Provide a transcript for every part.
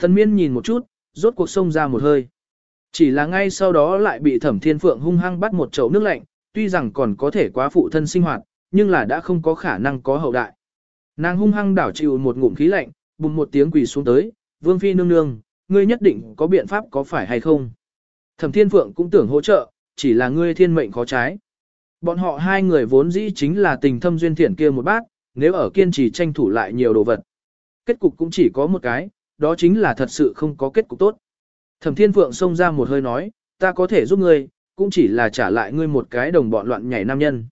Thần miên nhìn một chút, rốt cuộc sông ra một hơi. Chỉ là ngay sau đó lại bị thẩm thiên phượng hung hăng bắt một chậu nước lạnh, tuy rằng còn có thể quá phụ thân sinh hoạt, nhưng là đã không có khả năng có hậu đại. Nàng hung hăng đảo chịu một ngụm khí lạnh, bùng một tiếng quỳ xuống tới, vương phi nương nương, ngươi nhất định có biện pháp có phải hay không. Thẩm thiên phượng cũng tưởng hỗ trợ, chỉ là ngươi thiên mệnh khó trái. Bọn họ hai người vốn dĩ chính là tình thâm duyên thiện kia một bác, nếu ở kiên trì tranh thủ lại nhiều đồ vật. Kết cục cũng chỉ có một cái, đó chính là thật sự không có kết cục tốt. Thẩm Thiên Phượng xông ra một hơi nói, ta có thể giúp ngươi, cũng chỉ là trả lại ngươi một cái đồng bọn loạn nhảy nam nhân.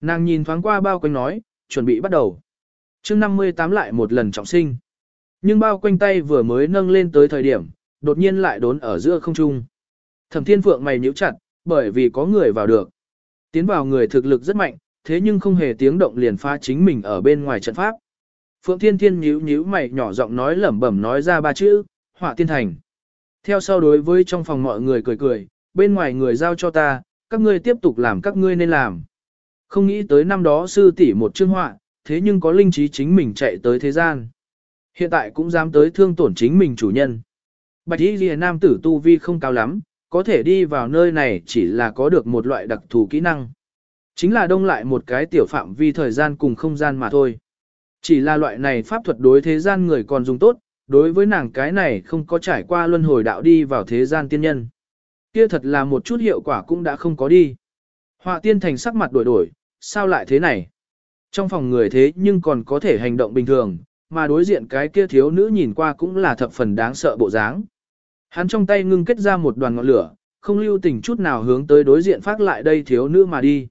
Nàng nhìn thoáng qua bao quanh nói, chuẩn bị bắt đầu. chương 58 lại một lần trọng sinh. Nhưng bao quanh tay vừa mới nâng lên tới thời điểm, đột nhiên lại đốn ở giữa không trung. Thẩm Thiên Phượng mày nhíu chặt, bởi vì có người vào được. Tiến vào người thực lực rất mạnh, thế nhưng không hề tiếng động liền phá chính mình ở bên ngoài trận pháp. Phượng Thiên Thiên nhíu nhíu mày nhỏ giọng nói lẩm bẩm nói ra ba chữ, họa tiên thành. Theo sau đối với trong phòng mọi người cười cười, bên ngoài người giao cho ta, các ngươi tiếp tục làm các ngươi nên làm. Không nghĩ tới năm đó sư tỷ một chương họa, thế nhưng có linh trí chính mình chạy tới thế gian. Hiện tại cũng dám tới thương tổn chính mình chủ nhân. Bạch y lìa nam tử tu vi không cao lắm, có thể đi vào nơi này chỉ là có được một loại đặc thù kỹ năng. Chính là đông lại một cái tiểu phạm vi thời gian cùng không gian mà thôi. Chỉ là loại này pháp thuật đối thế gian người còn dùng tốt, đối với nàng cái này không có trải qua luân hồi đạo đi vào thế gian tiên nhân. Kia thật là một chút hiệu quả cũng đã không có đi. Họa tiên thành sắc mặt đổi đổi, sao lại thế này? Trong phòng người thế nhưng còn có thể hành động bình thường, mà đối diện cái kia thiếu nữ nhìn qua cũng là thập phần đáng sợ bộ dáng. Hắn trong tay ngưng kết ra một đoàn ngọn lửa, không lưu tình chút nào hướng tới đối diện phát lại đây thiếu nữ mà đi.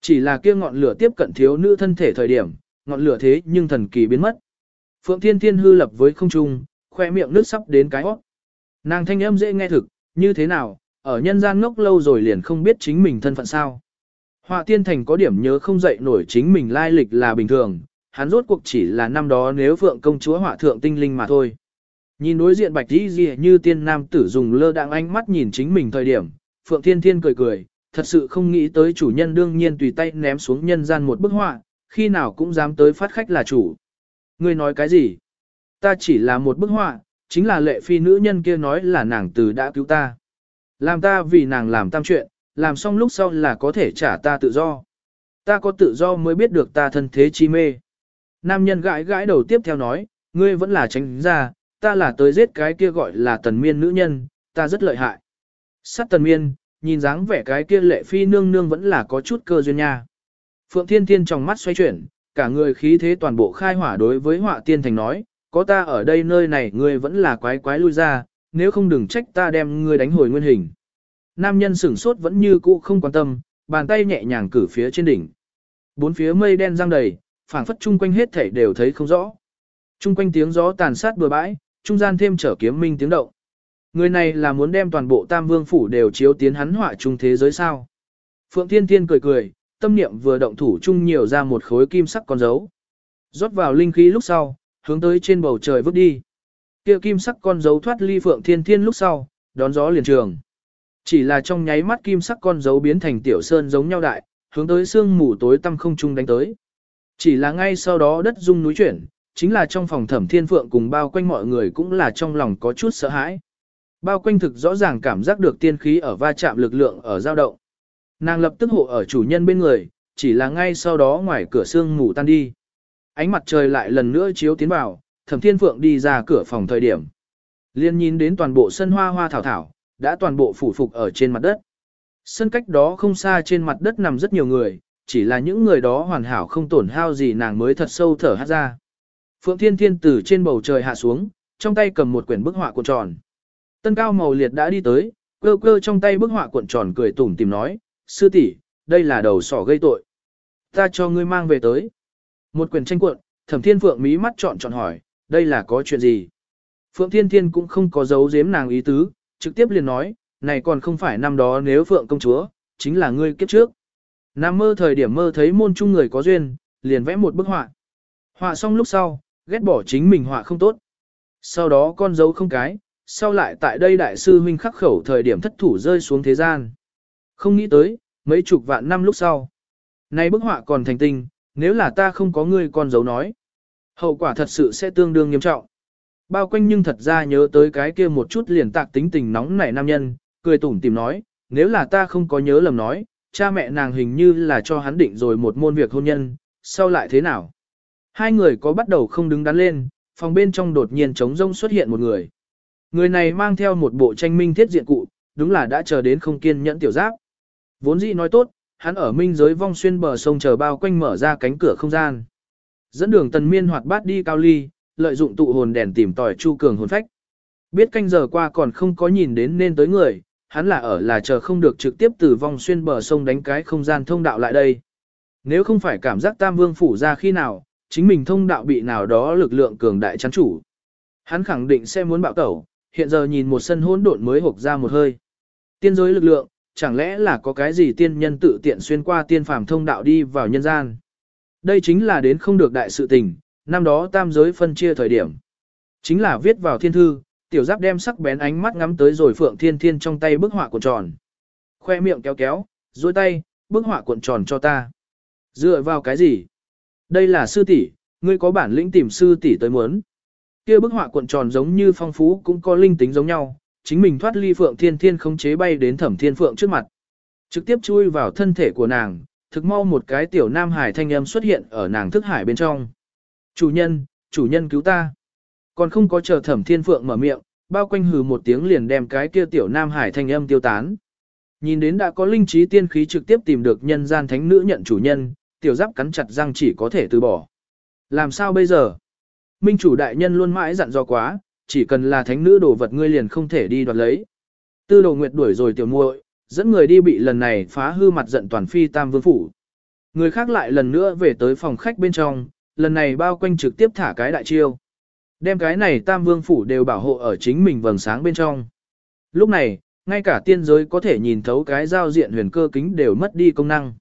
Chỉ là kia ngọn lửa tiếp cận thiếu nữ thân thể thời điểm, ngọn lửa thế nhưng thần kỳ biến mất. Phượng Thiên Thiên hư lập với không trung, khoe miệng nước sắp đến cái hót. Nàng thanh âm dễ nghe thực, như thế nào, ở nhân gian ngốc lâu rồi liền không biết chính mình thân phận sao. Họa tiên thành có điểm nhớ không dậy nổi chính mình lai lịch là bình thường, hắn rốt cuộc chỉ là năm đó nếu Phượng công chúa họa thượng tinh linh mà thôi. Nhìn đối diện bạch đi gì như tiên nam tử dùng lơ đạng ánh mắt nhìn chính mình thời điểm, Phượng Thiên Thiên cười cười, thật sự không nghĩ tới chủ nhân đương nhiên tùy tay ném xuống nhân gian một bức họa, khi nào cũng dám tới phát khách là chủ. Ngươi nói cái gì? Ta chỉ là một bức họa, chính là lệ phi nữ nhân kia nói là nàng từ đã cứu ta. Làm ta vì nàng làm tam chuyện, làm xong lúc sau là có thể trả ta tự do. Ta có tự do mới biết được ta thân thế chi mê. Nam nhân gãi gãi đầu tiếp theo nói, ngươi vẫn là tránh ra, ta là tới giết cái kia gọi là tần miên nữ nhân, ta rất lợi hại. Sát tần miên, nhìn dáng vẻ cái kia lệ phi nương nương vẫn là có chút cơ duyên nha. Phượng Thiên Thiên trong mắt xoay chuyển, cả người khí thế toàn bộ khai hỏa đối với họa tiên thành nói, có ta ở đây nơi này ngươi vẫn là quái quái lui ra, nếu không đừng trách ta đem ngươi đánh hồi nguyên hình. Nam nhân sửng sốt vẫn như cũ không quan tâm, bàn tay nhẹ nhàng cử phía trên đỉnh. Bốn phía mây đen giăng đầy, phảng phất chung quanh hết thảy đều thấy không rõ. Chung quanh tiếng gió tàn sát bừa bãi, trung gian thêm trở kiếm minh tiếng động. Người này là muốn đem toàn bộ Tam Vương phủ đều chiếu tiến hắn họa trung thế giới sao? Phượng Thiên Thiên cười cười, tâm niệm vừa động thủ chung nhiều ra một khối kim sắc con dấu. Rót vào linh khí lúc sau, hướng tới trên bầu trời vứt đi. Kia kim sắc con dấu thoát ly Phượng Thiên Thiên lúc sau, đón gió liền trường. Chỉ là trong nháy mắt kim sắc con dấu biến thành tiểu sơn giống nhau đại, hướng tới sương mù tối tăm không trung đánh tới. Chỉ là ngay sau đó đất rung núi chuyển, chính là trong phòng thẩm thiên phượng cùng bao quanh mọi người cũng là trong lòng có chút sợ hãi. Bao quanh thực rõ ràng cảm giác được tiên khí ở va chạm lực lượng ở dao động. Nàng lập tức hộ ở chủ nhân bên người, chỉ là ngay sau đó ngoài cửa sương ngủ tan đi. Ánh mặt trời lại lần nữa chiếu tiến vào, thẩm thiên phượng đi ra cửa phòng thời điểm. Liên nhìn đến toàn bộ sân hoa hoa thảo thảo, đã toàn bộ phủ phục ở trên mặt đất. Sân cách đó không xa trên mặt đất nằm rất nhiều người, chỉ là những người đó hoàn hảo không tổn hao gì nàng mới thật sâu thở hát ra. Phượng Thiên Thiên từ trên bầu trời hạ xuống, trong tay cầm một quyển bức họa cuộn tròn. Tân cao màu liệt đã đi tới, cơ cơ trong tay bức họa cuộn tròn cười tủm tìm nói, sư tỷ, đây là đầu sỏ gây tội. Ta cho ngươi mang về tới. Một quyển tranh cuộn, thẩm thiên phượng mí mắt chọn chọn hỏi, đây là có chuyện gì? Phượng Thiên Thiên cũng không có giấu giếm nàng ý tứ, trực tiếp liền nói, này còn không phải năm đó nếu Phượng công chúa, chính là ngươi kiếp trước. Nam mơ thời điểm mơ thấy môn trung người có duyên, liền vẽ một bức họa. Họa xong lúc sau, ghét bỏ chính mình họa không tốt. Sau đó con dấu không cái, sau lại tại đây đại sư huynh khắc khẩu thời điểm thất thủ rơi xuống thế gian. Không nghĩ tới, mấy chục vạn năm lúc sau. Này bức họa còn thành tinh, nếu là ta không có ngươi con dấu nói. Hậu quả thật sự sẽ tương đương nghiêm trọng. Bao quanh nhưng thật ra nhớ tới cái kia một chút liền tạc tính tình nóng nảy nam nhân, cười tủm tìm nói, nếu là ta không có nhớ lầm nói, cha mẹ nàng hình như là cho hắn định rồi một môn việc hôn nhân, sau lại thế nào? Hai người có bắt đầu không đứng đắn lên, phòng bên trong đột nhiên trống rông xuất hiện một người. Người này mang theo một bộ tranh minh thiết diện cụ, đúng là đã chờ đến không kiên nhẫn tiểu giáp. Vốn dĩ nói tốt, hắn ở minh giới vong xuyên bờ sông chờ bao quanh mở ra cánh cửa không gian. Dẫn đường tần miên hoạt bát đi cao ly, lợi dụng tụ hồn đèn tìm tòi chu cường hồn phách. Biết canh giờ qua còn không có nhìn đến nên tới người, hắn là ở là chờ không được trực tiếp từ vong xuyên bờ sông đánh cái không gian thông đạo lại đây. Nếu không phải cảm giác tam vương phủ ra khi nào, chính mình thông đạo bị nào đó lực lượng cường đại chắn chủ. Hắn khẳng định sẽ muốn bạo tẩu, hiện giờ nhìn một sân hỗn độn mới hộp ra một hơi. Tiên giới lực lượng, chẳng lẽ là có cái gì tiên nhân tự tiện xuyên qua tiên phàm thông đạo đi vào nhân gian. Đây chính là đến không được đại sự tình, năm đó tam giới phân chia thời điểm. Chính là viết vào thiên thư, tiểu giáp đem sắc bén ánh mắt ngắm tới rồi phượng thiên thiên trong tay bức họa cuộn tròn. Khoe miệng kéo kéo, duỗi tay, bức họa cuộn tròn cho ta. Dựa vào cái gì? Đây là sư tỷ, ngươi có bản lĩnh tìm sư tỷ tới muốn. Kia bức họa cuộn tròn giống như phong phú cũng có linh tính giống nhau, chính mình thoát ly phượng thiên thiên không chế bay đến thẩm thiên phượng trước mặt. Trực tiếp chui vào thân thể của nàng, thực mau một cái tiểu nam hải thanh âm xuất hiện ở nàng thức hải bên trong. Chủ nhân, chủ nhân cứu ta. Còn không có chờ thẩm thiên phượng mở miệng, bao quanh hừ một tiếng liền đem cái kia tiểu nam hải thanh âm tiêu tán. Nhìn đến đã có linh trí tiên khí trực tiếp tìm được nhân gian thánh nữ nhận chủ nhân, tiểu giáp cắn chặt răng chỉ có thể từ bỏ. Làm sao bây giờ? Minh chủ đại nhân luôn mãi dặn dò quá, chỉ cần là thánh nữ đồ vật ngươi liền không thể đi đoạt lấy. Tư đồ nguyệt đuổi rồi tiểu muội, dẫn người đi bị lần này phá hư mặt giận toàn phi tam vương phủ. Người khác lại lần nữa về tới phòng khách bên trong, lần này bao quanh trực tiếp thả cái đại chiêu. Đem cái này tam vương phủ đều bảo hộ ở chính mình vầng sáng bên trong. Lúc này, ngay cả tiên giới có thể nhìn thấu cái giao diện huyền cơ kính đều mất đi công năng.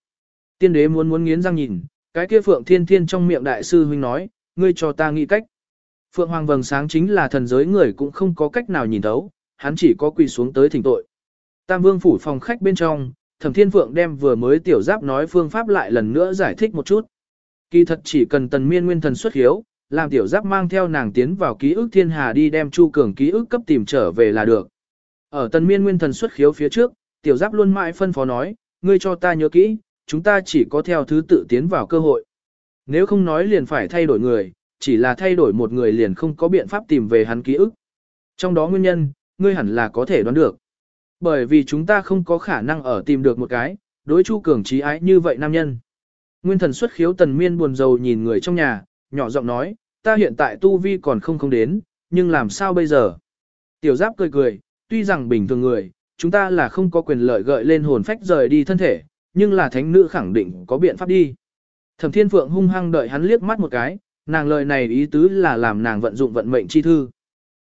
Tiên đế muốn muốn nghiến răng nhìn, cái kia phượng thiên thiên trong miệng đại sư huynh nói, ngươi cho ta nghĩ cách. Phượng hoàng vầng sáng chính là thần giới người cũng không có cách nào nhìn thấu, hắn chỉ có quỳ xuống tới thỉnh tội. Tam vương phủ phòng khách bên trong, thẩm thiên phượng đem vừa mới tiểu giáp nói phương pháp lại lần nữa giải thích một chút. Kỳ thật chỉ cần tần miên nguyên thần xuất hiếu, làm tiểu giáp mang theo nàng tiến vào ký ức thiên hà đi đem chu cường ký ức cấp tìm trở về là được. Ở tần miên nguyên thần xuất khiếu phía trước, tiểu giáp luôn mãi phân phó nói, ngươi cho ta nhớ kỹ, chúng ta chỉ có theo thứ tự tiến vào cơ hội. Nếu không nói liền phải thay đổi người, chỉ là thay đổi một người liền không có biện pháp tìm về hắn ký ức. Trong đó nguyên nhân, ngươi hẳn là có thể đoán được. Bởi vì chúng ta không có khả năng ở tìm được một cái, đối chu cường trí ái như vậy nam nhân. Nguyên thần xuất khiếu tần miên buồn rầu nhìn người trong nhà, nhỏ giọng nói, ta hiện tại tu vi còn không không đến, nhưng làm sao bây giờ? Tiểu giáp cười cười, tuy rằng bình thường người, chúng ta là không có quyền lợi gợi lên hồn phách rời đi thân thể, nhưng là thánh nữ khẳng định có biện pháp đi. Thẩm Thiên Phượng hung hăng đợi hắn liếc mắt một cái, nàng lời này ý tứ là làm nàng vận dụng vận mệnh chi thư.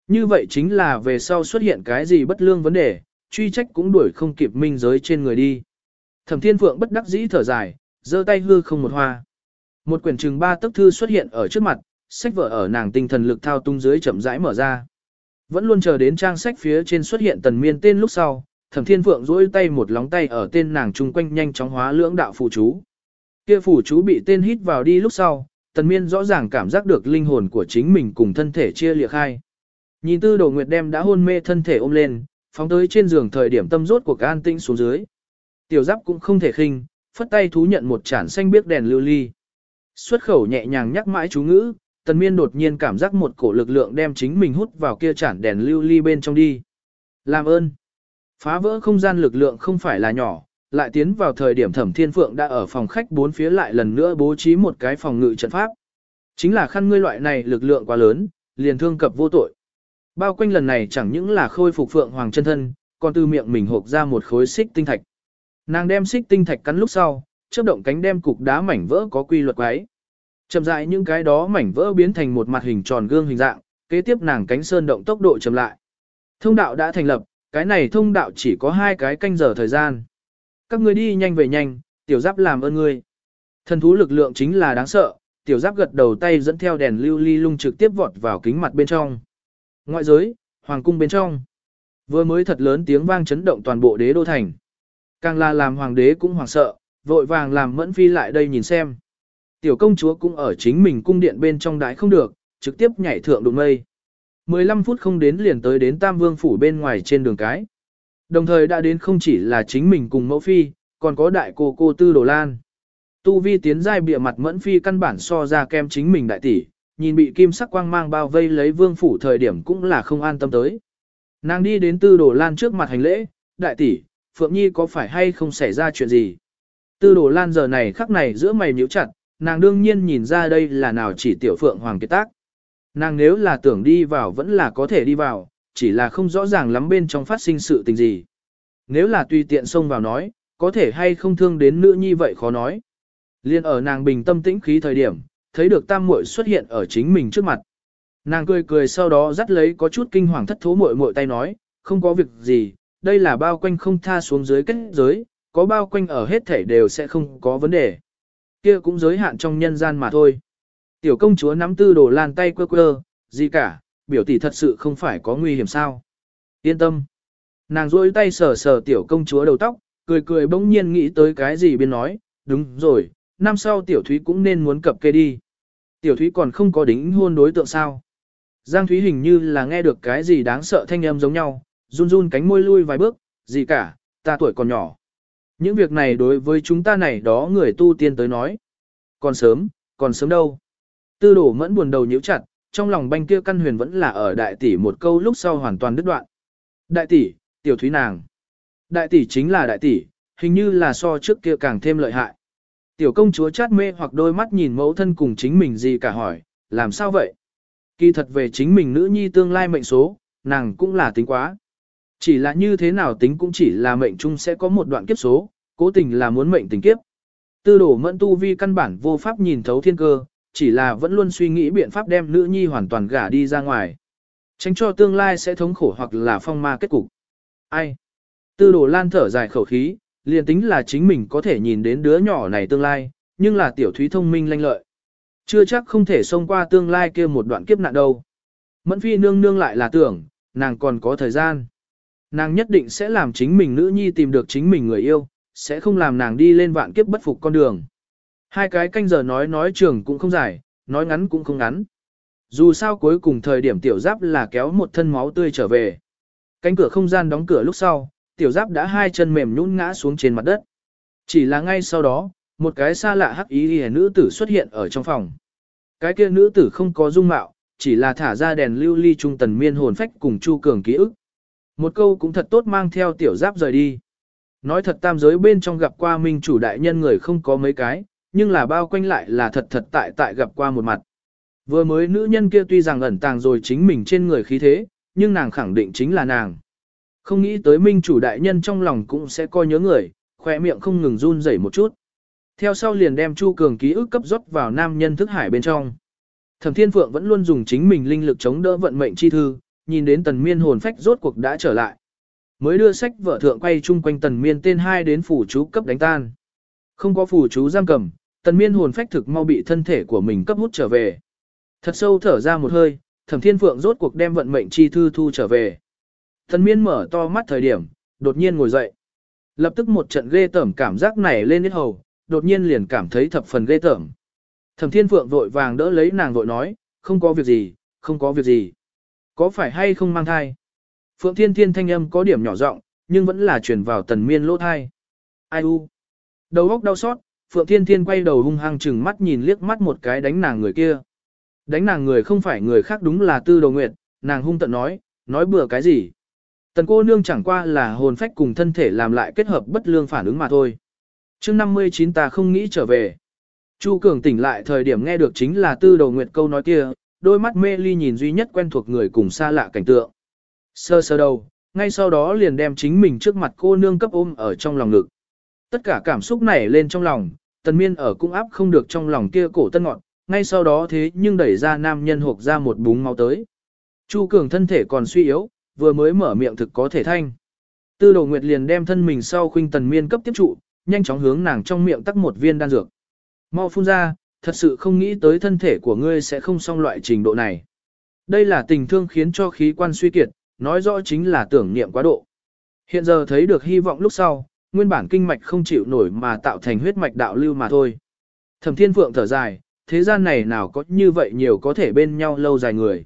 Như vậy chính là về sau xuất hiện cái gì bất lương vấn đề, truy trách cũng đuổi không kịp minh giới trên người đi. Thẩm Thiên Phượng bất đắc dĩ thở dài, giơ tay hư không một hoa. Một quyển trừng ba tấc thư xuất hiện ở trước mặt, sách vở ở nàng tinh thần lực thao tung dưới chậm rãi mở ra. Vẫn luôn chờ đến trang sách phía trên xuất hiện tần miên tên lúc sau, Thẩm Thiên Phượng duỗi tay một lóng tay ở tên nàng chung quanh nhanh chóng hóa lưỡng đạo phù chú. Kia phù chú bị tên hít vào đi lúc sau, Tần Miên rõ ràng cảm giác được linh hồn của chính mình cùng thân thể chia liệt hai. Nhìn Tư Đồ Nguyệt đem đã hôn mê thân thể ôm lên, phóng tới trên giường thời điểm tâm rốt của an tĩnh xuống dưới. Tiểu Giáp cũng không thể khinh, phất tay thú nhận một chản xanh biếc đèn lưu ly. Xuất khẩu nhẹ nhàng nhắc mãi chú ngữ, Tần Miên đột nhiên cảm giác một cổ lực lượng đem chính mình hút vào kia chản đèn lưu ly bên trong đi. Làm ơn. Phá vỡ không gian lực lượng không phải là nhỏ, lại tiến vào thời điểm Thẩm Thiên Phượng đã ở phòng khách bốn phía lại lần nữa bố trí một cái phòng ngự trận pháp. Chính là khăn ngươi loại này lực lượng quá lớn, liền thương cập vô tội. Bao quanh lần này chẳng những là khôi phục Phượng Hoàng chân thân, còn từ miệng mình hộp ra một khối xích tinh thạch. Nàng đem xích tinh thạch cắn lúc sau, chớp động cánh đem cục đá mảnh vỡ có quy luật quái. Chậm rãi những cái đó mảnh vỡ biến thành một mặt hình tròn gương hình dạng, kế tiếp nàng cánh sơn động tốc độ chậm lại. Thông đạo đã thành lập, cái này thông đạo chỉ có hai cái canh giờ thời gian. Các ngươi đi nhanh về nhanh, tiểu giáp làm ơn ngươi. Thần thú lực lượng chính là đáng sợ, tiểu giáp gật đầu tay dẫn theo đèn lưu ly lung trực tiếp vọt vào kính mặt bên trong. Ngoại giới, hoàng cung bên trong. Vừa mới thật lớn tiếng vang chấn động toàn bộ đế đô thành. Càng là làm hoàng đế cũng hoảng sợ, vội vàng làm mẫn phi lại đây nhìn xem. Tiểu công chúa cũng ở chính mình cung điện bên trong đái không được, trực tiếp nhảy thượng đụng mây. 15 phút không đến liền tới đến Tam Vương phủ bên ngoài trên đường cái. Đồng thời đã đến không chỉ là chính mình cùng mẫu phi, còn có đại cô cô Tư Đồ Lan. Tu vi tiến giai bịa mặt mẫn phi căn bản so ra kem chính mình đại tỷ, nhìn bị kim sắc quang mang bao vây lấy vương phủ thời điểm cũng là không an tâm tới. Nàng đi đến Tư Đồ Lan trước mặt hành lễ, đại tỷ, Phượng Nhi có phải hay không xảy ra chuyện gì? Tư Đồ Lan giờ này khắc này giữa mày nhíu chặt, nàng đương nhiên nhìn ra đây là nào chỉ tiểu Phượng Hoàng kết tác. Nàng nếu là tưởng đi vào vẫn là có thể đi vào, chỉ là không rõ ràng lắm bên trong phát sinh sự tình gì. Nếu là tùy tiện xông vào nói, có thể hay không thương đến nữ nhi vậy khó nói. Liên ở nàng bình tâm tĩnh khí thời điểm, thấy được tam muội xuất hiện ở chính mình trước mặt. Nàng cười cười sau đó dắt lấy có chút kinh hoàng thất thố muội muội tay nói, không có việc gì, đây là bao quanh không tha xuống dưới kết giới, có bao quanh ở hết thể đều sẽ không có vấn đề. Kia cũng giới hạn trong nhân gian mà thôi. Tiểu công chúa nắm tư đồ lan tay quơ quơ, gì cả, biểu tỷ thật sự không phải có nguy hiểm sao. Yên tâm. Nàng rôi tay sờ sờ tiểu công chúa đầu tóc, cười cười bỗng nhiên nghĩ tới cái gì bên nói, đúng rồi, năm sau tiểu thúy cũng nên muốn cập kê đi. Tiểu thúy còn không có đính hôn đối tượng sao. Giang thúy hình như là nghe được cái gì đáng sợ thanh âm giống nhau, run run cánh môi lui vài bước, gì cả, ta tuổi còn nhỏ. Những việc này đối với chúng ta này đó người tu tiên tới nói. Còn sớm, còn sớm đâu. Tư đổ mẫn buồn đầu nhíu chặt, trong lòng banh kia căn huyền vẫn là ở đại tỷ một câu lúc sau hoàn toàn đứt đoạn. Đại tỷ, tiểu thúy nàng. Đại tỷ chính là đại tỷ, hình như là so trước kia càng thêm lợi hại. Tiểu công chúa chát mê hoặc đôi mắt nhìn mẫu thân cùng chính mình gì cả hỏi, làm sao vậy? Kỳ thật về chính mình nữ nhi tương lai mệnh số, nàng cũng là tính quá. Chỉ là như thế nào tính cũng chỉ là mệnh chung sẽ có một đoạn kiếp số, cố tình là muốn mệnh tình kiếp. Tư đổ mẫn tu vi căn bản vô pháp nhìn thấu thiên cơ, chỉ là vẫn luôn suy nghĩ biện pháp đem nữ nhi hoàn toàn gả đi ra ngoài. Tránh cho tương lai sẽ thống khổ hoặc là phong ma kết cục. Ai? Tư đồ lan thở dài khẩu khí, liền tính là chính mình có thể nhìn đến đứa nhỏ này tương lai, nhưng là tiểu thúy thông minh lanh lợi. Chưa chắc không thể xông qua tương lai kia một đoạn kiếp nạn đâu. Mẫn phi nương nương lại là tưởng, nàng còn có thời gian. Nàng nhất định sẽ làm chính mình nữ nhi tìm được chính mình người yêu, sẽ không làm nàng đi lên vạn kiếp bất phục con đường. Hai cái canh giờ nói nói trường cũng không dài, nói ngắn cũng không ngắn. Dù sao cuối cùng thời điểm tiểu giáp là kéo một thân máu tươi trở về. Cánh cửa không gian đóng cửa lúc sau, tiểu giáp đã hai chân mềm nhũn ngã xuống trên mặt đất. Chỉ là ngay sau đó, một cái xa lạ hắc ý hề nữ tử xuất hiện ở trong phòng. Cái kia nữ tử không có dung mạo, chỉ là thả ra đèn lưu ly trung tần miên hồn phách cùng chu cường ký ức. Một câu cũng thật tốt mang theo tiểu giáp rời đi. Nói thật tam giới bên trong gặp qua minh chủ đại nhân người không có mấy cái, nhưng là bao quanh lại là thật thật tại tại gặp qua một mặt. Vừa mới nữ nhân kia tuy rằng ẩn tàng rồi chính mình trên người khí thế, nhưng nàng khẳng định chính là nàng. Không nghĩ tới minh chủ đại nhân trong lòng cũng sẽ coi nhớ người, khỏe miệng không ngừng run rẩy một chút. Theo sau liền đem Chu Cường ký ức cấp rót vào nam nhân thức hải bên trong. Thẩm Thiên Phượng vẫn luôn dùng chính mình linh lực chống đỡ vận mệnh chi thư, nhìn đến tần miên hồn phách rốt cuộc đã trở lại. Mới đưa sách vợ thượng quay chung quanh tần miên tên hai đến phủ chú cấp đánh tan. Không có phủ chú giam cầm, tần miên hồn phách thực mau bị thân thể của mình cấp hút trở về. Thật sâu thở ra một hơi, thẩm thiên phượng rốt cuộc đem vận mệnh chi thư thu trở về. Tần miên mở to mắt thời điểm, đột nhiên ngồi dậy. Lập tức một trận ghê tởm cảm giác này lên đến hầu, đột nhiên liền cảm thấy thập phần ghê tởm. Thẩm thiên phượng vội vàng đỡ lấy nàng vội nói, không có việc gì, không có việc gì. Có phải hay không mang thai? Phượng thiên thiên thanh âm có điểm nhỏ giọng, nhưng vẫn là truyền vào tần miên lỗ thai. Ai u? Đầu óc đau xót, Phượng Thiên Thiên quay đầu hung hăng chừng mắt nhìn liếc mắt một cái đánh nàng người kia. Đánh nàng người không phải người khác đúng là Tư Đồ Nguyệt, nàng hung tận nói, nói bừa cái gì. Tần cô nương chẳng qua là hồn phách cùng thân thể làm lại kết hợp bất lương phản ứng mà thôi. Trước 59 ta không nghĩ trở về. Chu Cường tỉnh lại thời điểm nghe được chính là Tư Đồ Nguyệt câu nói kia, đôi mắt mê ly nhìn duy nhất quen thuộc người cùng xa lạ cảnh tượng. Sơ sơ đầu, ngay sau đó liền đem chính mình trước mặt cô nương cấp ôm ở trong lòng ngực. Tất cả cảm xúc nảy lên trong lòng, tần miên ở cung áp không được trong lòng kia cổ tân ngọn, ngay sau đó thế nhưng đẩy ra nam nhân hộp ra một búng máu tới. Chu Cường thân thể còn suy yếu, vừa mới mở miệng thực có thể thanh. Tư đồ nguyệt liền đem thân mình sau khuynh tần miên cấp tiếp trụ, nhanh chóng hướng nàng trong miệng tắc một viên đan dược. Mau phun ra, thật sự không nghĩ tới thân thể của ngươi sẽ không xong loại trình độ này. Đây là tình thương khiến cho khí quan suy kiệt, nói rõ chính là tưởng niệm quá độ. Hiện giờ thấy được hy vọng lúc sau, nguyên bản kinh mạch không chịu nổi mà tạo thành huyết mạch đạo lưu mà thôi. Thẩm Thiên Phượng thở dài, thế gian này nào có như vậy nhiều có thể bên nhau lâu dài người.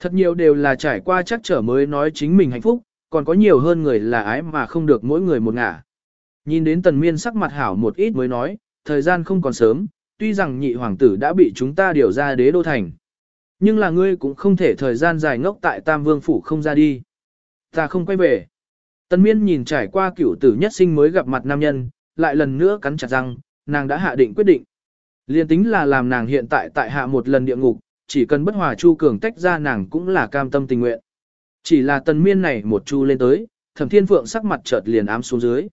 Thật nhiều đều là trải qua chắc trở mới nói chính mình hạnh phúc, còn có nhiều hơn người là ái mà không được mỗi người một ngả. Nhìn đến tần miên sắc mặt hảo một ít mới nói, thời gian không còn sớm, tuy rằng nhị hoàng tử đã bị chúng ta điều ra đế đô thành. Nhưng là ngươi cũng không thể thời gian dài ngốc tại Tam Vương Phủ không ra đi. Ta không quay về. Tân miên nhìn trải qua cựu tử nhất sinh mới gặp mặt nam nhân, lại lần nữa cắn chặt răng, nàng đã hạ định quyết định. Liên tính là làm nàng hiện tại tại hạ một lần địa ngục, chỉ cần bất hòa chu cường tách ra nàng cũng là cam tâm tình nguyện. Chỉ là tần miên này một chu lên tới, thẩm thiên phượng sắc mặt chợt liền ám xuống dưới.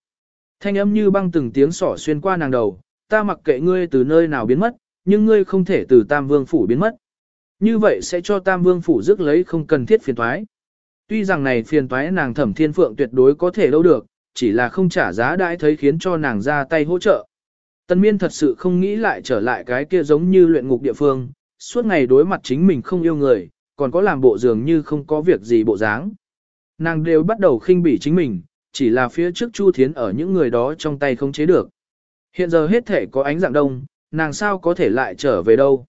Thanh âm như băng từng tiếng sỏ xuyên qua nàng đầu, ta mặc kệ ngươi từ nơi nào biến mất, nhưng ngươi không thể từ Tam Vương Phủ biến mất. Như vậy sẽ cho Tam Vương Phủ rước lấy không cần thiết phiền toái. Tuy rằng này phiền toái nàng thẩm thiên phượng tuyệt đối có thể lâu được, chỉ là không trả giá đãi thấy khiến cho nàng ra tay hỗ trợ. Tân miên thật sự không nghĩ lại trở lại cái kia giống như luyện ngục địa phương, suốt ngày đối mặt chính mình không yêu người, còn có làm bộ dường như không có việc gì bộ dáng. Nàng đều bắt đầu khinh bỉ chính mình, chỉ là phía trước Chu Thiến ở những người đó trong tay không chế được. Hiện giờ hết thể có ánh dạng đông, nàng sao có thể lại trở về đâu.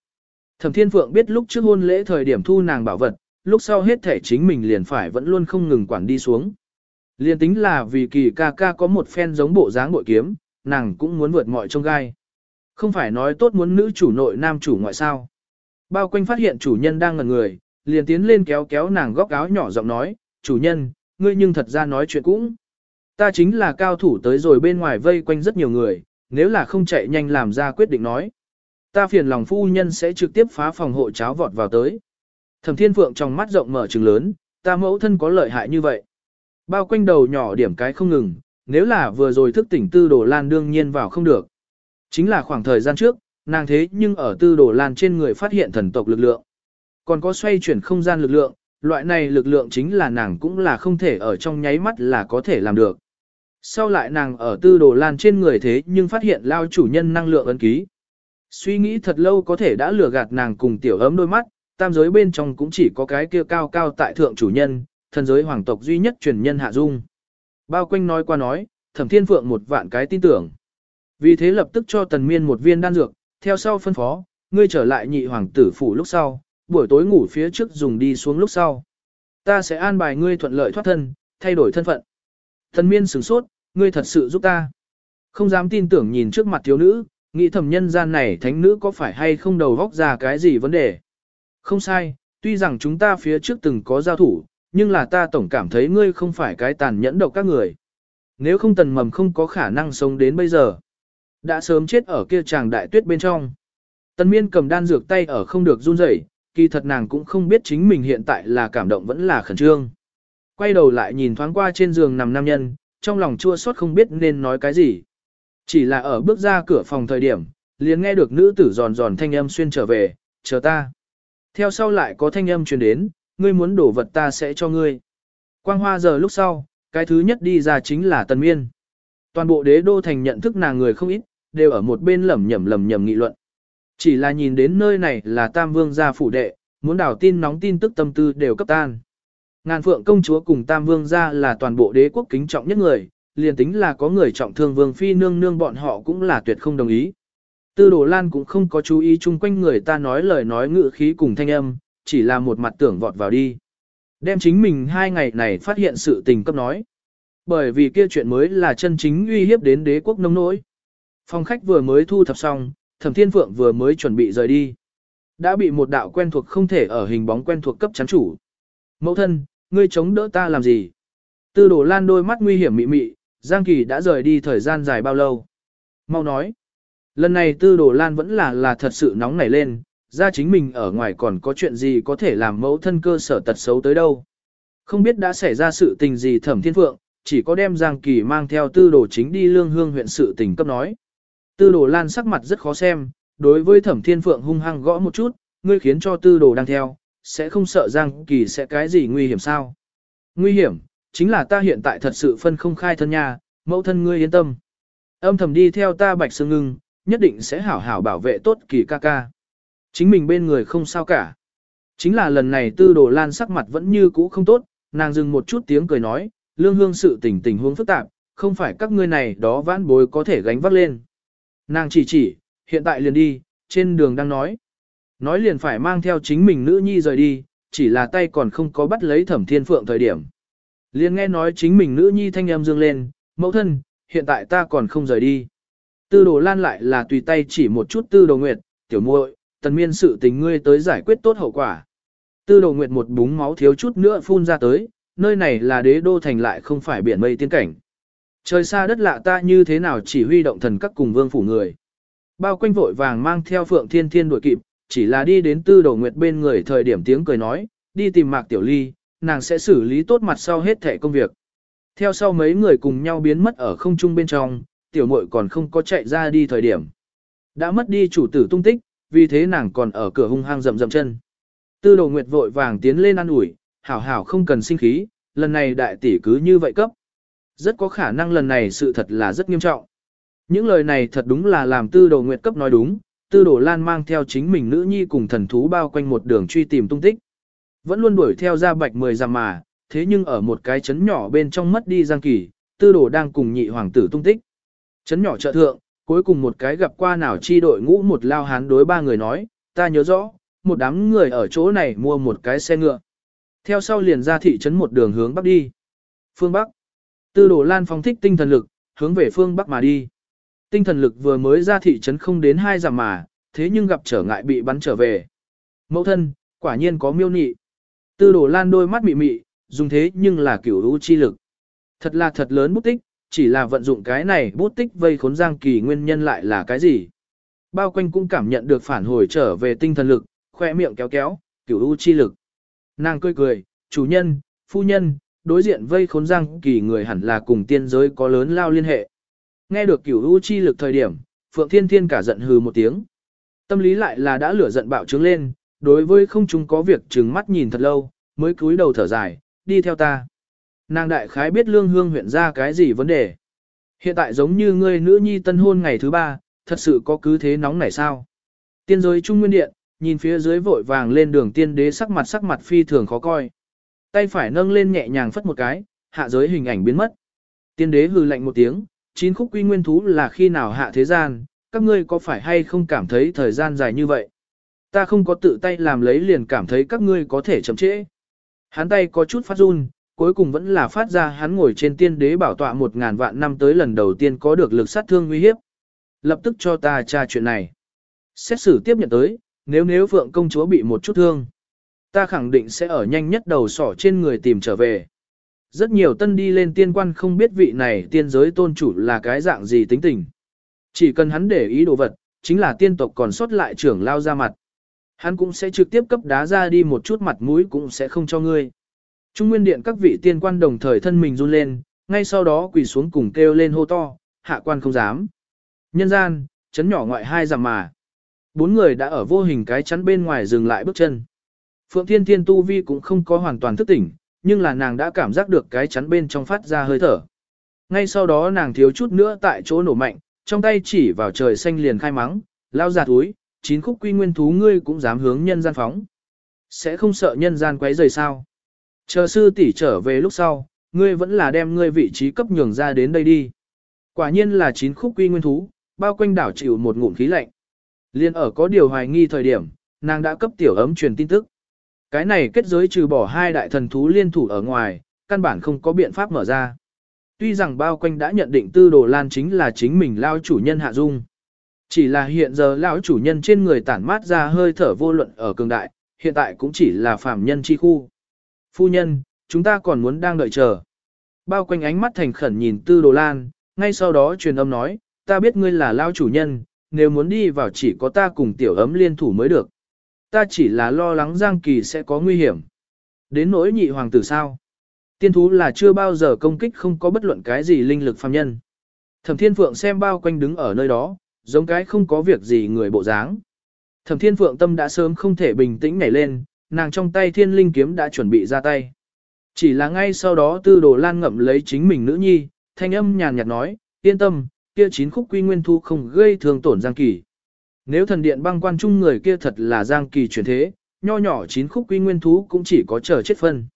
Thẩm Thiên Phượng biết lúc trước hôn lễ thời điểm thu nàng bảo vật, lúc sau hết thể chính mình liền phải vẫn luôn không ngừng quản đi xuống. Liên tính là vì kỳ ca ca có một phen giống bộ dáng bội kiếm, nàng cũng muốn vượt mọi trông gai. Không phải nói tốt muốn nữ chủ nội nam chủ ngoại sao. Bao quanh phát hiện chủ nhân đang ngẩn người, liền tiến lên kéo kéo nàng góc áo nhỏ giọng nói, chủ nhân, ngươi nhưng thật ra nói chuyện cũng. Ta chính là cao thủ tới rồi bên ngoài vây quanh rất nhiều người, nếu là không chạy nhanh làm ra quyết định nói. Ta phiền lòng phu nhân sẽ trực tiếp phá phòng hộ cháo vọt vào tới. Thẩm thiên phượng trong mắt rộng mở trừng lớn, ta mẫu thân có lợi hại như vậy. Bao quanh đầu nhỏ điểm cái không ngừng, nếu là vừa rồi thức tỉnh tư đồ lan đương nhiên vào không được. Chính là khoảng thời gian trước, nàng thế nhưng ở tư đồ lan trên người phát hiện thần tộc lực lượng. Còn có xoay chuyển không gian lực lượng, loại này lực lượng chính là nàng cũng là không thể ở trong nháy mắt là có thể làm được. Sau lại nàng ở tư đồ lan trên người thế nhưng phát hiện lao chủ nhân năng lượng ấn ký. Suy nghĩ thật lâu có thể đã lừa gạt nàng cùng tiểu ấm đôi mắt, tam giới bên trong cũng chỉ có cái kia cao cao tại thượng chủ nhân, thần giới hoàng tộc duy nhất truyền nhân hạ dung. Bao quanh nói qua nói, thẩm thiên phượng một vạn cái tin tưởng. Vì thế lập tức cho tần miên một viên đan dược, theo sau phân phó, ngươi trở lại nhị hoàng tử phủ lúc sau, buổi tối ngủ phía trước dùng đi xuống lúc sau. Ta sẽ an bài ngươi thuận lợi thoát thân, thay đổi thân phận. Tần miên sửng sốt, ngươi thật sự giúp ta. Không dám tin tưởng nhìn trước mặt thiếu nữ, nghĩ thẩm nhân gian này thánh nữ có phải hay không đầu vóc ra cái gì vấn đề. Không sai, tuy rằng chúng ta phía trước từng có giao thủ, nhưng là ta tổng cảm thấy ngươi không phải cái tàn nhẫn độc các người. Nếu không tần mầm không có khả năng sống đến bây giờ. Đã sớm chết ở kia chàng đại tuyết bên trong. Tần miên cầm đan dược tay ở không được run rẩy, kỳ thật nàng cũng không biết chính mình hiện tại là cảm động vẫn là khẩn trương. Quay đầu lại nhìn thoáng qua trên giường nằm nam nhân, trong lòng chua xót không biết nên nói cái gì. Chỉ là ở bước ra cửa phòng thời điểm, liền nghe được nữ tử giòn giòn thanh âm xuyên trở về, chờ ta. Theo sau lại có thanh âm truyền đến, ngươi muốn đổ vật ta sẽ cho ngươi. Quang hoa giờ lúc sau, cái thứ nhất đi ra chính là Tần Miên. Toàn bộ đế đô thành nhận thức nàng người không ít, đều ở một bên lẩm nhẩm lẩm nhẩm nghị luận. Chỉ là nhìn đến nơi này là Tam Vương gia phủ đệ, muốn đảo tin nóng tin tức tâm tư đều cấp tan. Ngàn Phượng công chúa cùng Tam Vương gia là toàn bộ đế quốc kính trọng nhất người, liền tính là có người trọng thương Vương phi nương nương bọn họ cũng là tuyệt không đồng ý. Tư Đồ Lan cũng không có chú ý chung quanh người ta nói lời nói ngữ khí cùng thanh âm, chỉ là một mặt tưởng vọt vào đi. Đem chính mình hai ngày này phát hiện sự tình cấp nói. Bởi vì kia chuyện mới là chân chính uy hiếp đến đế quốc nông nỗi. Phòng khách vừa mới thu thập xong, Thẩm Thiên Phượng vừa mới chuẩn bị rời đi. Đã bị một đạo quen thuộc không thể ở hình bóng quen thuộc cấp chán chủ. Mẫu thân, ngươi chống đỡ ta làm gì? Tư Đồ lan đôi mắt nguy hiểm mị mị, Giang Kỳ đã rời đi thời gian dài bao lâu? Mau nói. Lần này tư đồ lan vẫn là là thật sự nóng nảy lên, ra chính mình ở ngoài còn có chuyện gì có thể làm mẫu thân cơ sở tật xấu tới đâu. Không biết đã xảy ra sự tình gì thẩm thiên phượng, chỉ có đem Giang Kỳ mang theo tư đồ chính đi lương hương huyện sự tình cấp nói. Tư đồ lan sắc mặt rất khó xem, đối với thẩm thiên phượng hung hăng gõ một chút, ngươi khiến cho tư đồ đang theo, sẽ không sợ Giang Kỳ sẽ cái gì nguy hiểm sao. Nguy hiểm, chính là ta hiện tại thật sự phân không khai thân nhà mẫu thân ngươi yên tâm. Âm thầm đi theo ta bạch sương ngưng, nhất định sẽ hảo hảo bảo vệ tốt kỳ ca ca. Chính mình bên người không sao cả. Chính là lần này tư đồ lan sắc mặt vẫn như cũ không tốt, nàng dừng một chút tiếng cười nói, lương hương sự tình tình huống phức tạp, không phải các ngươi này đó vãn bối có thể gánh vác lên. Nàng chỉ chỉ, hiện tại liền đi, trên đường đang nói. Nói liền phải mang theo chính mình nữ nhi rời đi, chỉ là tay còn không có bắt lấy thẩm thiên phượng thời điểm. liền nghe nói chính mình nữ nhi thanh em dương lên, mẫu thân, hiện tại ta còn không rời đi. Tư đồ lan lại là tùy tay chỉ một chút tư đồ nguyệt, tiểu muội, tần miên sự tình ngươi tới giải quyết tốt hậu quả. Tư đồ nguyệt một búng máu thiếu chút nữa phun ra tới, nơi này là đế đô thành lại không phải biển mây tiên cảnh. Trời xa đất lạ ta như thế nào chỉ huy động thần các cùng vương phủ người. Bao quanh vội vàng mang theo phượng thiên thiên đuổi kịp, chỉ là đi đến tư đồ nguyệt bên người thời điểm tiếng cười nói, đi tìm mạc tiểu ly, nàng sẽ xử lý tốt mặt sau hết thẻ công việc. Theo sau mấy người cùng nhau biến mất ở không trung bên trong, tiểu muội còn không có chạy ra đi thời điểm. Đã mất đi chủ tử tung tích, vì thế nàng còn ở cửa hung hăng rậm rậm chân. Tư đồ nguyệt vội vàng tiến lên ăn ủi, hảo hảo không cần sinh khí, lần này đại tỷ cứ như vậy cấp. Rất có khả năng lần này sự thật là rất nghiêm trọng. Những lời này thật đúng là làm tư đồ nguyệt cấp nói đúng, tư đồ lan mang theo chính mình nữ nhi cùng thần thú bao quanh một đường truy tìm tung tích. Vẫn luôn đuổi theo ra bạch mười dặm mà, thế nhưng ở một cái chấn nhỏ bên trong mất đi giang kỳ, tư đồ đang cùng nhị hoàng tử tung tích. Chấn nhỏ trợ thượng, cuối cùng một cái gặp qua nào chi đội ngũ một lao hán đối ba người nói, ta nhớ rõ, một đám người ở chỗ này mua một cái xe ngựa. Theo sau liền ra thị trấn một đường hướng bắc đi. Phương Bắc. Tư đồ lan phong thích tinh thần lực, hướng về phương Bắc mà đi. Tinh thần lực vừa mới ra thị trấn không đến hai dặm mà, thế nhưng gặp trở ngại bị bắn trở về. Mẫu thân, quả nhiên có miêu nị. Tư đồ lan đôi mắt mị mị, dùng thế nhưng là kiểu lũ chi lực. Thật là thật lớn bút tích, chỉ là vận dụng cái này bút tích vây khốn giang kỳ nguyên nhân lại là cái gì. Bao quanh cũng cảm nhận được phản hồi trở về tinh thần lực, khoe miệng kéo kéo, kiểu u chi lực. Nàng cười cười, chủ nhân, phu nhân, đối diện vây khốn giang kỳ người hẳn là cùng tiên giới có lớn lao liên hệ. Nghe được kiểu u chi lực thời điểm, Phượng Thiên Thiên cả giận hừ một tiếng. Tâm lý lại là đã lửa giận bạo trướng lên, đối với không chúng có việc trừng mắt nhìn thật lâu, mới cúi đầu thở dài, đi theo ta. Nàng đại khái biết lương hương huyện ra cái gì vấn đề. Hiện tại giống như ngươi nữ nhi tân hôn ngày thứ ba, thật sự có cứ thế nóng này sao? Tiên giới trung nguyên điện, nhìn phía dưới vội vàng lên đường tiên đế sắc mặt sắc mặt phi thường khó coi. Tay phải nâng lên nhẹ nhàng phất một cái, hạ giới hình ảnh biến mất. Tiên đế hừ lạnh một tiếng, chín khúc quy nguyên thú là khi nào hạ thế gian, các ngươi có phải hay không cảm thấy thời gian dài như vậy? Ta không có tự tay làm lấy liền cảm thấy các ngươi có thể chậm trễ. Hắn tay có chút phát run, cuối cùng vẫn là phát ra hắn ngồi trên tiên đế bảo tọa một ngàn vạn năm tới lần đầu tiên có được lực sát thương nguy hiếp. Lập tức cho ta tra chuyện này. Xét xử tiếp nhận tới, nếu nếu vượng công chúa bị một chút thương, ta khẳng định sẽ ở nhanh nhất đầu sỏ trên người tìm trở về. Rất nhiều tân đi lên tiên quan không biết vị này tiên giới tôn chủ là cái dạng gì tính tình. Chỉ cần hắn để ý đồ vật, chính là tiên tộc còn sót lại trưởng lao ra mặt. Hắn cũng sẽ trực tiếp cấp đá ra đi một chút mặt mũi cũng sẽ không cho ngươi. Trung nguyên điện các vị tiên quan đồng thời thân mình run lên, ngay sau đó quỳ xuống cùng kêu lên hô to, hạ quan không dám. Nhân gian, chấn nhỏ ngoại hai giảm mà. Bốn người đã ở vô hình cái chắn bên ngoài dừng lại bước chân. Phượng Thiên Thiên Tu Vi cũng không có hoàn toàn thức tỉnh, nhưng là nàng đã cảm giác được cái chắn bên trong phát ra hơi thở. Ngay sau đó nàng thiếu chút nữa tại chỗ nổ mạnh, trong tay chỉ vào trời xanh liền khai mắng, lao ra túi, chín khúc quy nguyên thú ngươi cũng dám hướng nhân gian phóng. Sẽ không sợ nhân gian quấy rời sao. Chờ sư tỷ trở về lúc sau, ngươi vẫn là đem ngươi vị trí cấp nhường ra đến đây đi. Quả nhiên là chín khúc quy nguyên thú, bao quanh đảo chịu một ngụm khí lạnh. Liên ở có điều hoài nghi thời điểm, nàng đã cấp tiểu ấm truyền tin tức. Cái này kết giới trừ bỏ hai đại thần thú liên thủ ở ngoài, căn bản không có biện pháp mở ra. Tuy rằng bao quanh đã nhận định tư đồ lan chính là chính mình lao chủ nhân hạ dung. Chỉ là hiện giờ lão chủ nhân trên người tản mát ra hơi thở vô luận ở cường đại, hiện tại cũng chỉ là phàm nhân chi khu. Phu nhân, chúng ta còn muốn đang đợi chờ. Bao quanh ánh mắt thành khẩn nhìn tư đồ lan, ngay sau đó truyền âm nói, ta biết ngươi là lao chủ nhân, nếu muốn đi vào chỉ có ta cùng tiểu ấm liên thủ mới được. Ta chỉ là lo lắng Giang Kỳ sẽ có nguy hiểm. Đến nỗi nhị hoàng tử sao? Tiên thú là chưa bao giờ công kích không có bất luận cái gì linh lực phàm nhân. Thẩm Thiên Phượng xem bao quanh đứng ở nơi đó, giống cái không có việc gì người bộ dáng. Thẩm Thiên Phượng tâm đã sớm không thể bình tĩnh nhảy lên, nàng trong tay thiên linh kiếm đã chuẩn bị ra tay. Chỉ là ngay sau đó tư đồ lan ngậm lấy chính mình nữ nhi, thanh âm nhàn nhạt nói, yên tâm, kia chín khúc quy nguyên thu không gây thương tổn Giang Kỳ. Nếu thần điện băng quan trung người kia thật là Giang Kỳ chuyển thế, nho nhỏ chín khúc quy nguyên thú cũng chỉ có chờ chết phân.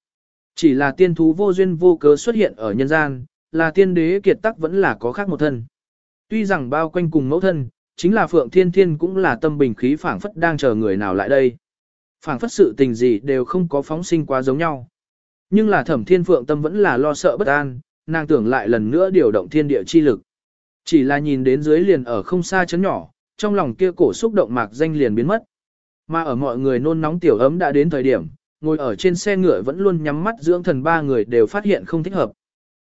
Chỉ là tiên thú vô duyên vô cớ xuất hiện ở nhân gian, là tiên đế kiệt tắc vẫn là có khác một thân. Tuy rằng bao quanh cùng mẫu thân, chính là Phượng Thiên Thiên cũng là tâm bình khí phảng phất đang chờ người nào lại đây phảng phất sự tình gì đều không có phóng sinh quá giống nhau. Nhưng là thẩm thiên phượng tâm vẫn là lo sợ bất an, nàng tưởng lại lần nữa điều động thiên địa chi lực. Chỉ là nhìn đến dưới liền ở không xa chấn nhỏ, trong lòng kia cổ xúc động mạc danh liền biến mất. Mà ở mọi người nôn nóng tiểu ấm đã đến thời điểm, ngồi ở trên xe ngựa vẫn luôn nhắm mắt dưỡng thần ba người đều phát hiện không thích hợp.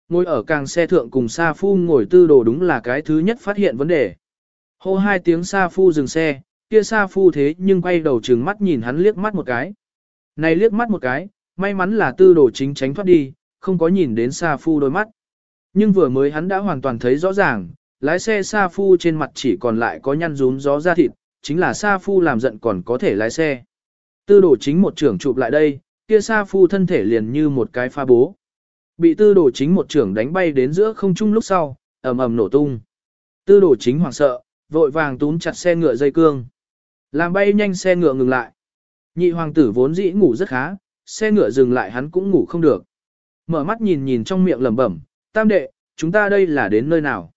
Ngồi ở càng xe thượng cùng Sa Phu ngồi tư đồ đúng là cái thứ nhất phát hiện vấn đề. Hô hai tiếng Sa Phu dừng xe, kia Sa Phu thế nhưng quay đầu trừng mắt nhìn hắn liếc mắt một cái. Này liếc mắt một cái, may mắn là tư đồ chính tránh thoát đi, không có nhìn đến Sa Phu đôi mắt. Nhưng vừa mới hắn đã hoàn toàn thấy rõ ràng, lái xe Sa Phu trên mặt chỉ còn lại có nhăn rúm gió ra thịt, chính là Sa Phu làm giận còn có thể lái xe. Tư đồ chính một trưởng chụp lại đây, kia Sa Phu thân thể liền như một cái pha bố. Bị tư đồ chính một trưởng đánh bay đến giữa không trung lúc sau, ầm ầm nổ tung. Tư đồ chính hoảng sợ, vội vàng túm chặt xe ngựa dây cương. Làm bay nhanh xe ngựa ngừng lại. Nhị hoàng tử vốn dĩ ngủ rất khá, xe ngựa dừng lại hắn cũng ngủ không được. Mở mắt nhìn nhìn trong miệng lẩm bẩm, tam đệ, chúng ta đây là đến nơi nào?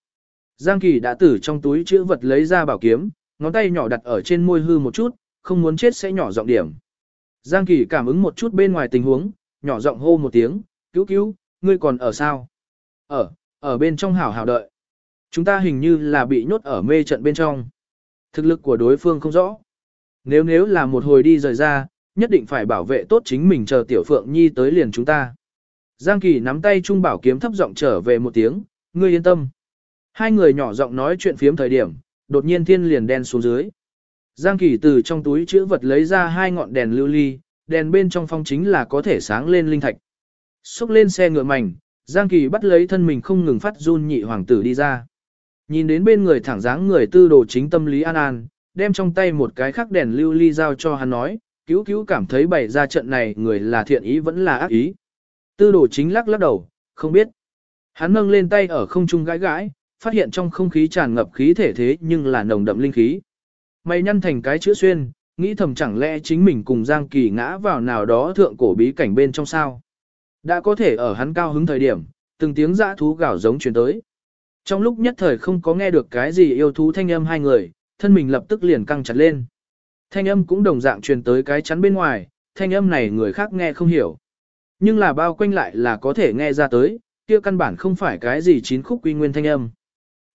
Giang Kỳ đã tử trong túi chữ vật lấy ra bảo kiếm, ngón tay nhỏ đặt ở trên môi hư một chút, không muốn chết sẽ nhỏ giọng điểm. Giang Kỳ cảm ứng một chút bên ngoài tình huống, nhỏ giọng hô một tiếng, cứu cứu, ngươi còn ở sao? Ở, ở bên trong hảo hảo đợi. Chúng ta hình như là bị nhốt ở mê trận bên trong. Thực lực của đối phương không rõ. Nếu nếu là một hồi đi rời ra, nhất định phải bảo vệ tốt chính mình chờ Tiểu Phượng Nhi tới liền chúng ta. Giang Kỳ nắm tay Trung Bảo kiếm thấp giọng trở về một tiếng, ngươi yên tâm. Hai người nhỏ giọng nói chuyện phiếm thời điểm, đột nhiên thiên liền đen xuống dưới. Giang Kỳ từ trong túi chữ vật lấy ra hai ngọn đèn lưu ly, đèn bên trong phong chính là có thể sáng lên linh thạch. Xúc lên xe ngựa mảnh, Giang Kỳ bắt lấy thân mình không ngừng phát run nhị hoàng tử đi ra. Nhìn đến bên người thẳng dáng người tư đồ chính tâm lý an an, đem trong tay một cái khắc đèn lưu ly giao cho hắn nói, cứu cứu cảm thấy bày ra trận này người là thiện ý vẫn là ác ý. Tư đồ chính lắc lắc đầu, không biết. Hắn nâng lên tay ở không trung gãi gãi, phát hiện trong không khí tràn ngập khí thể thế nhưng là nồng đậm linh khí. Mày nhăn thành cái chữ xuyên, nghĩ thầm chẳng lẽ chính mình cùng Giang Kỳ ngã vào nào đó thượng cổ bí cảnh bên trong sao. Đã có thể ở hắn cao hứng thời điểm, từng tiếng dã thú gào giống truyền tới. Trong lúc nhất thời không có nghe được cái gì yêu thú thanh âm hai người, thân mình lập tức liền căng chặt lên. Thanh âm cũng đồng dạng truyền tới cái chắn bên ngoài, thanh âm này người khác nghe không hiểu. Nhưng là bao quanh lại là có thể nghe ra tới, kia căn bản không phải cái gì chín khúc quy nguyên thanh âm.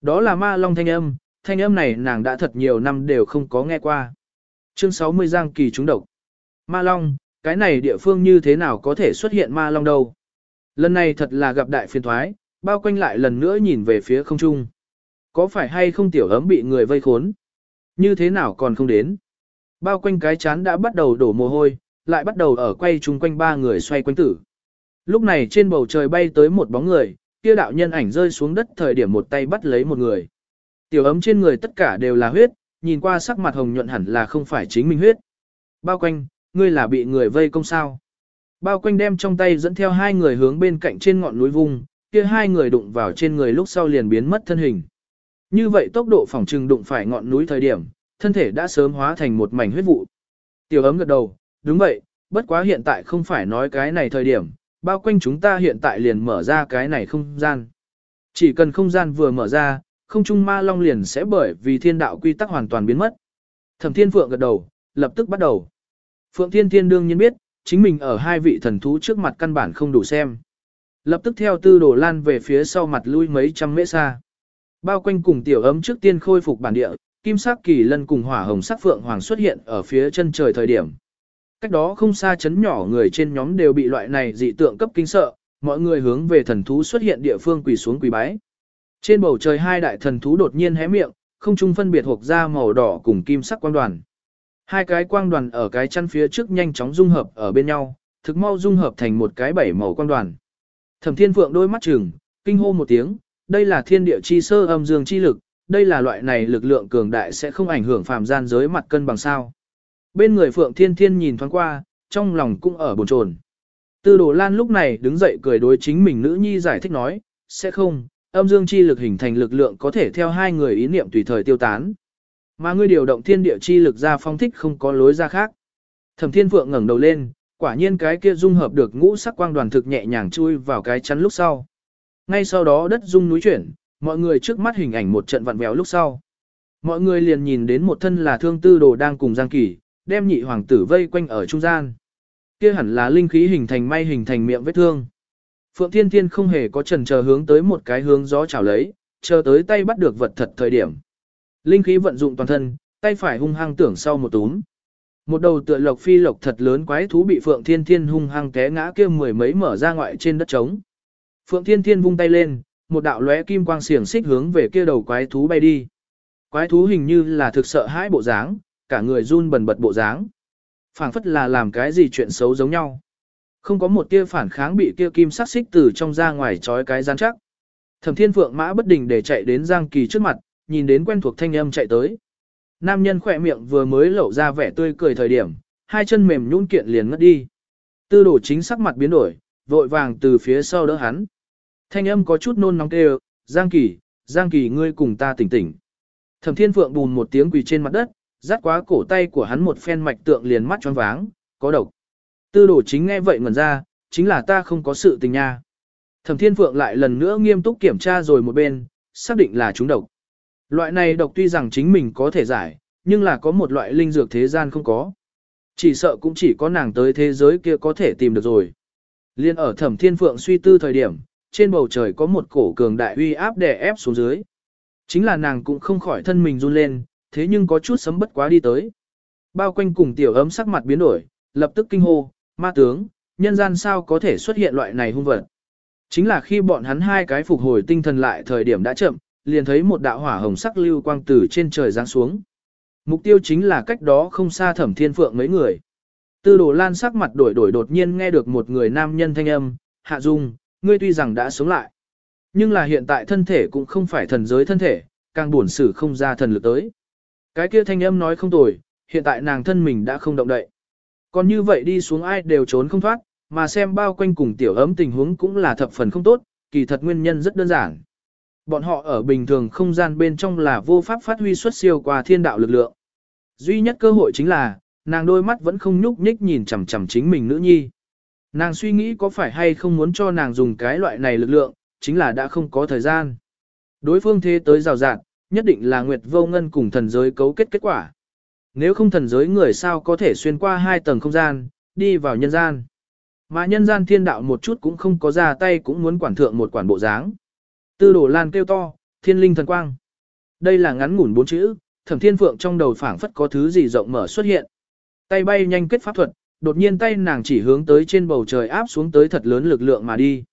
Đó là ma long thanh âm, thanh âm này nàng đã thật nhiều năm đều không có nghe qua. Chương 60 Giang Kỳ trúng độc. Ma long, cái này địa phương như thế nào có thể xuất hiện ma long đâu. Lần này thật là gặp đại phiền thoái, bao quanh lại lần nữa nhìn về phía không trung. Có phải hay không tiểu ấm bị người vây khốn? Như thế nào còn không đến? Bao quanh cái chán đã bắt đầu đổ mồ hôi, lại bắt đầu ở quay chung quanh ba người xoay quanh tử. Lúc này trên bầu trời bay tới một bóng người, kia đạo nhân ảnh rơi xuống đất thời điểm một tay bắt lấy một người. Tiểu ấm trên người tất cả đều là huyết, nhìn qua sắc mặt hồng nhuận hẳn là không phải chính mình huyết. Bao quanh, ngươi là bị người vây công sao. Bao quanh đem trong tay dẫn theo hai người hướng bên cạnh trên ngọn núi vung, kia hai người đụng vào trên người lúc sau liền biến mất thân hình. Như vậy tốc độ phòng trừng đụng phải ngọn núi thời điểm, thân thể đã sớm hóa thành một mảnh huyết vụ. Tiểu ấm gật đầu, đúng vậy, bất quá hiện tại không phải nói cái này thời điểm, bao quanh chúng ta hiện tại liền mở ra cái này không gian. Chỉ cần không gian vừa mở ra, không trung ma long liền sẽ bởi vì thiên đạo quy tắc hoàn toàn biến mất. Thẩm Thiên Phượng gật đầu, lập tức bắt đầu. Phượng Thiên Thiên đương nhiên biết, chính mình ở hai vị thần thú trước mặt căn bản không đủ xem. Lập tức theo tư đồ lan về phía sau mặt lui mấy trăm mễ xa. Bao quanh cùng tiểu ấm trước tiên khôi phục bản địa, kim sắc kỳ lân cùng hỏa hồng sắc phượng hoàng xuất hiện ở phía chân trời thời điểm. Cách đó không xa chấn nhỏ người trên nhóm đều bị loại này dị tượng cấp kinh sợ, mọi người hướng về thần thú xuất hiện địa phương quỳ xuống quỳ bái. Trên bầu trời hai đại thần thú đột nhiên hé miệng, không trung phân biệt hộp ra màu đỏ cùng kim sắc quang đoàn. Hai cái quang đoàn ở cái chân phía trước nhanh chóng dung hợp ở bên nhau, thực mau dung hợp thành một cái bảy màu quang đoàn. Thẩm Thiên Phượng đôi mắt trừng, kinh hô một tiếng, đây là thiên địa chi sơ âm dương chi lực, đây là loại này lực lượng cường đại sẽ không ảnh hưởng phàm gian giới mặt cân bằng sao. Bên người Phượng Thiên Thiên nhìn thoáng qua, trong lòng cũng ở bồn chồn. Tư Đồ Lan lúc này đứng dậy cười đối chính mình nữ nhi giải thích nói, sẽ không, âm dương chi lực hình thành lực lượng có thể theo hai người ý niệm tùy thời tiêu tán. Mà ngươi điều động thiên địa chi lực ra phong thích không có lối ra khác. Thẩm Thiên Phượng ngẩng đầu lên, quả nhiên cái kia dung hợp được ngũ sắc quang đoàn thực nhẹ nhàng chui vào cái chắn lúc sau. Ngay sau đó đất dung núi chuyển, mọi người trước mắt hình ảnh một trận vặn vẹo lúc sau. Mọi người liền nhìn đến một thân là thương tư đồ đang cùng Giang Kỳ, đem nhị hoàng tử vây quanh ở trung gian. Kia hẳn là linh khí hình thành may hình thành miệng vết thương. Phượng Thiên Thiên không hề có chần chờ hướng tới một cái hướng gió chảo lấy, chờ tới tay bắt được vật thật thời điểm. Linh khí vận dụng toàn thân, tay phải hung hăng tưởng sau một túm. Một đầu tựa lộc phi lộc thật lớn quái thú bị Phượng Thiên Thiên hung hăng té ngã kia mười mấy mở ra ngoại trên đất trống. Phượng Thiên Thiên vung tay lên, một đạo lóe kim quang xiềng xích hướng về kia đầu quái thú bay đi. Quái thú hình như là thực sợ hãi bộ dáng, cả người run bần bật bộ dáng. phảng phất là làm cái gì chuyện xấu giống nhau. Không có một tia phản kháng bị kia kim sắc xích từ trong ra ngoài trói cái gian chắc. Thẩm Thiên Phượng mã bất đình để chạy đến Giang Kỳ trước mặt, nhìn đến quen thuộc thanh âm chạy tới. Nam nhân khỏe miệng vừa mới lộ ra vẻ tươi cười thời điểm, hai chân mềm nhũn kiện liền ngất đi. Tư đổ chính sắc mặt biến đổi, vội vàng từ phía sau đỡ hắn. Thanh âm có chút nôn nóng kêu, Giang Kỳ, Giang Kỳ ngươi cùng ta tỉnh tỉnh. Thẩm Thiên Phượng bùn một tiếng quỳ trên mặt đất, dắt quá cổ tay của hắn một phen mạch tượng liền mắt tròn váng, có độc. Tư đổ chính nghe vậy ngẩn ra, chính là ta không có sự tình nha. Thẩm Thiên Phượng lại lần nữa nghiêm túc kiểm tra rồi một bên, xác định là chúng độc. Loại này độc tuy rằng chính mình có thể giải, nhưng là có một loại linh dược thế gian không có. Chỉ sợ cũng chỉ có nàng tới thế giới kia có thể tìm được rồi. Liên ở Thẩm Thiên Phượng suy tư thời điểm, trên bầu trời có một cổ cường đại uy áp đè ép xuống dưới. Chính là nàng cũng không khỏi thân mình run lên, thế nhưng có chút sấm bất quá đi tới. Bao quanh cùng tiểu ấm sắc mặt biến đổi, lập tức kinh hô, ma tướng, nhân gian sao có thể xuất hiện loại này hung vật. Chính là khi bọn hắn hai cái phục hồi tinh thần lại thời điểm đã chậm, liền thấy một đạo hỏa hồng sắc lưu quang từ trên trời giáng xuống. Mục tiêu chính là cách đó không xa thẩm thiên phượng mấy người. Tư đồ lan sắc mặt đổi đổi đột nhiên nghe được một người nam nhân thanh âm, hạ dung, ngươi tuy rằng đã sống lại. Nhưng là hiện tại thân thể cũng không phải thần giới thân thể, càng buồn xử không ra thần lực tới. Cái kia thanh âm nói không tồi, hiện tại nàng thân mình đã không động đậy. Còn như vậy đi xuống ai đều trốn không thoát, mà xem bao quanh cùng tiểu ấm tình huống cũng là thập phần không tốt, kỳ thật nguyên nhân rất đơn giản. Bọn họ ở bình thường không gian bên trong là vô pháp phát huy xuất siêu qua thiên đạo lực lượng. Duy nhất cơ hội chính là, nàng đôi mắt vẫn không nhúc nhích nhìn chằm chằm chính mình nữ nhi. Nàng suy nghĩ có phải hay không muốn cho nàng dùng cái loại này lực lượng, chính là đã không có thời gian. Đối phương thế tới rào rạt, nhất định là Nguyệt Vô Ngân cùng thần giới cấu kết kết quả. Nếu không thần giới người sao có thể xuyên qua hai tầng không gian, đi vào nhân gian. Mà nhân gian thiên đạo một chút cũng không có ra tay cũng muốn quản thượng một quản bộ dáng. Tư đổ lan kêu to, thiên linh thần quang. Đây là ngắn ngủn bốn chữ, thẩm thiên phượng trong đầu phảng phất có thứ gì rộng mở xuất hiện. Tay bay nhanh kết pháp thuật, đột nhiên tay nàng chỉ hướng tới trên bầu trời áp xuống tới thật lớn lực lượng mà đi.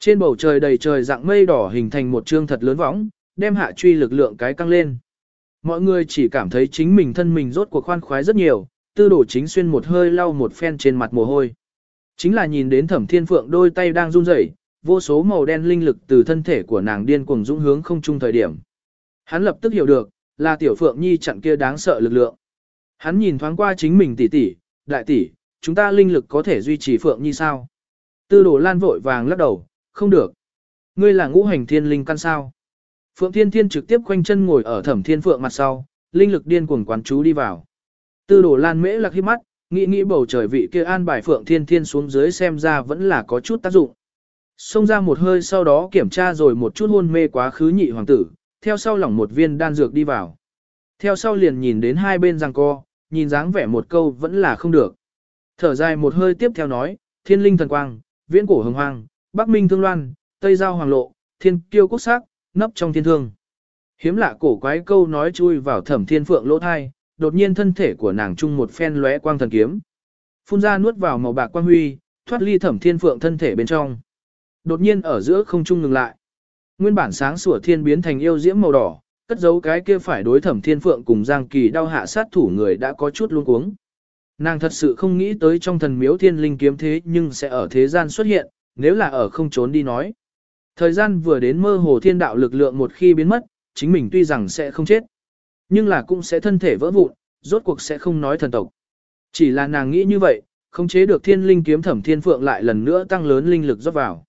Trên bầu trời đầy trời dạng mây đỏ hình thành một trương thật lớn võng, đem hạ truy lực lượng cái căng lên. Mọi người chỉ cảm thấy chính mình thân mình rốt cuộc khoan khoái rất nhiều, tư đổ chính xuyên một hơi lau một phen trên mặt mồ hôi. Chính là nhìn đến thẩm thiên phượng đôi tay đang run rẩy, vô số màu đen linh lực từ thân thể của nàng điên cuồng dũng hướng không chung thời điểm. Hắn lập tức hiểu được, là tiểu phượng nhi chặn kia đáng sợ lực lượng. Hắn nhìn thoáng qua chính mình tỷ tỷ, đại tỷ, chúng ta linh lực có thể duy trì phượng nhi sao? Tư đồ lan vội vàng lắc đầu, không được. Ngươi là ngũ hành thiên linh căn sao? Phượng Thiên Thiên trực tiếp khoanh chân ngồi ở Thẩm Thiên Phượng mặt sau, linh lực điên cuồng quán chú đi vào. Tư Đồ Lan Mễ lạc hít mắt, nghĩ nghĩ bầu trời vị kia an bài Phượng Thiên Thiên xuống dưới xem ra vẫn là có chút tác dụng. Xông ra một hơi sau đó kiểm tra rồi một chút hôn mê quá khứ nhị hoàng tử, theo sau lỏng một viên đan dược đi vào. Theo sau liền nhìn đến hai bên răng co, nhìn dáng vẻ một câu vẫn là không được. Thở dài một hơi tiếp theo nói, thiên linh thần quang, viễn cổ hồng hoang, bắc minh thương loan, tây giao hoàng lộ, thiên kiêu quốc sắc, nấp trong thiên thương. Hiếm lạ cổ quái câu nói chui vào thẩm thiên phượng lỗ thai, đột nhiên thân thể của nàng trung một phen lóe quang thần kiếm. Phun ra nuốt vào màu bạc quang huy, thoát ly thẩm thiên phượng thân thể bên trong. Đột nhiên ở giữa không trung ngừng lại. Nguyên bản sáng sủa thiên biến thành yêu diễm màu đỏ, cất giấu cái kia phải đối thẩm thiên phượng cùng Giang Kỳ đau hạ sát thủ người đã có chút luống cuống. Nàng thật sự không nghĩ tới trong thần miếu thiên linh kiếm thế nhưng sẽ ở thế gian xuất hiện, nếu là ở không trốn đi nói. Thời gian vừa đến mơ hồ thiên đạo lực lượng một khi biến mất, chính mình tuy rằng sẽ không chết, nhưng là cũng sẽ thân thể vỡ vụn, rốt cuộc sẽ không nói thần tộc. Chỉ là nàng nghĩ như vậy, không chế được thiên linh kiếm thẩm thiên phượng lại lần nữa tăng lớn linh lực rót vào.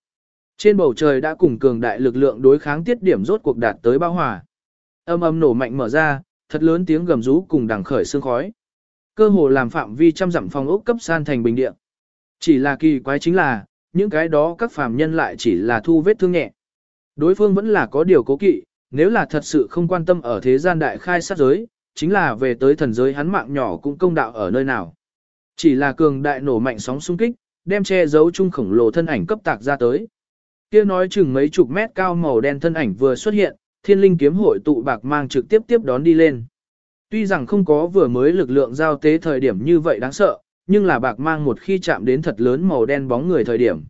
Trên bầu trời đã cùng cường đại lực lượng đối kháng tiết điểm rốt cuộc đạt tới bao hòa. Âm âm nổ mạnh mở ra, thật lớn tiếng gầm rú cùng đằng khởi sương khói. Cơ hồ làm phạm vi trăm dặm phòng ốc cấp san thành bình địa. Chỉ là kỳ quái chính là, những cái đó các phàm nhân lại chỉ là thu vết thương nhẹ. Đối phương vẫn là có điều cố kỵ, nếu là thật sự không quan tâm ở thế gian đại khai sát giới, chính là về tới thần giới hắn mạng nhỏ cũng công đạo ở nơi nào. Chỉ là cường đại nổ mạnh sóng xung kích, đem che giấu chung khổng lồ thân ảnh cấp tạc ra tới. Kia nói chừng mấy chục mét cao màu đen thân ảnh vừa xuất hiện, thiên linh kiếm hội tụ bạc mang trực tiếp tiếp đón đi lên. Tuy rằng không có vừa mới lực lượng giao tế thời điểm như vậy đáng sợ, nhưng là bạc mang một khi chạm đến thật lớn màu đen bóng người thời điểm.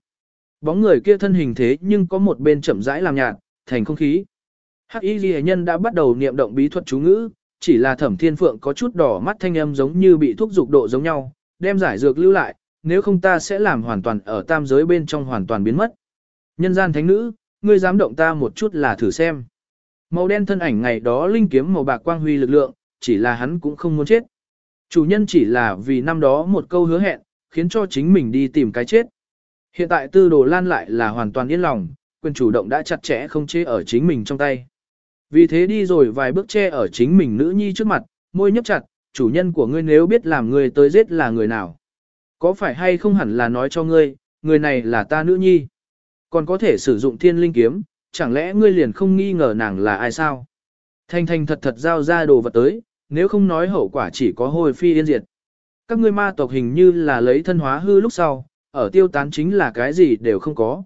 Bóng người kia thân hình thế nhưng có một bên chậm rãi làm nhạt, thành không khí. Hắc y ghi nhân đã bắt đầu niệm động bí thuật chú ngữ, chỉ là thẩm thiên phượng có chút đỏ mắt thanh âm giống như bị thuốc dục độ giống nhau, đem giải dược lưu lại, nếu không ta sẽ làm hoàn toàn ở tam giới bên trong hoàn toàn biến mất. Nhân gian thánh nữ, ngươi dám động ta một chút là thử xem. Màu đen thân ảnh ngày đó linh kiếm màu bạc quang huy lực lượng, chỉ là hắn cũng không muốn chết. Chủ nhân chỉ là vì năm đó một câu hứa hẹn, khiến cho chính mình đi tìm cái chết. Hiện tại tư đồ lan lại là hoàn toàn yên lòng, quyền chủ động đã chặt chẽ không chế ở chính mình trong tay. Vì thế đi rồi vài bước che ở chính mình nữ nhi trước mặt, môi nhấp chặt, chủ nhân của ngươi nếu biết làm người tới giết là người nào. Có phải hay không hẳn là nói cho ngươi, người này là ta nữ nhi. Còn có thể sử dụng thiên linh kiếm, chẳng lẽ ngươi liền không nghi ngờ nàng là ai sao? Thanh thanh thật thật giao ra đồ vật tới, nếu không nói hậu quả chỉ có hồi phi yên diệt. Các ngươi ma tộc hình như là lấy thân hóa hư lúc sau, ở tiêu tán chính là cái gì đều không có.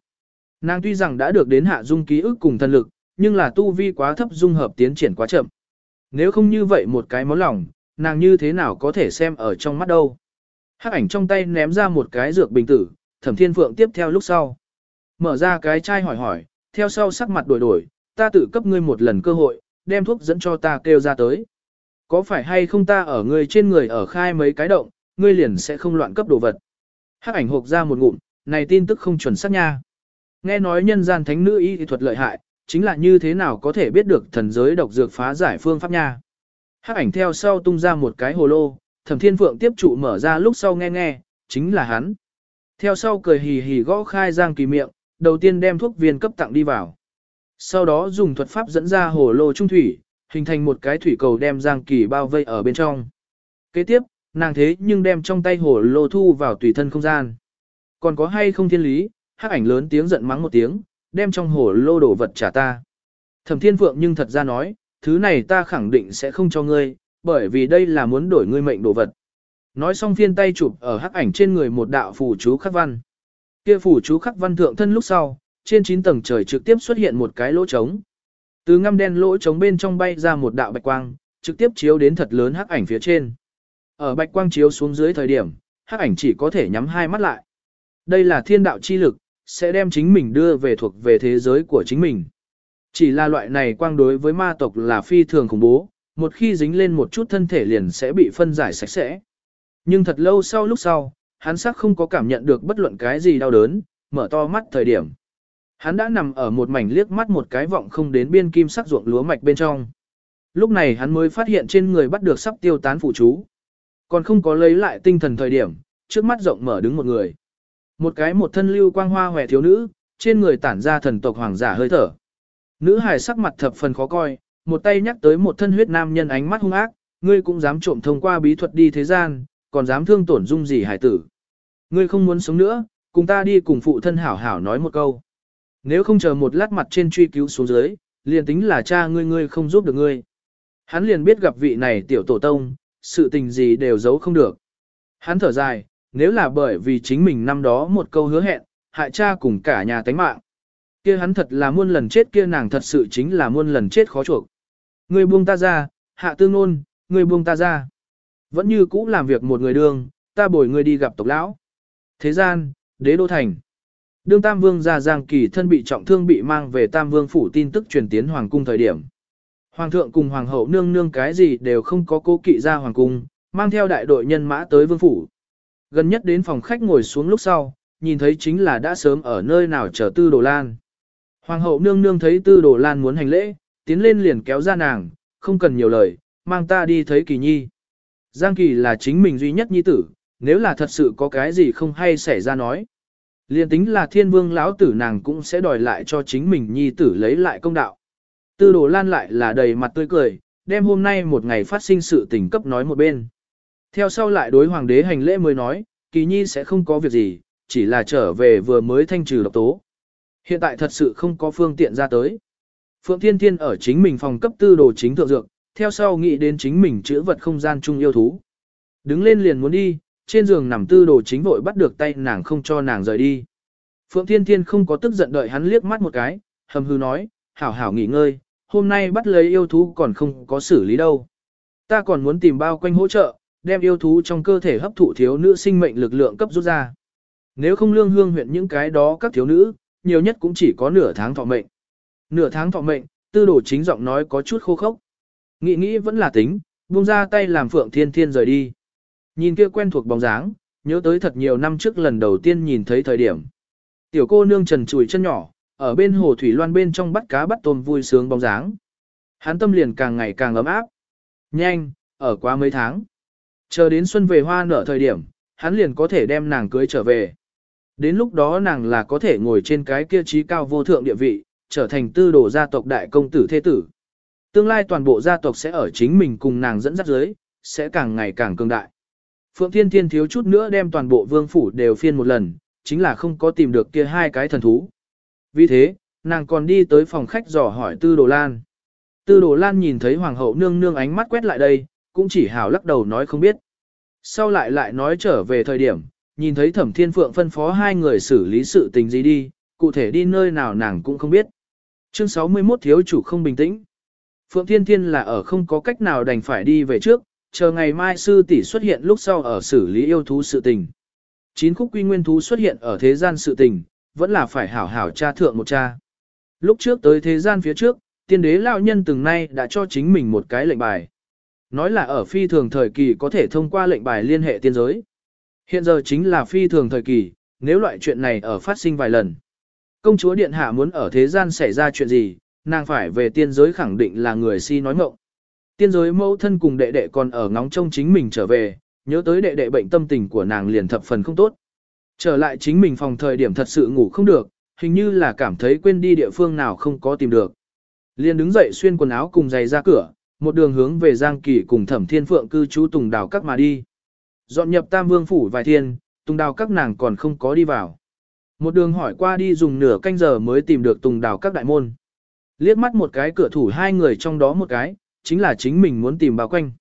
Nàng tuy rằng đã được đến hạ dung ký ức cùng thân lực, nhưng là tu vi quá thấp dung hợp tiến triển quá chậm. Nếu không như vậy một cái món lòng, nàng như thế nào có thể xem ở trong mắt đâu. Hắc ảnh trong tay ném ra một cái dược bình tử, thẩm thiên phượng tiếp theo lúc sau. Mở ra cái chai hỏi hỏi, theo sau sắc mặt đổi đổi, ta tự cấp ngươi một lần cơ hội, đem thuốc dẫn cho ta kêu ra tới. Có phải hay không ta ở ngươi trên người ở khai mấy cái động, ngươi liền sẽ không loạn cấp đồ vật. Hắc ảnh hộp ra một ngụm, này tin tức không chuẩn xác nha. Nghe nói nhân gian thánh nữ y thuật lợi hại, chính là như thế nào có thể biết được thần giới độc dược phá giải phương pháp nha. Hắc ảnh theo sau tung ra một cái hồ lô, thẩm thiên phượng tiếp trụ mở ra lúc sau nghe nghe, chính là hắn. Theo sau cười hì hì gõ khai giang kỳ miệng, đầu tiên đem thuốc viên cấp tặng đi vào. Sau đó dùng thuật pháp dẫn ra hồ lô trung thủy, hình thành một cái thủy cầu đem giang kỳ bao vây ở bên trong. Kế tiếp, nàng thế nhưng đem trong tay hồ lô thu vào tùy thân không gian. Còn có hay không thiên lý, hắc ảnh lớn tiếng giận mắng một tiếng, đem trong hồ lô đổ vật trả ta. Thẩm thiên phượng nhưng thật ra nói, thứ này ta khẳng định sẽ không cho ngươi, bởi vì đây là muốn đổi ngươi mệnh đồ vật. Nói xong phiên tay chụp ở hắc ảnh trên người một đạo phù chú khắc văn. Kia phủ chú khắc văn thượng thân lúc sau, trên 9 tầng trời trực tiếp xuất hiện một cái lỗ trống. Từ ngăm đen lỗ trống bên trong bay ra một đạo bạch quang, trực tiếp chiếu đến thật lớn hắc ảnh phía trên. Ở bạch quang chiếu xuống dưới thời điểm, hắc ảnh chỉ có thể nhắm hai mắt lại. Đây là thiên đạo chi lực, sẽ đem chính mình đưa về thuộc về thế giới của chính mình. Chỉ là loại này quang đối với ma tộc là phi thường khủng bố, một khi dính lên một chút thân thể liền sẽ bị phân giải sạch sẽ. Nhưng thật lâu sau lúc sau, hắn sắc không có cảm nhận được bất luận cái gì đau đớn, mở to mắt thời điểm. Hắn đã nằm ở một mảnh liếc mắt một cái vọng không đến biên kim sắc ruộng lúa mạch bên trong. Lúc này hắn mới phát hiện trên người bắt được sắp tiêu tán phụ chú. Còn không có lấy lại tinh thần thời điểm, trước mắt rộng mở đứng một người. Một cái một thân lưu quang hoa hòe thiếu nữ, trên người tản ra thần tộc hoàng giả hơi thở. Nữ hài sắc mặt thập phần khó coi, một tay nhắc tới một thân huyết nam nhân ánh mắt hung ác, ngươi cũng dám trộm thông qua bí thuật đi thế gian, còn dám thương tổn dung gì hải tử. Ngươi không muốn sống nữa, cùng ta đi cùng phụ thân hảo hảo nói một câu. Nếu không chờ một lát mặt trên truy cứu xuống dưới, liền tính là cha ngươi ngươi không giúp được ngươi. Hắn liền biết gặp vị này tiểu tổ tông, sự tình gì đều giấu không được. Hắn thở dài, nếu là bởi vì chính mình năm đó một câu hứa hẹn, hại cha cùng cả nhà tánh mạng. kia hắn thật là muôn lần chết kia nàng thật sự chính là muôn lần chết khó chuộc. Ngươi buông ta ra, hạ tương nôn, ngươi buông ta ra. Vẫn như cũ làm việc một người đường, ta bồi ngươi đi gặp tộc lão. Thế gian, đế đô thành. Đương Tam Vương ra Giang Kỳ thân bị trọng thương bị mang về Tam Vương phủ tin tức truyền tiến Hoàng cung thời điểm. Hoàng thượng cùng Hoàng hậu nương nương cái gì đều không có cố kỵ ra Hoàng cung, mang theo đại đội nhân mã tới Vương phủ. Gần nhất đến phòng khách ngồi xuống lúc sau, nhìn thấy chính là đã sớm ở nơi nào chờ Tư Đồ Lan. Hoàng hậu nương nương thấy Tư Đồ Lan muốn hành lễ, tiến lên liền kéo ra nàng, không cần nhiều lời, mang ta đi thấy Kỳ Nhi. Giang Kỳ là chính mình duy nhất nhi tử, nếu là thật sự có cái gì không hay xảy ra nói. Liên tính là thiên vương lão tử nàng cũng sẽ đòi lại cho chính mình nhi tử lấy lại công đạo. Tư đồ lan lại là đầy mặt tươi cười, đem hôm nay một ngày phát sinh sự tình cấp nói một bên. Theo sau lại đối hoàng đế hành lễ mới nói, kỳ nhi sẽ không có việc gì, chỉ là trở về vừa mới thanh trừ độc tố. Hiện tại thật sự không có phương tiện ra tới. Phượng Thiên Thiên ở chính mình phòng cấp tư đồ chính thượng dược, theo sau nghĩ đến chính mình chữa vật không gian chung yêu thú. Đứng lên liền muốn đi, trên giường nằm tư đồ chính vội bắt được tay nàng không cho nàng rời đi. Phượng Thiên Thiên không có tức giận đợi hắn liếc mắt một cái, hầm hư nói, hảo hảo nghỉ ngơi, hôm nay bắt lấy yêu thú còn không có xử lý đâu. Ta còn muốn tìm bao quanh hỗ trợ, đem yêu thú trong cơ thể hấp thụ thiếu nữ sinh mệnh lực lượng cấp rút ra. Nếu không lương hương huyện những cái đó các thiếu nữ, nhiều nhất cũng chỉ có nửa tháng thọ mệnh. Nửa tháng thọ mệnh, tư đồ chính giọng nói có chút khô khốc. Nghĩ nghĩ vẫn là tính, buông ra tay làm Phượng Thiên Thiên rời đi. Nhìn kia quen thuộc bóng dáng, nhớ tới thật nhiều năm trước lần đầu tiên nhìn thấy thời điểm. Tiểu cô nương trần chùi chân nhỏ, ở bên hồ thủy loan bên trong bắt cá bắt tôm vui sướng bóng dáng. Hắn tâm liền càng ngày càng ấm áp. Nhanh, ở quá mấy tháng. Chờ đến xuân về hoa nở thời điểm, hắn liền có thể đem nàng cưới trở về. Đến lúc đó nàng là có thể ngồi trên cái kia trí cao vô thượng địa vị, trở thành tư đồ gia tộc đại công tử thế tử. Tương lai toàn bộ gia tộc sẽ ở chính mình cùng nàng dẫn dắt dưới, sẽ càng ngày càng cường đại. Phượng Thiên Thiên thiếu chút nữa đem toàn bộ vương phủ đều phiên một lần, chính là không có tìm được kia hai cái thần thú. Vì thế, nàng còn đi tới phòng khách dò hỏi Tư Đồ Lan. Tư Đồ Lan nhìn thấy Hoàng hậu nương nương ánh mắt quét lại đây, cũng chỉ hào lắc đầu nói không biết. Sau lại lại nói trở về thời điểm, nhìn thấy Thẩm Thiên Phượng phân phó hai người xử lý sự tình gì đi, cụ thể đi nơi nào nàng cũng không biết. Chương 61 thiếu chủ không bình tĩnh. Phượng Thiên Thiên là ở không có cách nào đành phải đi về trước, chờ ngày mai sư tỷ xuất hiện lúc sau ở xử lý yêu thú sự tình. Chín khúc quy nguyên thú xuất hiện ở thế gian sự tình, vẫn là phải hảo hảo tra thượng một cha. Lúc trước tới thế gian phía trước, tiên đế lão nhân từng nay đã cho chính mình một cái lệnh bài. Nói là ở phi thường thời kỳ có thể thông qua lệnh bài liên hệ tiên giới. Hiện giờ chính là phi thường thời kỳ, nếu loại chuyện này ở phát sinh vài lần. Công chúa Điện Hạ muốn ở thế gian xảy ra chuyện gì, nàng phải về tiên giới khẳng định là người si nói mộng. Tiên giới mẫu thân cùng đệ đệ còn ở ngóng trông chính mình trở về, nhớ tới đệ đệ bệnh tâm tình của nàng liền thập phần không tốt. Trở lại chính mình phòng thời điểm thật sự ngủ không được, hình như là cảm thấy quên đi địa phương nào không có tìm được. Liền đứng dậy xuyên quần áo cùng giày ra cửa, một đường hướng về Giang Kỳ cùng Thẩm Thiên Phượng cư trú Tùng Đào các mà đi. Dọn nhập Tam Vương phủ vài thiên, Tùng Đào các nàng còn không có đi vào. Một đường hỏi qua đi dùng nửa canh giờ mới tìm được Tùng Đào các đại môn. Liếc mắt một cái cửa thủ hai người trong đó một cái, chính là chính mình muốn tìm bao quanh.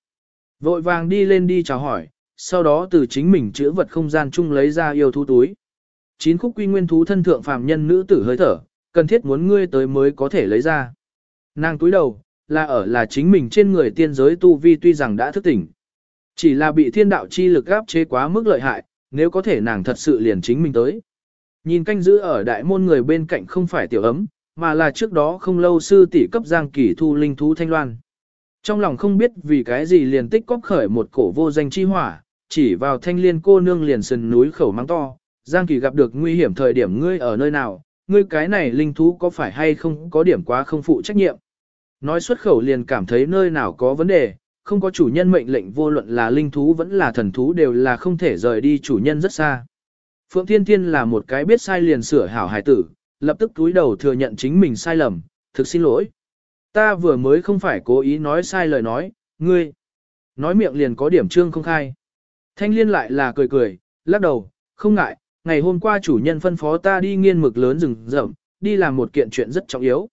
Vội vàng đi lên đi chào hỏi, sau đó từ chính mình chữa vật không gian chung lấy ra yêu thú túi. Chín khúc quy nguyên thú thân thượng phàm nhân nữ tử hơi thở, cần thiết muốn ngươi tới mới có thể lấy ra. Nàng túi đầu, là ở là chính mình trên người tiên giới tu vi tuy rằng đã thức tỉnh. Chỉ là bị thiên đạo chi lực áp chế quá mức lợi hại, nếu có thể nàng thật sự liền chính mình tới. Nhìn canh giữ ở đại môn người bên cạnh không phải tiểu ấm, mà là trước đó không lâu sư tỷ cấp giang kỳ thu linh thú thanh loan. Trong lòng không biết vì cái gì liền tích cóp khởi một cổ vô danh chi hỏa, chỉ vào thanh liên cô nương liền sần núi khẩu mắng to, Giang Kỳ gặp được nguy hiểm thời điểm ngươi ở nơi nào, ngươi cái này linh thú có phải hay không có điểm quá không phụ trách nhiệm. Nói xuất khẩu liền cảm thấy nơi nào có vấn đề, không có chủ nhân mệnh lệnh vô luận là linh thú vẫn là thần thú đều là không thể rời đi chủ nhân rất xa. Phượng Thiên Thiên là một cái biết sai liền sửa hảo hài tử, lập tức túi đầu thừa nhận chính mình sai lầm, thực xin lỗi. Ta vừa mới không phải cố ý nói sai lời nói, ngươi. Nói miệng liền có điểm trương không khai. Thanh liên lại là cười cười, lắc đầu, không ngại, ngày hôm qua chủ nhân phân phó ta đi nghiên mực lớn rừng rậm, đi làm một kiện chuyện rất trọng yếu.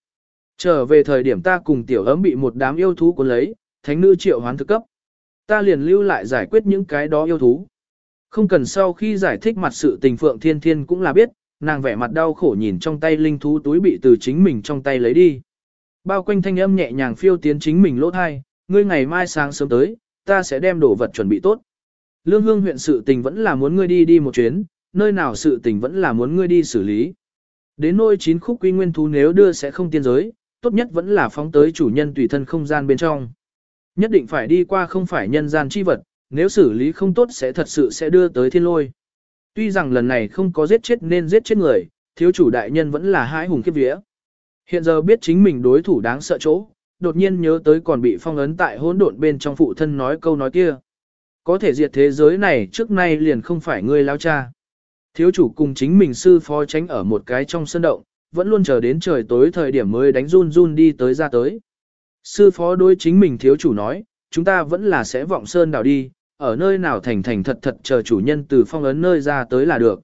Trở về thời điểm ta cùng tiểu ấm bị một đám yêu thú cuốn lấy, thánh nữ triệu hoán thực cấp. Ta liền lưu lại giải quyết những cái đó yêu thú. Không cần sau khi giải thích mặt sự tình Phượng Thiên Thiên cũng là biết, nàng vẻ mặt đau khổ nhìn trong tay linh thú túi bị từ chính mình trong tay lấy đi. Bao quanh thanh âm nhẹ nhàng phiêu tiến chính mình lỗ thai, ngươi ngày mai sáng sớm tới, ta sẽ đem đồ vật chuẩn bị tốt. Lương hương huyện sự tình vẫn là muốn ngươi đi đi một chuyến, nơi nào sự tình vẫn là muốn ngươi đi xử lý. Đến nôi chín khúc quy nguyên thú nếu đưa sẽ không tiên giới, tốt nhất vẫn là phóng tới chủ nhân tùy thân không gian bên trong. Nhất định phải đi qua không phải nhân gian chi vật, nếu xử lý không tốt sẽ thật sự sẽ đưa tới thiên lôi. Tuy rằng lần này không có giết chết nên giết chết người, thiếu chủ đại nhân vẫn là hai hùng kiếp vía. Hiện giờ biết chính mình đối thủ đáng sợ chỗ, đột nhiên nhớ tới còn bị phong ấn tại hỗn độn bên trong phụ thân nói câu nói kia. Có thể diệt thế giới này trước nay liền không phải ngươi lao cha. Thiếu chủ cùng chính mình sư phó tránh ở một cái trong sân động, vẫn luôn chờ đến trời tối thời điểm mới đánh run run đi tới ra tới. Sư phó đối chính mình thiếu chủ nói, chúng ta vẫn là sẽ vọng sơn đảo đi, ở nơi nào thành thành thật thật chờ chủ nhân từ phong ấn nơi ra tới là được.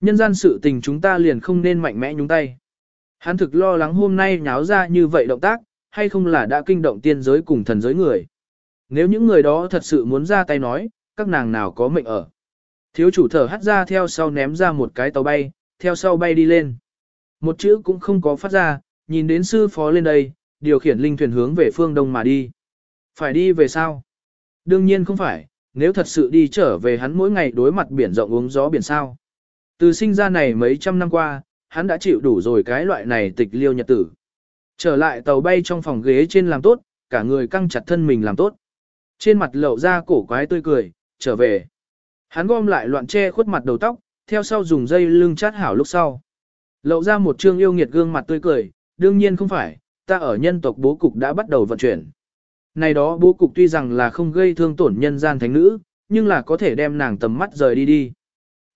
Nhân gian sự tình chúng ta liền không nên mạnh mẽ nhúng tay. Hắn thực lo lắng hôm nay nháo ra như vậy động tác, hay không là đã kinh động tiên giới cùng thần giới người. Nếu những người đó thật sự muốn ra tay nói, các nàng nào có mệnh ở. Thiếu chủ thở hắt ra theo sau ném ra một cái tàu bay, theo sau bay đi lên. Một chữ cũng không có phát ra, nhìn đến sư phó lên đây, điều khiển linh thuyền hướng về phương đông mà đi. Phải đi về sao? Đương nhiên không phải, nếu thật sự đi trở về hắn mỗi ngày đối mặt biển rộng uống gió biển sao. Từ sinh ra này mấy trăm năm qua, hắn đã chịu đủ rồi cái loại này tịch liêu nhật tử. Trở lại tàu bay trong phòng ghế trên làm tốt, cả người căng chặt thân mình làm tốt. Trên mặt lậu ra cổ quái tươi cười, trở về. Hắn gom lại loạn che khuất mặt đầu tóc, theo sau dùng dây lưng chát hảo lúc sau. Lậu ra một trương yêu nghiệt gương mặt tươi cười, đương nhiên không phải, ta ở nhân tộc bố cục đã bắt đầu vận chuyển. Này đó bố cục tuy rằng là không gây thương tổn nhân gian thánh nữ, nhưng là có thể đem nàng tầm mắt rời đi đi.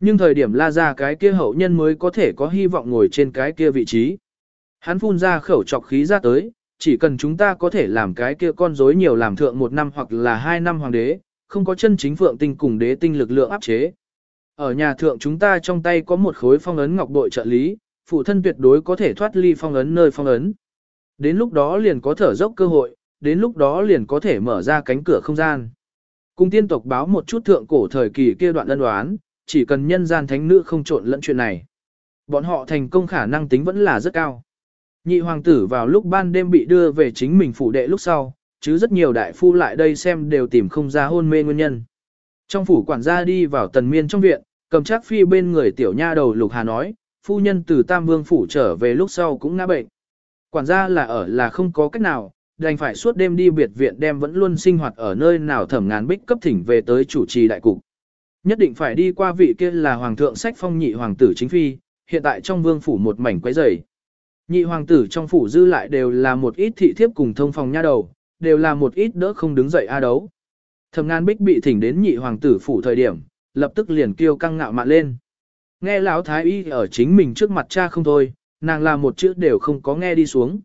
Nhưng thời điểm la ra cái kia hậu nhân mới có thể có hy vọng ngồi trên cái kia vị trí. Hắn phun ra khẩu trọc khí ra tới, chỉ cần chúng ta có thể làm cái kia con rối nhiều làm thượng một năm hoặc là hai năm hoàng đế, không có chân chính phượng tinh cùng đế tinh lực lượng áp chế. Ở nhà thượng chúng ta trong tay có một khối phong ấn ngọc bội trợ lý, phụ thân tuyệt đối có thể thoát ly phong ấn nơi phong ấn. Đến lúc đó liền có thở dốc cơ hội, đến lúc đó liền có thể mở ra cánh cửa không gian. Cùng tiên tộc báo một chút thượng cổ thời kỳ kia đoạn ân đoán, chỉ cần nhân gian thánh nữ không trộn lẫn chuyện này. Bọn họ thành công khả năng tính vẫn là rất cao. Nhị hoàng tử vào lúc ban đêm bị đưa về chính mình phủ đệ lúc sau, chứ rất nhiều đại phu lại đây xem đều tìm không ra hôn mê nguyên nhân. Trong phủ quản gia đi vào tần miên trong viện, cầm chắc phi bên người tiểu nha đầu Lục Hà nói, phu nhân từ Tam Vương phủ trở về lúc sau cũng ngã bệnh. Quản gia là ở là không có cách nào, đành phải suốt đêm đi biệt viện đem vẫn luôn sinh hoạt ở nơi nào thẩm ngàn bích cấp thỉnh về tới chủ trì đại cục. Nhất định phải đi qua vị kia là hoàng thượng sách phong nhị hoàng tử chính phi, hiện tại trong vương phủ một mảnh quấy rầy. Nhị hoàng tử trong phủ dư lại đều là một ít thị thiếp cùng thông phòng nha đầu, đều là một ít đỡ không đứng dậy a đấu. Thẩm ngàn bích bị thỉnh đến nhị hoàng tử phủ thời điểm, lập tức liền kêu căng ngạo mạn lên. Nghe lão thái y ở chính mình trước mặt cha không thôi, nàng làm một chữ đều không có nghe đi xuống.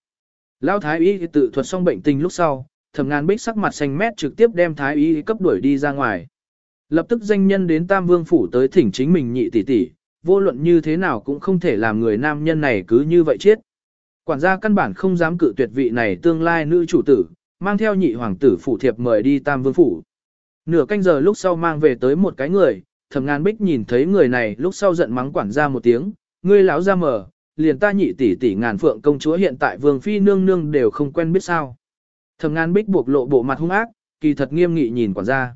Lão thái y tự thuật xong bệnh tình lúc sau, thẩm ngàn bích sắc mặt xanh mét trực tiếp đem thái y cấp đuổi đi ra ngoài. Lập tức danh nhân đến Tam Vương phủ tới thỉnh chính mình nhị tỷ tỷ, vô luận như thế nào cũng không thể làm người nam nhân này cứ như vậy chết. Quản gia căn bản không dám cự tuyệt vị này tương lai nữ chủ tử, mang theo nhị hoàng tử phủ thiệp mời đi Tam Vương phủ. Nửa canh giờ lúc sau mang về tới một cái người, thẩm ngàn bích nhìn thấy người này lúc sau giận mắng quản gia một tiếng, ngươi lão ra mở, liền ta nhị tỷ tỷ ngàn phượng công chúa hiện tại vương phi nương nương đều không quen biết sao. Thẩm ngàn bích buộc lộ bộ mặt hung ác, kỳ thật nghiêm nghị nhìn quản gia.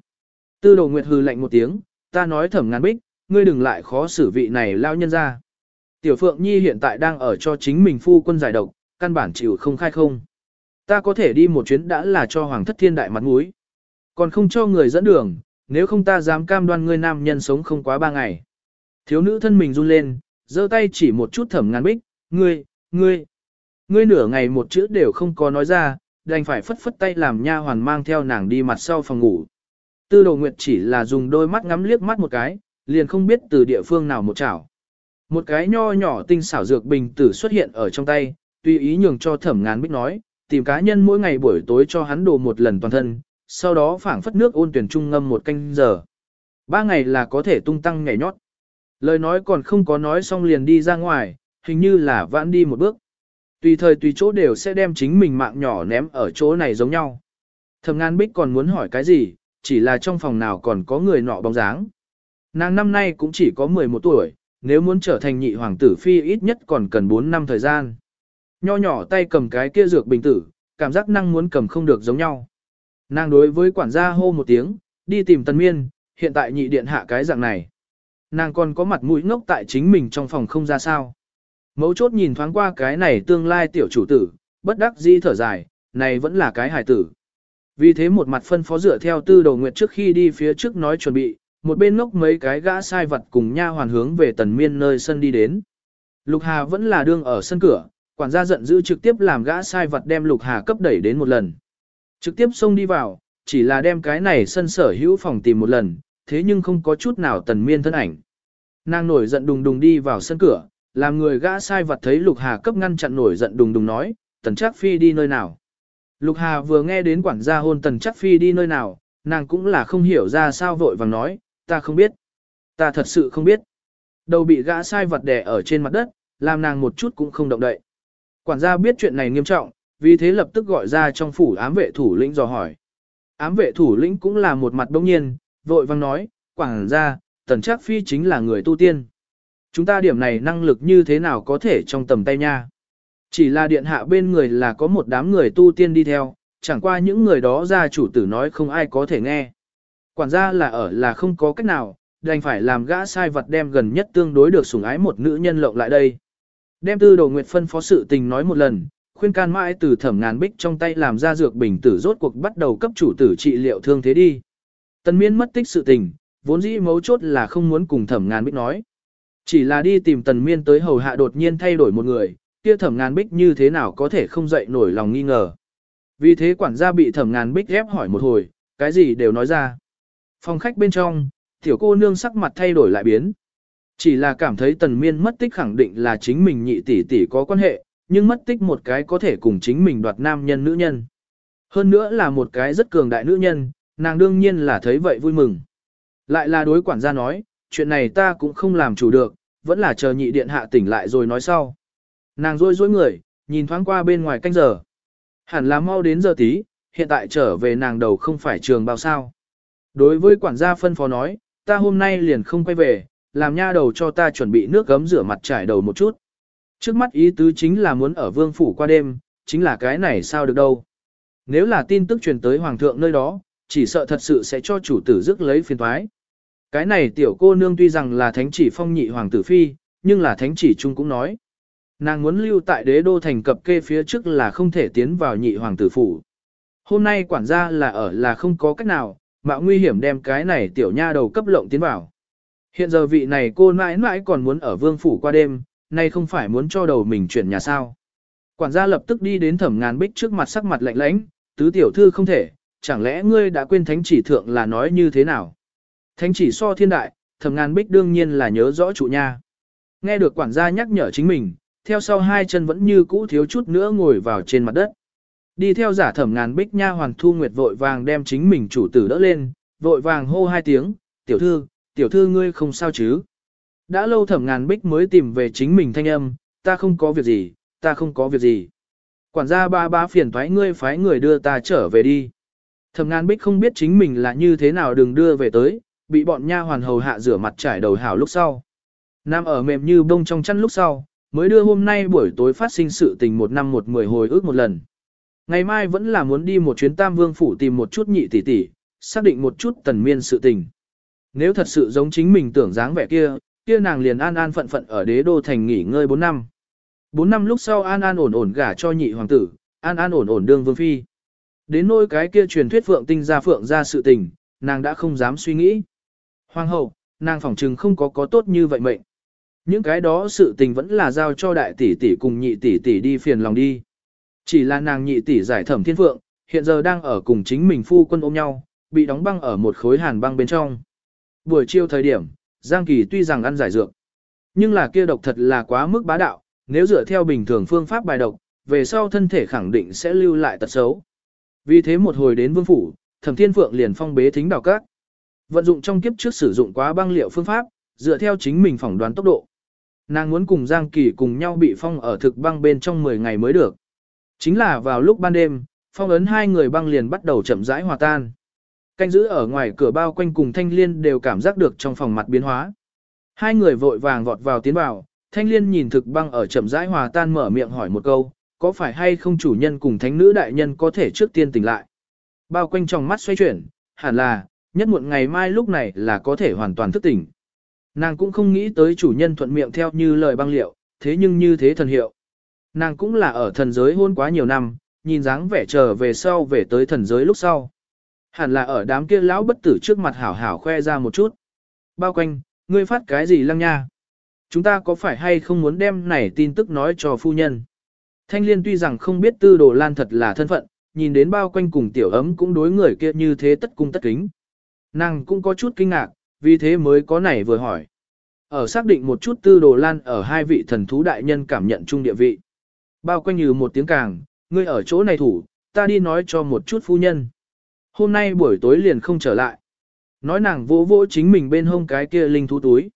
Tư đồ nguyệt hừ lạnh một tiếng, ta nói thẩm ngàn bích, ngươi đừng lại khó xử vị này lao nhân ra. Tiểu phượng nhi hiện tại đang ở cho chính mình phu quân giải độc, căn bản chịu không khai không. Ta có thể đi một chuyến đã là cho hoàng thất thiên đại mặt mũi. Còn không cho người dẫn đường, nếu không ta dám cam đoan ngươi nam nhân sống không quá ba ngày. Thiếu nữ thân mình run lên, giơ tay chỉ một chút thẩm ngàn bích, ngươi, ngươi, ngươi nửa ngày một chữ đều không có nói ra, đành phải phất phất tay làm nha hoàn mang theo nàng đi mặt sau phòng ngủ. Tư đồ nguyệt chỉ là dùng đôi mắt ngắm liếc mắt một cái, liền không biết từ địa phương nào một chảo. Một cái nho nhỏ tinh xảo dược bình tử xuất hiện ở trong tay, tùy ý nhường cho thẩm ngán bích nói, tìm cá nhân mỗi ngày buổi tối cho hắn đồ một lần toàn thân, sau đó phảng phất nước ôn tuyển trung ngâm một canh giờ. Ba ngày là có thể tung tăng nhảy nhót. Lời nói còn không có nói xong liền đi ra ngoài, hình như là vãn đi một bước. Tùy thời tùy chỗ đều sẽ đem chính mình mạng nhỏ ném ở chỗ này giống nhau. Thẩm ngán bích còn muốn hỏi cái gì, chỉ là trong phòng nào còn có người nọ bóng dáng. Nàng năm nay cũng chỉ có 11 tuổi, nếu muốn trở thành nhị hoàng tử phi ít nhất còn cần 4 năm thời gian. Nho nhỏ tay cầm cái kia dược bình tử, cảm giác năng muốn cầm không được giống nhau. Nàng đối với quản gia hô một tiếng, đi tìm tần miên, hiện tại nhị điện hạ cái dạng này. Nàng còn có mặt mũi ngốc tại chính mình trong phòng không ra sao. Mấu chốt nhìn thoáng qua cái này tương lai tiểu chủ tử, bất đắc dĩ thở dài, này vẫn là cái hài tử. Vì thế một mặt phân phó dựa theo tư đầu nguyệt trước khi đi phía trước nói chuẩn bị, một bên ngốc mấy cái gã sai vật cùng nha hoàn hướng về tần miên nơi sân đi đến. Lục Hà vẫn là đương ở sân cửa, quản gia giận dữ trực tiếp làm gã sai vật đem Lục Hà cấp đẩy đến một lần. Trực tiếp xông đi vào, chỉ là đem cái này sân sở hữu phòng tìm một lần, thế nhưng không có chút nào tần miên thân ảnh. Nàng nổi giận đùng đùng đi vào sân cửa, làm người gã sai vật thấy Lục Hà cấp ngăn chặn nổi giận đùng đùng nói, tần chắc phi đi nơi nào. Lục Hà vừa nghe đến quản gia hôn tần chắc phi đi nơi nào, nàng cũng là không hiểu ra sao vội vàng nói, ta không biết. Ta thật sự không biết. Đầu bị gã sai vật đè ở trên mặt đất, làm nàng một chút cũng không động đậy. Quản gia biết chuyện này nghiêm trọng, vì thế lập tức gọi ra trong phủ ám vệ thủ lĩnh dò hỏi. Ám vệ thủ lĩnh cũng là một mặt đông nhiên, vội vang nói, Quản gia, tần chắc phi chính là người tu tiên. Chúng ta điểm này năng lực như thế nào có thể trong tầm tay nha. Chỉ là điện hạ bên người là có một đám người tu tiên đi theo, chẳng qua những người đó ra chủ tử nói không ai có thể nghe. Quản gia là ở là không có cách nào, đành phải làm gã sai vật đem gần nhất tương đối được sủng ái một nữ nhân lộng lại đây. Đem tư đồ nguyệt phân phó sự tình nói một lần, khuyên can mãi từ thẩm ngàn bích trong tay làm ra dược bình tử rốt cuộc bắt đầu cấp chủ tử trị liệu thương thế đi. Tần miên mất tích sự tình, vốn dĩ mấu chốt là không muốn cùng thẩm ngàn bích nói. Chỉ là đi tìm tần miên tới hầu hạ đột nhiên thay đổi một người, kia thẩm ngàn bích như thế nào có thể không dậy nổi lòng nghi ngờ. Vì thế quản gia bị thẩm ngàn bích ghép hỏi một hồi, cái gì đều nói ra. Phòng khách bên trong, tiểu cô nương sắc mặt thay đổi lại biến. Chỉ là cảm thấy tần miên mất tích khẳng định là chính mình nhị tỷ tỷ có quan hệ, nhưng mất tích một cái có thể cùng chính mình đoạt nam nhân nữ nhân. Hơn nữa là một cái rất cường đại nữ nhân, nàng đương nhiên là thấy vậy vui mừng. Lại là đối quản gia nói, chuyện này ta cũng không làm chủ được, vẫn là chờ nhị điện hạ tỉnh lại rồi nói sau. Nàng rôi rối người, nhìn thoáng qua bên ngoài canh giờ. Hẳn là mau đến giờ tí, hiện tại trở về nàng đầu không phải trường bao sao. Đối với quản gia phân phó nói, ta hôm nay liền không quay về, làm nha đầu cho ta chuẩn bị nước gấm rửa mặt trải đầu một chút. Trước mắt ý tứ chính là muốn ở vương phủ qua đêm, chính là cái này sao được đâu. Nếu là tin tức truyền tới hoàng thượng nơi đó, chỉ sợ thật sự sẽ cho chủ tử rước lấy phiền toái. Cái này tiểu cô nương tuy rằng là thánh chỉ phong nhị hoàng tử phi, nhưng là thánh chỉ chung cũng nói. Nàng muốn lưu tại đế đô thành cập kê phía trước là không thể tiến vào nhị hoàng tử phủ. Hôm nay quản gia là ở là không có cách nào, mạo nguy hiểm đem cái này tiểu nha đầu cấp lộng tiến vào. Hiện giờ vị này cô mãi mãi còn muốn ở vương phủ qua đêm, nay không phải muốn cho đầu mình chuyển nhà sao. Quản gia lập tức đi đến thẩm ngàn bích trước mặt sắc mặt lạnh lãnh, tứ tiểu thư không thể, chẳng lẽ ngươi đã quên thánh chỉ thượng là nói như thế nào? Thánh chỉ so thiên đại, thẩm ngàn bích đương nhiên là nhớ rõ chủ nha. Nghe được quản gia nhắc nhở chính mình, theo sau hai chân vẫn như cũ thiếu chút nữa ngồi vào trên mặt đất. Đi theo giả thẩm ngàn bích nha hoàn thu nguyệt vội vàng đem chính mình chủ tử đỡ lên, vội vàng hô hai tiếng, tiểu thư, tiểu thư ngươi không sao chứ. Đã lâu thẩm ngàn bích mới tìm về chính mình thanh âm, ta không có việc gì, ta không có việc gì. Quản gia ba ba phiền thoái ngươi phái người đưa ta trở về đi. Thẩm ngàn bích không biết chính mình là như thế nào đừng đưa về tới, bị bọn nha hoàn hầu hạ rửa mặt trải đầu hảo lúc sau. Nam ở mềm như bông trong chăn lúc sau, mới đưa hôm nay buổi tối phát sinh sự tình một năm một mười hồi ước một lần. Ngày mai vẫn là muốn đi một chuyến tam vương phủ tìm một chút nhị tỷ tỷ, xác định một chút tần miên sự tình. Nếu thật sự giống chính mình tưởng dáng vẻ kia, kia nàng liền an an phận phận ở đế đô thành nghỉ ngơi 4 năm. 4 năm lúc sau an an ổn ổn gả cho nhị hoàng tử, an an ổn ổn đương vương phi. Đến nỗi cái kia truyền thuyết phượng tinh ra phượng ra sự tình, nàng đã không dám suy nghĩ. Hoàng hậu, nàng phỏng trừng không có có tốt như vậy mệnh. Những cái đó sự tình vẫn là giao cho đại tỷ tỷ cùng nhị tỷ tỷ đi phiền lòng đi. Chỉ là nàng nhị tỷ giải thẩm thiên phượng, hiện giờ đang ở cùng chính mình phu quân ôm nhau, bị đóng băng ở một khối hàn băng bên trong. Buổi chiều thời điểm, Giang Kỳ tuy rằng ăn giải dược, nhưng là kia độc thật là quá mức bá đạo, nếu dựa theo bình thường phương pháp bài độc, về sau thân thể khẳng định sẽ lưu lại tật xấu. Vì thế một hồi đến vương phủ, Thẩm Thiên Phượng liền phong bế thính đào các. Vận dụng trong kiếp trước sử dụng quá băng liệu phương pháp, dựa theo chính mình phỏng đoán tốc độ. Nàng muốn cùng Giang Kỳ cùng nhau bị phong ở thực băng bên trong 10 ngày mới được. Chính là vào lúc ban đêm, phong ấn hai người băng liền bắt đầu chậm rãi hòa tan. Canh giữ ở ngoài cửa bao quanh cùng Thanh Liên đều cảm giác được trong phòng mặt biến hóa. Hai người vội vàng vọt vào tiến vào, Thanh Liên nhìn thực băng ở chậm rãi hòa tan mở miệng hỏi một câu, có phải hay không chủ nhân cùng thánh nữ đại nhân có thể trước tiên tỉnh lại. Bao quanh trong mắt xoay chuyển, hẳn là, nhất muộn ngày mai lúc này là có thể hoàn toàn thức tỉnh. Nàng cũng không nghĩ tới chủ nhân thuận miệng theo như lời băng liệu, thế nhưng như thế thần hiệu. Nàng cũng là ở thần giới hôn quá nhiều năm, nhìn dáng vẻ trở về sau về tới thần giới lúc sau. Hẳn là ở đám kia lão bất tử trước mặt hảo hảo khoe ra một chút. Bao quanh, ngươi phát cái gì lăng nha? Chúng ta có phải hay không muốn đem này tin tức nói cho phu nhân? Thanh liên tuy rằng không biết tư đồ lan thật là thân phận, nhìn đến bao quanh cùng tiểu ấm cũng đối người kia như thế tất cung tất kính. Nàng cũng có chút kinh ngạc, vì thế mới có này vừa hỏi. Ở xác định một chút tư đồ lan ở hai vị thần thú đại nhân cảm nhận chung địa vị. Bao quanh như một tiếng càng, ngươi ở chỗ này thủ, ta đi nói cho một chút phu nhân. Hôm nay buổi tối liền không trở lại. Nói nàng vô vô chính mình bên hông cái kia linh thú túi.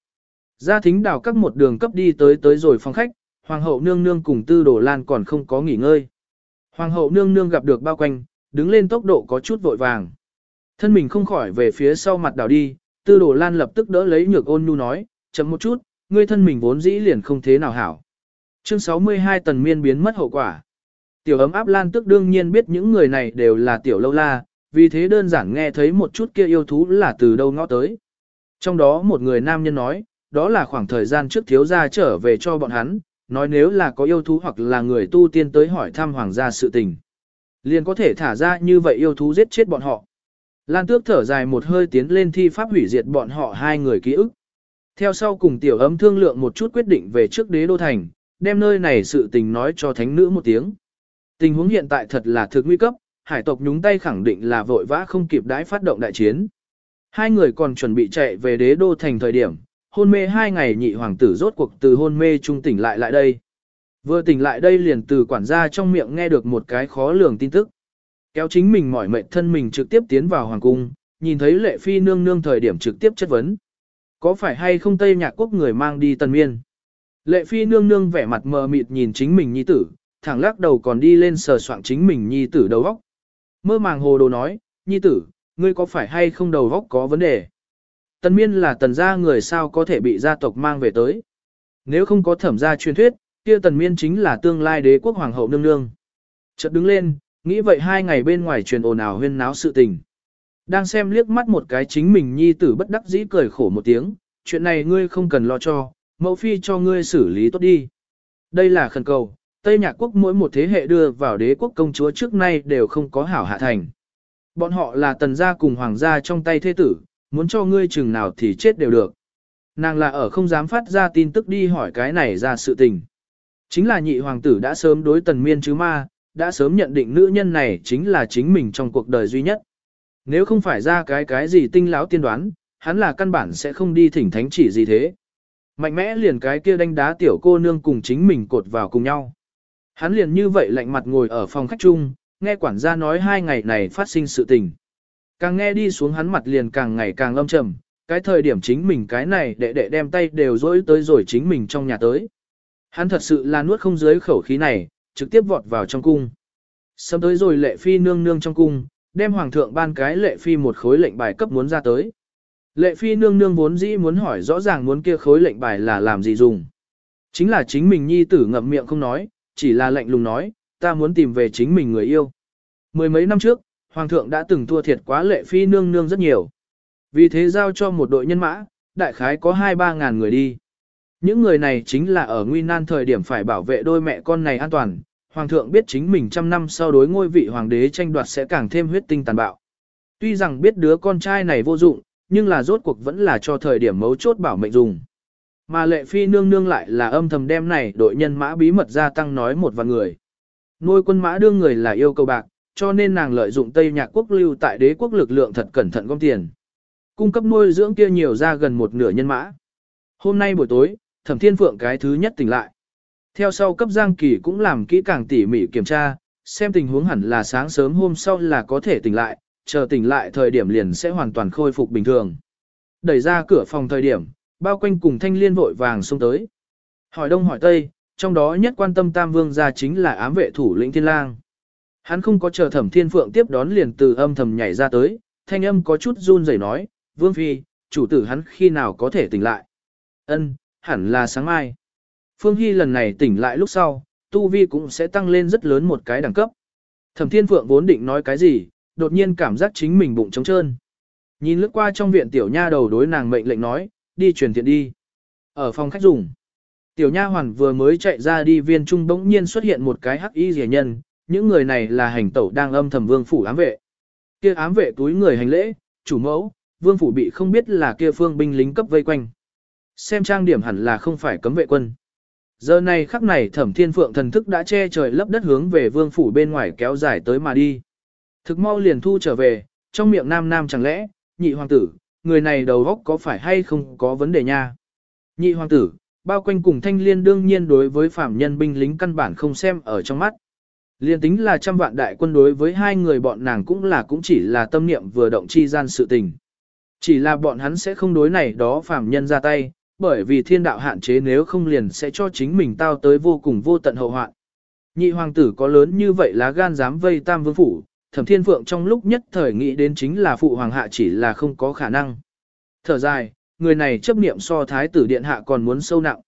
Gia thính đào các một đường cấp đi tới tới rồi phòng khách, hoàng hậu nương nương cùng tư đồ lan còn không có nghỉ ngơi. Hoàng hậu nương nương gặp được bao quanh, đứng lên tốc độ có chút vội vàng. Thân mình không khỏi về phía sau mặt đảo đi, tư đồ lan lập tức đỡ lấy nhược ôn nhu nói, chậm một chút, ngươi thân mình vốn dĩ liền không thế nào hảo. Chương 62 tần miên biến mất hậu quả. Tiểu ấm áp lan tức đương nhiên biết những người này đều là tiểu lâu la, vì thế đơn giản nghe thấy một chút kia yêu thú là từ đâu ngõ tới. Trong đó một người nam nhân nói, đó là khoảng thời gian trước thiếu gia trở về cho bọn hắn, nói nếu là có yêu thú hoặc là người tu tiên tới hỏi thăm hoàng gia sự tình. Liền có thể thả ra như vậy yêu thú giết chết bọn họ. Lan tước thở dài một hơi tiến lên thi pháp hủy diệt bọn họ hai người ký ức. Theo sau cùng tiểu ấm thương lượng một chút quyết định về trước đế đô thành, đem nơi này sự tình nói cho thánh nữ một tiếng. Tình huống hiện tại thật là thực nguy cấp, hải tộc nhúng tay khẳng định là vội vã không kịp đãi phát động đại chiến. Hai người còn chuẩn bị chạy về đế đô thành thời điểm, hôn mê hai ngày nhị hoàng tử rốt cuộc từ hôn mê trung tỉnh lại lại đây. Vừa tỉnh lại đây liền từ quản gia trong miệng nghe được một cái khó lường tin tức. Kéo chính mình mỏi mệt thân mình trực tiếp tiến vào hoàng cung, nhìn thấy lệ phi nương nương thời điểm trực tiếp chất vấn. Có phải hay không Tây Nhạc Quốc người mang đi tần miên? Lệ phi nương nương vẻ mặt mờ mịt nhìn chính mình nhi tử, thẳng lắc đầu còn đi lên sờ soạng chính mình nhi tử đầu góc. Mơ màng hồ đồ nói, nhi tử, ngươi có phải hay không đầu góc có vấn đề? Tần miên là tần gia người sao có thể bị gia tộc mang về tới. Nếu không có thẩm gia truyền thuyết, kia tần miên chính là tương lai đế quốc hoàng hậu nương nương. Chợt đứng lên, nghĩ vậy hai ngày bên ngoài truyền ồn ào huyên náo sự tình. Đang xem liếc mắt một cái chính mình nhi tử bất đắc dĩ cười khổ một tiếng, chuyện này ngươi không cần lo cho, mẫu phi cho ngươi xử lý tốt đi. Đây là khẩn cầu, Tây Nhạc Quốc mỗi một thế hệ đưa vào đế quốc công chúa trước nay đều không có hảo hạ thành. Bọn họ là tần gia cùng hoàng gia trong tay thế tử, muốn cho ngươi chừng nào thì chết đều được. Nàng là ở không dám phát ra tin tức đi hỏi cái này ra sự tình. Chính là nhị hoàng tử đã sớm đối tần miên chứ ma, đã sớm nhận định nữ nhân này chính là chính mình trong cuộc đời duy nhất. Nếu không phải ra cái cái gì tinh lão tiên đoán, hắn là căn bản sẽ không đi thỉnh thánh chỉ gì thế. Mạnh mẽ liền cái kia đánh đá tiểu cô nương cùng chính mình cột vào cùng nhau. Hắn liền như vậy lạnh mặt ngồi ở phòng khách chung, nghe quản gia nói hai ngày này phát sinh sự tình. Càng nghe đi xuống hắn mặt liền càng ngày càng âm trầm, cái thời điểm chính mình cái này đệ đệ đem tay đều dối tới rồi chính mình trong nhà tới. Hắn thật sự là nuốt không dưới khẩu khí này, trực tiếp vọt vào trong cung. Sớm tới rồi lệ phi nương nương trong cung, đem hoàng thượng ban cái lệ phi một khối lệnh bài cấp muốn ra tới. Lệ phi nương nương vốn dĩ muốn hỏi rõ ràng muốn kia khối lệnh bài là làm gì dùng. Chính là chính mình nhi tử ngậm miệng không nói, chỉ là lệnh lùng nói, ta muốn tìm về chính mình người yêu. Mười mấy năm trước, hoàng thượng đã từng thua thiệt quá lệ phi nương nương rất nhiều. Vì thế giao cho một đội nhân mã, đại khái có 2-3 ngàn người đi. Những người này chính là ở nguy nan thời điểm phải bảo vệ đôi mẹ con này an toàn, Hoàng thượng biết chính mình trăm năm sau đối ngôi vị hoàng đế tranh đoạt sẽ càng thêm huyết tinh tàn bạo. Tuy rằng biết đứa con trai này vô dụng, nhưng là rốt cuộc vẫn là cho thời điểm mấu chốt bảo mệnh dùng. Mà lệ phi nương nương lại là âm thầm đem này đội nhân mã bí mật gia tăng nói một vài người. Nuôi quân mã đương người là yêu cầu bạc, cho nên nàng lợi dụng Tây Nhạc quốc lưu tại đế quốc lực lượng thật cẩn thận gom tiền. Cung cấp nuôi dưỡng kia nhiều ra gần một nửa nhân mã. Hôm nay buổi tối, thẩm thiên phượng cái thứ nhất tỉnh lại. Theo sau cấp Giang Kỳ cũng làm kỹ càng tỉ mỉ kiểm tra, xem tình huống hẳn là sáng sớm hôm sau là có thể tỉnh lại, chờ tỉnh lại thời điểm liền sẽ hoàn toàn khôi phục bình thường. Đẩy ra cửa phòng thời điểm, bao quanh cùng thanh liên vội vàng xuống tới. Hỏi đông hỏi tây, trong đó nhất quan tâm Tam Vương gia chính là ám vệ thủ lĩnh Thiên Lang. Hắn không có chờ Thẩm Thiên Phượng tiếp đón liền từ âm thầm nhảy ra tới, thanh âm có chút run rẩy nói, "Vương phi, chủ tử hắn khi nào có thể tỉnh lại?" "Ân, hẳn là sáng mai." Phương Hy lần này tỉnh lại lúc sau, tu vi cũng sẽ tăng lên rất lớn một cái đẳng cấp. Thẩm Thiên Phượng vốn định nói cái gì, đột nhiên cảm giác chính mình bụng trống trơn. Nhìn lướt qua trong viện tiểu nha đầu đối nàng mệnh lệnh nói, đi truyền thiện đi. Ở phòng khách dùng, tiểu nha hoàn vừa mới chạy ra đi viên trung bỗng nhiên xuất hiện một cái hắc y rẻ nhân, những người này là hành tẩu đang âm thầm vương phủ ám vệ. Kia ám vệ túi người hành lễ, chủ mẫu, vương phủ bị không biết là kia phương binh lính cấp vây quanh. Xem trang điểm hẳn là không phải cấm vệ quân. Giờ này khắc này thẩm thiên phượng thần thức đã che trời lấp đất hướng về vương phủ bên ngoài kéo dài tới mà đi. Thực mau liền thu trở về, trong miệng nam nam chẳng lẽ, nhị hoàng tử, người này đầu góc có phải hay không có vấn đề nha. Nhị hoàng tử, bao quanh cùng thanh liên đương nhiên đối với phạm nhân binh lính căn bản không xem ở trong mắt. Liên tính là trăm vạn đại quân đối với hai người bọn nàng cũng là cũng chỉ là tâm niệm vừa động chi gian sự tình. Chỉ là bọn hắn sẽ không đối này đó phạm nhân ra tay, bởi vì thiên đạo hạn chế nếu không liền sẽ cho chính mình tao tới vô cùng vô tận hậu hoạn. Nhị hoàng tử có lớn như vậy lá gan dám vây tam vương phủ, thẩm thiên phượng trong lúc nhất thời nghĩ đến chính là phụ hoàng hạ chỉ là không có khả năng. Thở dài, người này chấp niệm so thái tử điện hạ còn muốn sâu nặng.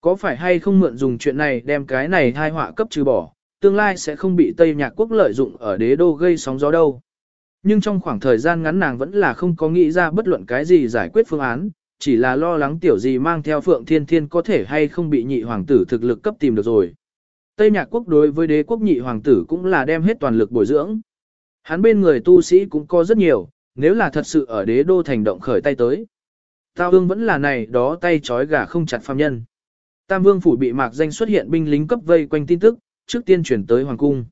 Có phải hay không mượn dùng chuyện này đem cái này hai họa cấp trừ bỏ, tương lai sẽ không bị Tây Nhạc quốc lợi dụng ở đế đô gây sóng gió đâu. Nhưng trong khoảng thời gian ngắn nàng vẫn là không có nghĩ ra bất luận cái gì giải quyết phương án, chỉ là lo lắng tiểu gì mang theo Phượng Thiên Thiên có thể hay không bị nhị hoàng tử thực lực cấp tìm được rồi. Tây Nhạc quốc đối với đế quốc nhị hoàng tử cũng là đem hết toàn lực bồi dưỡng. Hắn bên người tu sĩ cũng có rất nhiều, nếu là thật sự ở đế đô thành động khởi tay tới. Tao ương vẫn là này đó tay chói gà không chặt phàm nhân. Tam vương phủ bị mạc danh xuất hiện binh lính cấp vây quanh tin tức, trước tiên chuyển tới hoàng cung.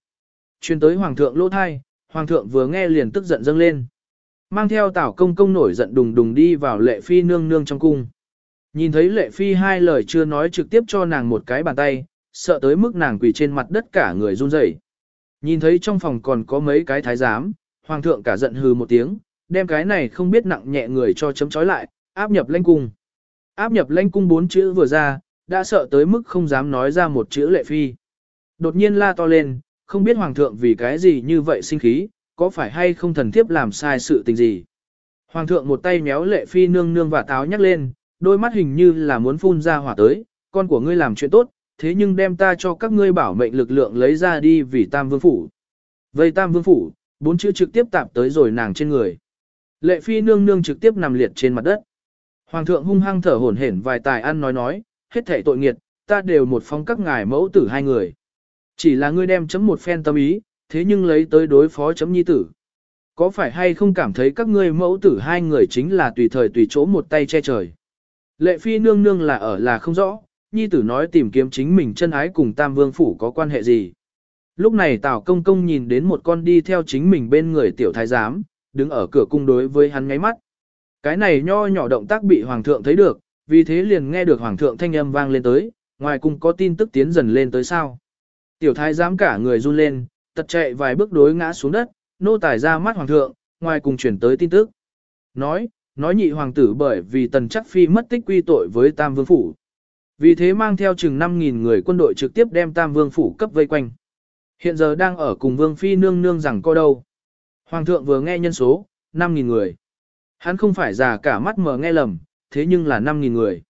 Chuyển tới hoàng thượng lỗ thai, hoàng thượng vừa nghe liền tức giận dâng lên. Mang theo tảo công công nổi giận đùng đùng đi vào lệ phi nương nương trong cung. Nhìn thấy lệ phi hai lời chưa nói trực tiếp cho nàng một cái bàn tay, sợ tới mức nàng quỳ trên mặt đất cả người run rẩy. Nhìn thấy trong phòng còn có mấy cái thái giám, hoàng thượng cả giận hừ một tiếng, đem cái này không biết nặng nhẹ người cho chấm chói lại, áp nhập lãnh cung. Áp nhập lãnh cung bốn chữ vừa ra, đã sợ tới mức không dám nói ra một chữ lệ phi. Đột nhiên la to lên, không biết hoàng thượng vì cái gì như vậy sinh khí, có phải hay không thần thiếp làm sai sự tình gì. Hoàng thượng một tay méo lệ phi nương nương và táo nhắc lên, đôi mắt hình như là muốn phun ra hỏa tới, con của ngươi làm chuyện tốt, thế nhưng đem ta cho các ngươi bảo mệnh lực lượng lấy ra đi vì tam vương phủ. Vây tam vương phủ, bốn chữ trực tiếp tạp tới rồi nàng trên người. Lệ phi nương nương trực tiếp nằm liệt trên mặt đất. Hoàng thượng hung hăng thở hổn hển vài tài ăn nói nói, hết thảy tội nghiệt, ta đều một phong các ngài mẫu tử hai người. Chỉ là ngươi đem chấm một phen tâm ý, thế nhưng lấy tới đối phó chấm nhi tử. Có phải hay không cảm thấy các ngươi mẫu tử hai người chính là tùy thời tùy chỗ một tay che trời. Lệ phi nương nương là ở là không rõ, nhi tử nói tìm kiếm chính mình chân ái cùng tam vương phủ có quan hệ gì. Lúc này Tào Công Công nhìn đến một con đi theo chính mình bên người tiểu thái giám, đứng ở cửa cung đối với hắn ngáy mắt. Cái này nho nhỏ động tác bị hoàng thượng thấy được, vì thế liền nghe được hoàng thượng thanh âm vang lên tới, ngoài cung có tin tức tiến dần lên tới sao. Tiểu thái giám cả người run lên, tật chạy vài bước đối ngã xuống đất, nô tài ra mắt hoàng thượng, ngoài cùng chuyển tới tin tức. Nói, nói nhị hoàng tử bởi vì tần chắc phi mất tích quy tội với tam vương phủ. Vì thế mang theo chừng 5.000 người quân đội trực tiếp đem tam vương phủ cấp vây quanh. Hiện giờ đang ở cùng vương phi nương nương rằng co đâu. Hoàng thượng vừa nghe nhân số, 5.000 người. Hắn không phải già cả mắt mở nghe lầm, thế nhưng là 5.000 người.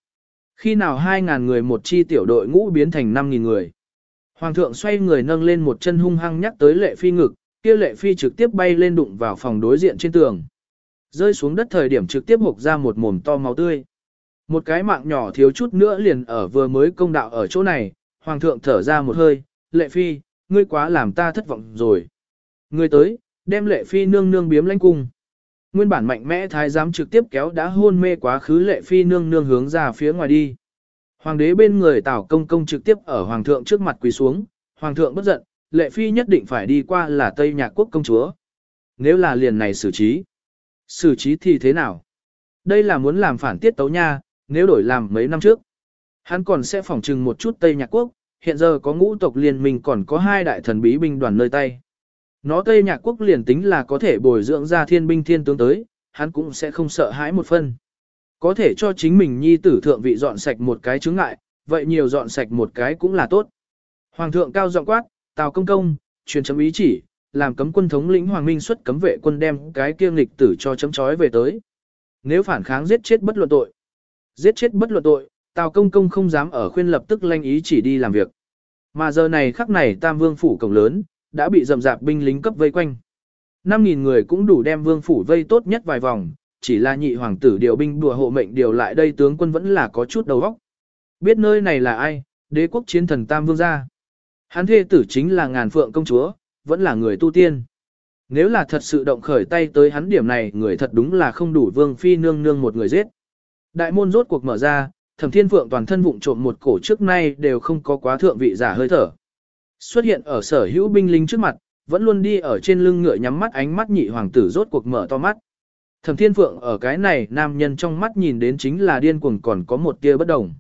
Khi nào 2.000 người một chi tiểu đội ngũ biến thành 5.000 người. Hoàng thượng xoay người nâng lên một chân hung hăng nhắc tới lệ phi ngực, kia lệ phi trực tiếp bay lên đụng vào phòng đối diện trên tường. Rơi xuống đất thời điểm trực tiếp hộc ra một mồm to máu tươi. Một cái mạng nhỏ thiếu chút nữa liền ở vừa mới công đạo ở chỗ này, hoàng thượng thở ra một hơi, lệ phi, ngươi quá làm ta thất vọng rồi. Ngươi tới, đem lệ phi nương nương biếm lãnh cung. Nguyên bản mạnh mẽ thái giám trực tiếp kéo đã hôn mê quá khứ lệ phi nương nương hướng ra phía ngoài đi. Hoàng đế bên người Tào Công Công trực tiếp ở Hoàng thượng trước mặt quỳ xuống, Hoàng thượng bất giận, lệ phi nhất định phải đi qua là Tây Nhạc Quốc công chúa. Nếu là liền này xử trí. Xử trí thì thế nào? Đây là muốn làm phản tiết tấu nha, nếu đổi làm mấy năm trước. Hắn còn sẽ phỏng trừng một chút Tây Nhạc Quốc, hiện giờ có ngũ tộc liên minh còn có hai đại thần bí binh đoàn nơi tay. Nó Tây Nhạc Quốc liền tính là có thể bồi dưỡng ra thiên binh thiên tướng tới, hắn cũng sẽ không sợ hãi một phân. Có thể cho chính mình nhi tử thượng vị dọn sạch một cái chứng ngại, vậy nhiều dọn sạch một cái cũng là tốt. Hoàng thượng cao giọng quát, tào công công, truyền chấm ý chỉ, làm cấm quân thống lĩnh Hoàng Minh xuất cấm vệ quân đem cái kiêng lịch tử cho chấm chói về tới. Nếu phản kháng giết chết bất luận tội. Giết chết bất luận tội, tào công công không dám ở khuyên lập tức lanh ý chỉ đi làm việc. Mà giờ này khắc này tam vương phủ cổng lớn, đã bị rầm rạp binh lính cấp vây quanh. 5.000 người cũng đủ đem vương phủ vây tốt nhất vài vòng, chỉ là nhị hoàng tử điều binh đùa hộ mệnh điều lại đây tướng quân vẫn là có chút đầu óc. Biết nơi này là ai, đế quốc chiến thần Tam Vương gia. Hắn thê tử chính là ngàn phượng công chúa, vẫn là người tu tiên. Nếu là thật sự động khởi tay tới hắn điểm này người thật đúng là không đủ vương phi nương nương một người giết. Đại môn rốt cuộc mở ra, thẩm thiên phượng toàn thân vụng trộm một cổ trước nay đều không có quá thượng vị giả hơi thở. Xuất hiện ở sở hữu binh lính trước mặt, vẫn luôn đi ở trên lưng ngựa nhắm mắt ánh mắt nhị hoàng tử rốt cuộc mở to mắt. Thẩm Thiên Phượng ở cái này nam nhân trong mắt nhìn đến chính là điên cuồng còn có một tia bất đồng.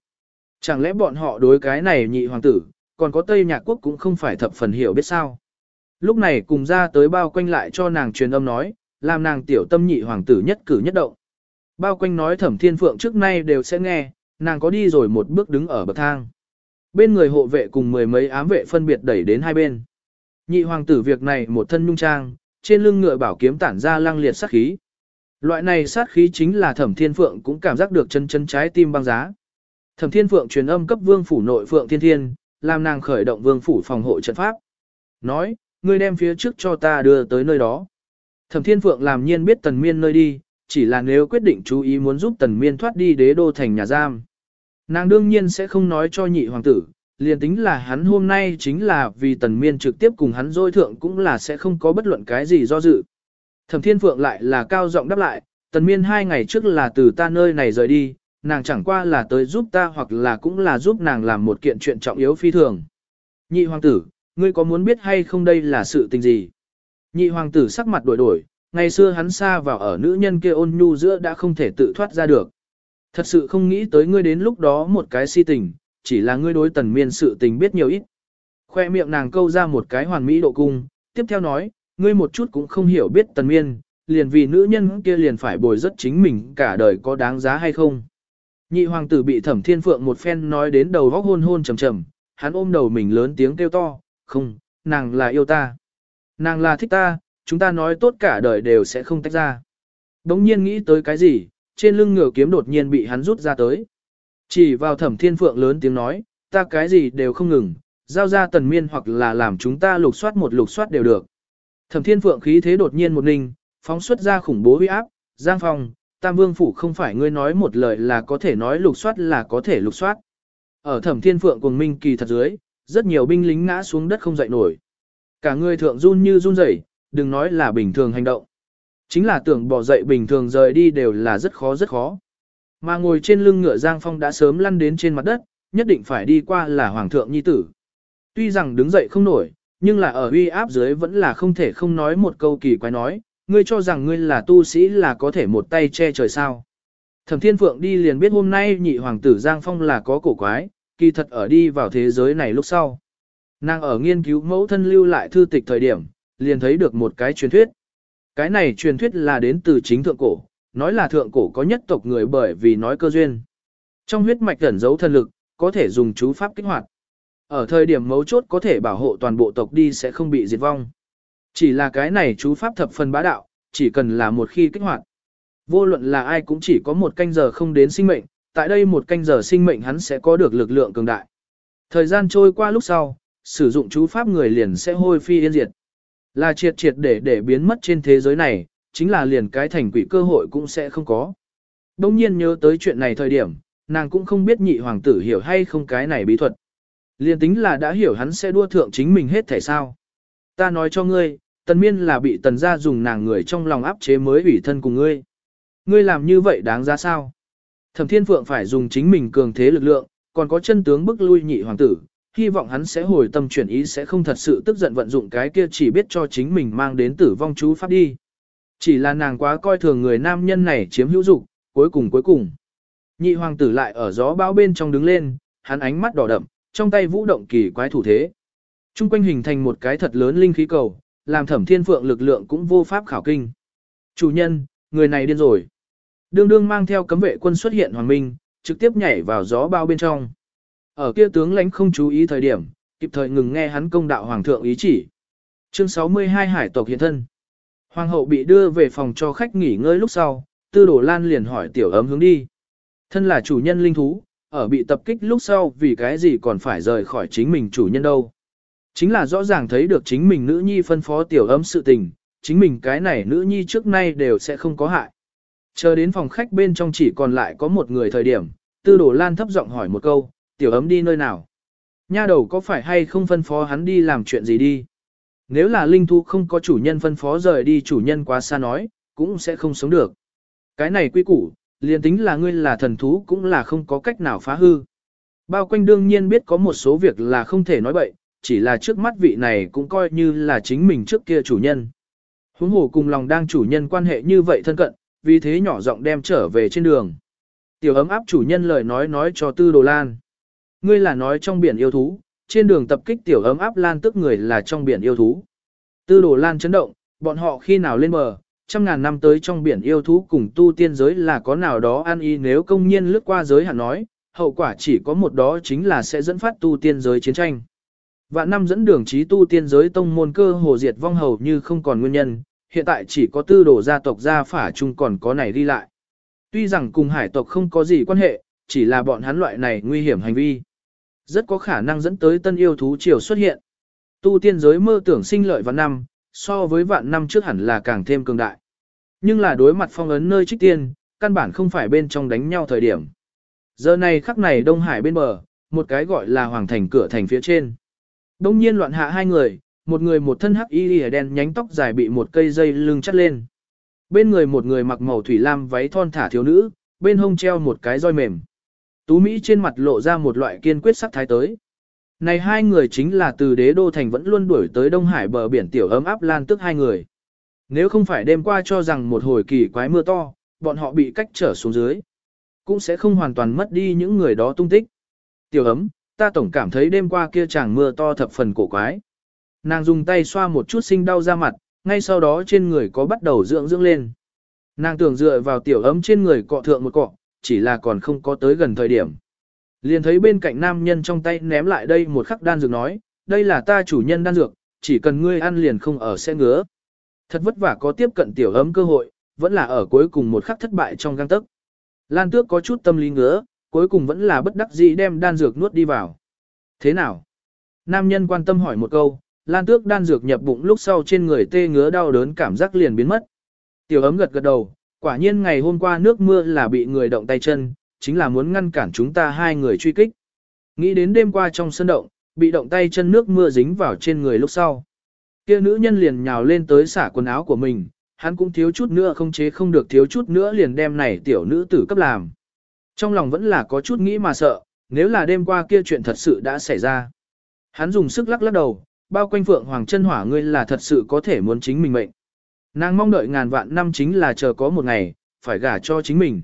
Chẳng lẽ bọn họ đối cái này nhị hoàng tử, còn có Tây Nhạc Quốc cũng không phải thập phần hiểu biết sao. Lúc này cùng ra tới bao quanh lại cho nàng truyền âm nói, làm nàng tiểu tâm nhị hoàng tử nhất cử nhất động. Bao quanh nói Thẩm Thiên Phượng trước nay đều sẽ nghe, nàng có đi rồi một bước đứng ở bậc thang. bên người hộ vệ cùng mười mấy ám vệ phân biệt đẩy đến hai bên. Nhị hoàng tử việc này một thân nhung trang, trên lưng ngựa bảo kiếm tản ra lăng liệt sát khí. Loại này sát khí chính là Thẩm Thiên Phượng cũng cảm giác được chân chân trái tim băng giá. Thẩm Thiên Phượng truyền âm cấp Vương phủ nội Phượng Thiên Thiên, làm nàng khởi động Vương phủ phòng hộ trận pháp. Nói, ngươi đem phía trước cho ta đưa tới nơi đó. Thẩm Thiên Phượng làm nhiên biết Tần Miên nơi đi, chỉ là nếu quyết định chú ý muốn giúp Tần Miên thoát đi đế đô thành nhà giam. Nàng đương nhiên sẽ không nói cho nhị hoàng tử, liền tính là hắn hôm nay chính là vì Tần Miên trực tiếp cùng hắn dôi thượng cũng là sẽ không có bất luận cái gì do dự. Thẩm Thiên Phượng lại là cao giọng đáp lại, Tần Miên hai ngày trước là từ ta nơi này rời đi, nàng chẳng qua là tới giúp ta hoặc là cũng là giúp nàng làm một kiện chuyện trọng yếu phi thường. Nhị hoàng tử, ngươi có muốn biết hay không đây là sự tình gì? Nhị hoàng tử sắc mặt đổi đổi, ngày xưa hắn xa vào ở nữ nhân kia ôn nhu giữa đã không thể tự thoát ra được. Thật sự không nghĩ tới ngươi đến lúc đó một cái si tình, chỉ là ngươi đối tần miên sự tình biết nhiều ít. Khoe miệng nàng câu ra một cái hoàn mỹ độ cung, tiếp theo nói, ngươi một chút cũng không hiểu biết tần miên, liền vì nữ nhân kia liền phải bồi rất chính mình cả đời có đáng giá hay không. Nhị hoàng tử bị thẩm thiên phượng một phen nói đến đầu vóc hôn hôn trầm trầm, hắn ôm đầu mình lớn tiếng kêu to, không, nàng là yêu ta. Nàng là thích ta, chúng ta nói tốt cả đời đều sẽ không tách ra. Đống nhiên nghĩ tới cái gì, trên lưng ngựa kiếm đột nhiên bị hắn rút ra tới. Chỉ vào thẩm thiên phượng lớn tiếng nói, ta cái gì đều không ngừng, giao ra tần miên hoặc là làm chúng ta lục soát một lục soát đều được. Thẩm thiên phượng khí thế đột nhiên một ninh, phóng xuất ra khủng bố uy áp, giang phong, tam vương phủ không phải ngươi nói một lời là có thể nói lục soát là có thể lục soát. Ở thẩm thiên phượng cùng minh kỳ thật dưới, rất nhiều binh lính ngã xuống đất không dậy nổi. Cả người thượng run như run rẩy, đừng nói là bình thường hành động. Chính là tưởng bỏ dậy bình thường rời đi đều là rất khó rất khó. Mà ngồi trên lưng ngựa Giang Phong đã sớm lăn đến trên mặt đất, nhất định phải đi qua là Hoàng thượng Nhi Tử. Tuy rằng đứng dậy không nổi, nhưng là ở uy áp dưới vẫn là không thể không nói một câu kỳ quái nói, ngươi cho rằng ngươi là tu sĩ là có thể một tay che trời sao. Thẩm Thiên Phượng đi liền biết hôm nay nhị hoàng tử Giang Phong là có cổ quái, kỳ thật ở đi vào thế giới này lúc sau. Nàng ở nghiên cứu mẫu thân lưu lại thư tịch thời điểm, liền thấy được một cái truyền thuyết. Cái này truyền thuyết là đến từ chính thượng cổ, nói là thượng cổ có nhất tộc người bởi vì nói cơ duyên. Trong huyết mạch ẩn giấu thân lực, có thể dùng chú pháp kích hoạt. Ở thời điểm mấu chốt có thể bảo hộ toàn bộ tộc đi sẽ không bị diệt vong. Chỉ là cái này chú pháp thập phần bá đạo, chỉ cần là một khi kích hoạt. Vô luận là ai cũng chỉ có một canh giờ không đến sinh mệnh, tại đây một canh giờ sinh mệnh hắn sẽ có được lực lượng cường đại. Thời gian trôi qua lúc sau, sử dụng chú pháp người liền sẽ hôi phi yên diệt. Là triệt triệt để để biến mất trên thế giới này, chính là liền cái thành quỷ cơ hội cũng sẽ không có. Đông nhiên nhớ tới chuyện này thời điểm, nàng cũng không biết nhị hoàng tử hiểu hay không cái này bí thuật liên tính là đã hiểu hắn sẽ đua thượng chính mình hết thể sao. Ta nói cho ngươi, tần miên là bị tần gia dùng nàng người trong lòng áp chế mới ủy thân cùng ngươi. Ngươi làm như vậy đáng ra sao? Thẩm thiên phượng phải dùng chính mình cường thế lực lượng, còn có chân tướng bức lui nhị hoàng tử, hy vọng hắn sẽ hồi tâm chuyển ý sẽ không thật sự tức giận vận dụng cái kia chỉ biết cho chính mình mang đến tử vong chú pháp đi. Chỉ là nàng quá coi thường người nam nhân này chiếm hữu dục, cuối cùng cuối cùng. Nhị hoàng tử lại ở gió bão bên trong đứng lên, hắn ánh mắt đỏ đậm, trong tay vũ động kỳ quái thủ thế. Trung quanh hình thành một cái thật lớn linh khí cầu, làm thẩm thiên phượng lực lượng cũng vô pháp khảo kinh. Chủ nhân, người này điên rồi. Đương đương mang theo cấm vệ quân xuất hiện hoàng minh, trực tiếp nhảy vào gió bao bên trong. Ở kia tướng lãnh không chú ý thời điểm, kịp thời ngừng nghe hắn công đạo hoàng thượng ý chỉ. Chương 62 Hải tộc hiện thân. Hoàng hậu bị đưa về phòng cho khách nghỉ ngơi lúc sau, tư đổ lan liền hỏi tiểu ấm hướng đi. Thân là chủ nhân linh thú, ở bị tập kích lúc sau vì cái gì còn phải rời khỏi chính mình chủ nhân đâu. Chính là rõ ràng thấy được chính mình nữ nhi phân phó tiểu ấm sự tình, chính mình cái này nữ nhi trước nay đều sẽ không có hại. Chờ đến phòng khách bên trong chỉ còn lại có một người thời điểm, tư đổ lan thấp giọng hỏi một câu, tiểu ấm đi nơi nào? Nha đầu có phải hay không phân phó hắn đi làm chuyện gì đi? Nếu là linh thú không có chủ nhân phân phó rời đi chủ nhân quá xa nói, cũng sẽ không sống được. Cái này quy củ, liền tính là ngươi là thần thú cũng là không có cách nào phá hư. Bao quanh đương nhiên biết có một số việc là không thể nói bậy, chỉ là trước mắt vị này cũng coi như là chính mình trước kia chủ nhân. Huống hồ cùng lòng đang chủ nhân quan hệ như vậy thân cận, vì thế nhỏ giọng đem trở về trên đường. Tiểu ấm áp chủ nhân lời nói nói cho tư đồ lan. Ngươi là nói trong biển yêu thú, trên đường tập kích tiểu ấm áp lan tức người là trong biển yêu thú. Tư đồ lan chấn động, bọn họ khi nào lên bờ, trăm ngàn năm tới trong biển yêu thú cùng tu tiên giới là có nào đó an y nếu công nhiên lướt qua giới hạn nói, hậu quả chỉ có một đó chính là sẽ dẫn phát tu tiên giới chiến tranh. Vạn năm dẫn đường trí tu tiên giới tông môn cơ hồ diệt vong hầu như không còn nguyên nhân, hiện tại chỉ có tư đồ gia tộc gia phả chung còn có này đi lại. Tuy rằng cùng hải tộc không có gì quan hệ, chỉ là bọn hắn loại này nguy hiểm hành vi. Rất có khả năng dẫn tới tân yêu thú triều xuất hiện. Tu tiên giới mơ tưởng sinh lợi vạn năm, so với vạn năm trước hẳn là càng thêm cường đại. Nhưng là đối mặt phong ấn nơi trích tiên, căn bản không phải bên trong đánh nhau thời điểm. Giờ này khắc này Đông Hải bên bờ, một cái gọi là hoàng thành cửa thành phía trên. Đông nhiên loạn hạ hai người, một người một thân hắc y đen nhánh tóc dài bị một cây dây lưng chắt lên. Bên người một người mặc màu thủy lam váy thon thả thiếu nữ, bên hông treo một cái roi mềm. Tú Mỹ trên mặt lộ ra một loại kiên quyết sắc thái tới. Này hai người chính là từ đế đô thành vẫn luôn đuổi tới Đông Hải bờ biển tiểu ấm áp lan tức hai người. Nếu không phải đêm qua cho rằng một hồi kỳ quái mưa to, bọn họ bị cách trở xuống dưới. Cũng sẽ không hoàn toàn mất đi những người đó tung tích. Tiểu ấm, ta tổng cảm thấy đêm qua kia chẳng mưa to thập phần cổ quái. Nàng dùng tay xoa một chút sinh đau ra mặt, ngay sau đó trên người có bắt đầu dưỡng dưỡng lên. Nàng tưởng dựa vào tiểu ấm trên người cọ thượng một cọ, chỉ là còn không có tới gần thời điểm. Liền thấy bên cạnh nam nhân trong tay ném lại đây một khắc đan dược nói, đây là ta chủ nhân đan dược, chỉ cần ngươi ăn liền không ở sẽ ngứa. Thật vất vả có tiếp cận tiểu ấm cơ hội, vẫn là ở cuối cùng một khắc thất bại trong găng tấc. Lan tước có chút tâm lý ngứa, cuối cùng vẫn là bất đắc dĩ đem đan dược nuốt đi vào. Thế nào? Nam nhân quan tâm hỏi một câu, lan tước đan dược nhập bụng lúc sau trên người tê ngứa đau đớn cảm giác liền biến mất. Tiểu ấm gật gật đầu, quả nhiên ngày hôm qua nước mưa là bị người động tay chân, chính là muốn ngăn cản chúng ta hai người truy kích. Nghĩ đến đêm qua trong sân động, bị động tay chân nước mưa dính vào trên người lúc sau. Kia nữ nhân liền nhào lên tới xả quần áo của mình, hắn cũng thiếu chút nữa không chế không được thiếu chút nữa liền đem này tiểu nữ tử cấp làm. Trong lòng vẫn là có chút nghĩ mà sợ, nếu là đêm qua kia chuyện thật sự đã xảy ra. Hắn dùng sức lắc lắc đầu, bao quanh phượng hoàng chân hỏa ngươi là thật sự có thể muốn chính mình mệnh. Nàng mong đợi ngàn vạn năm chính là chờ có một ngày, phải gả cho chính mình.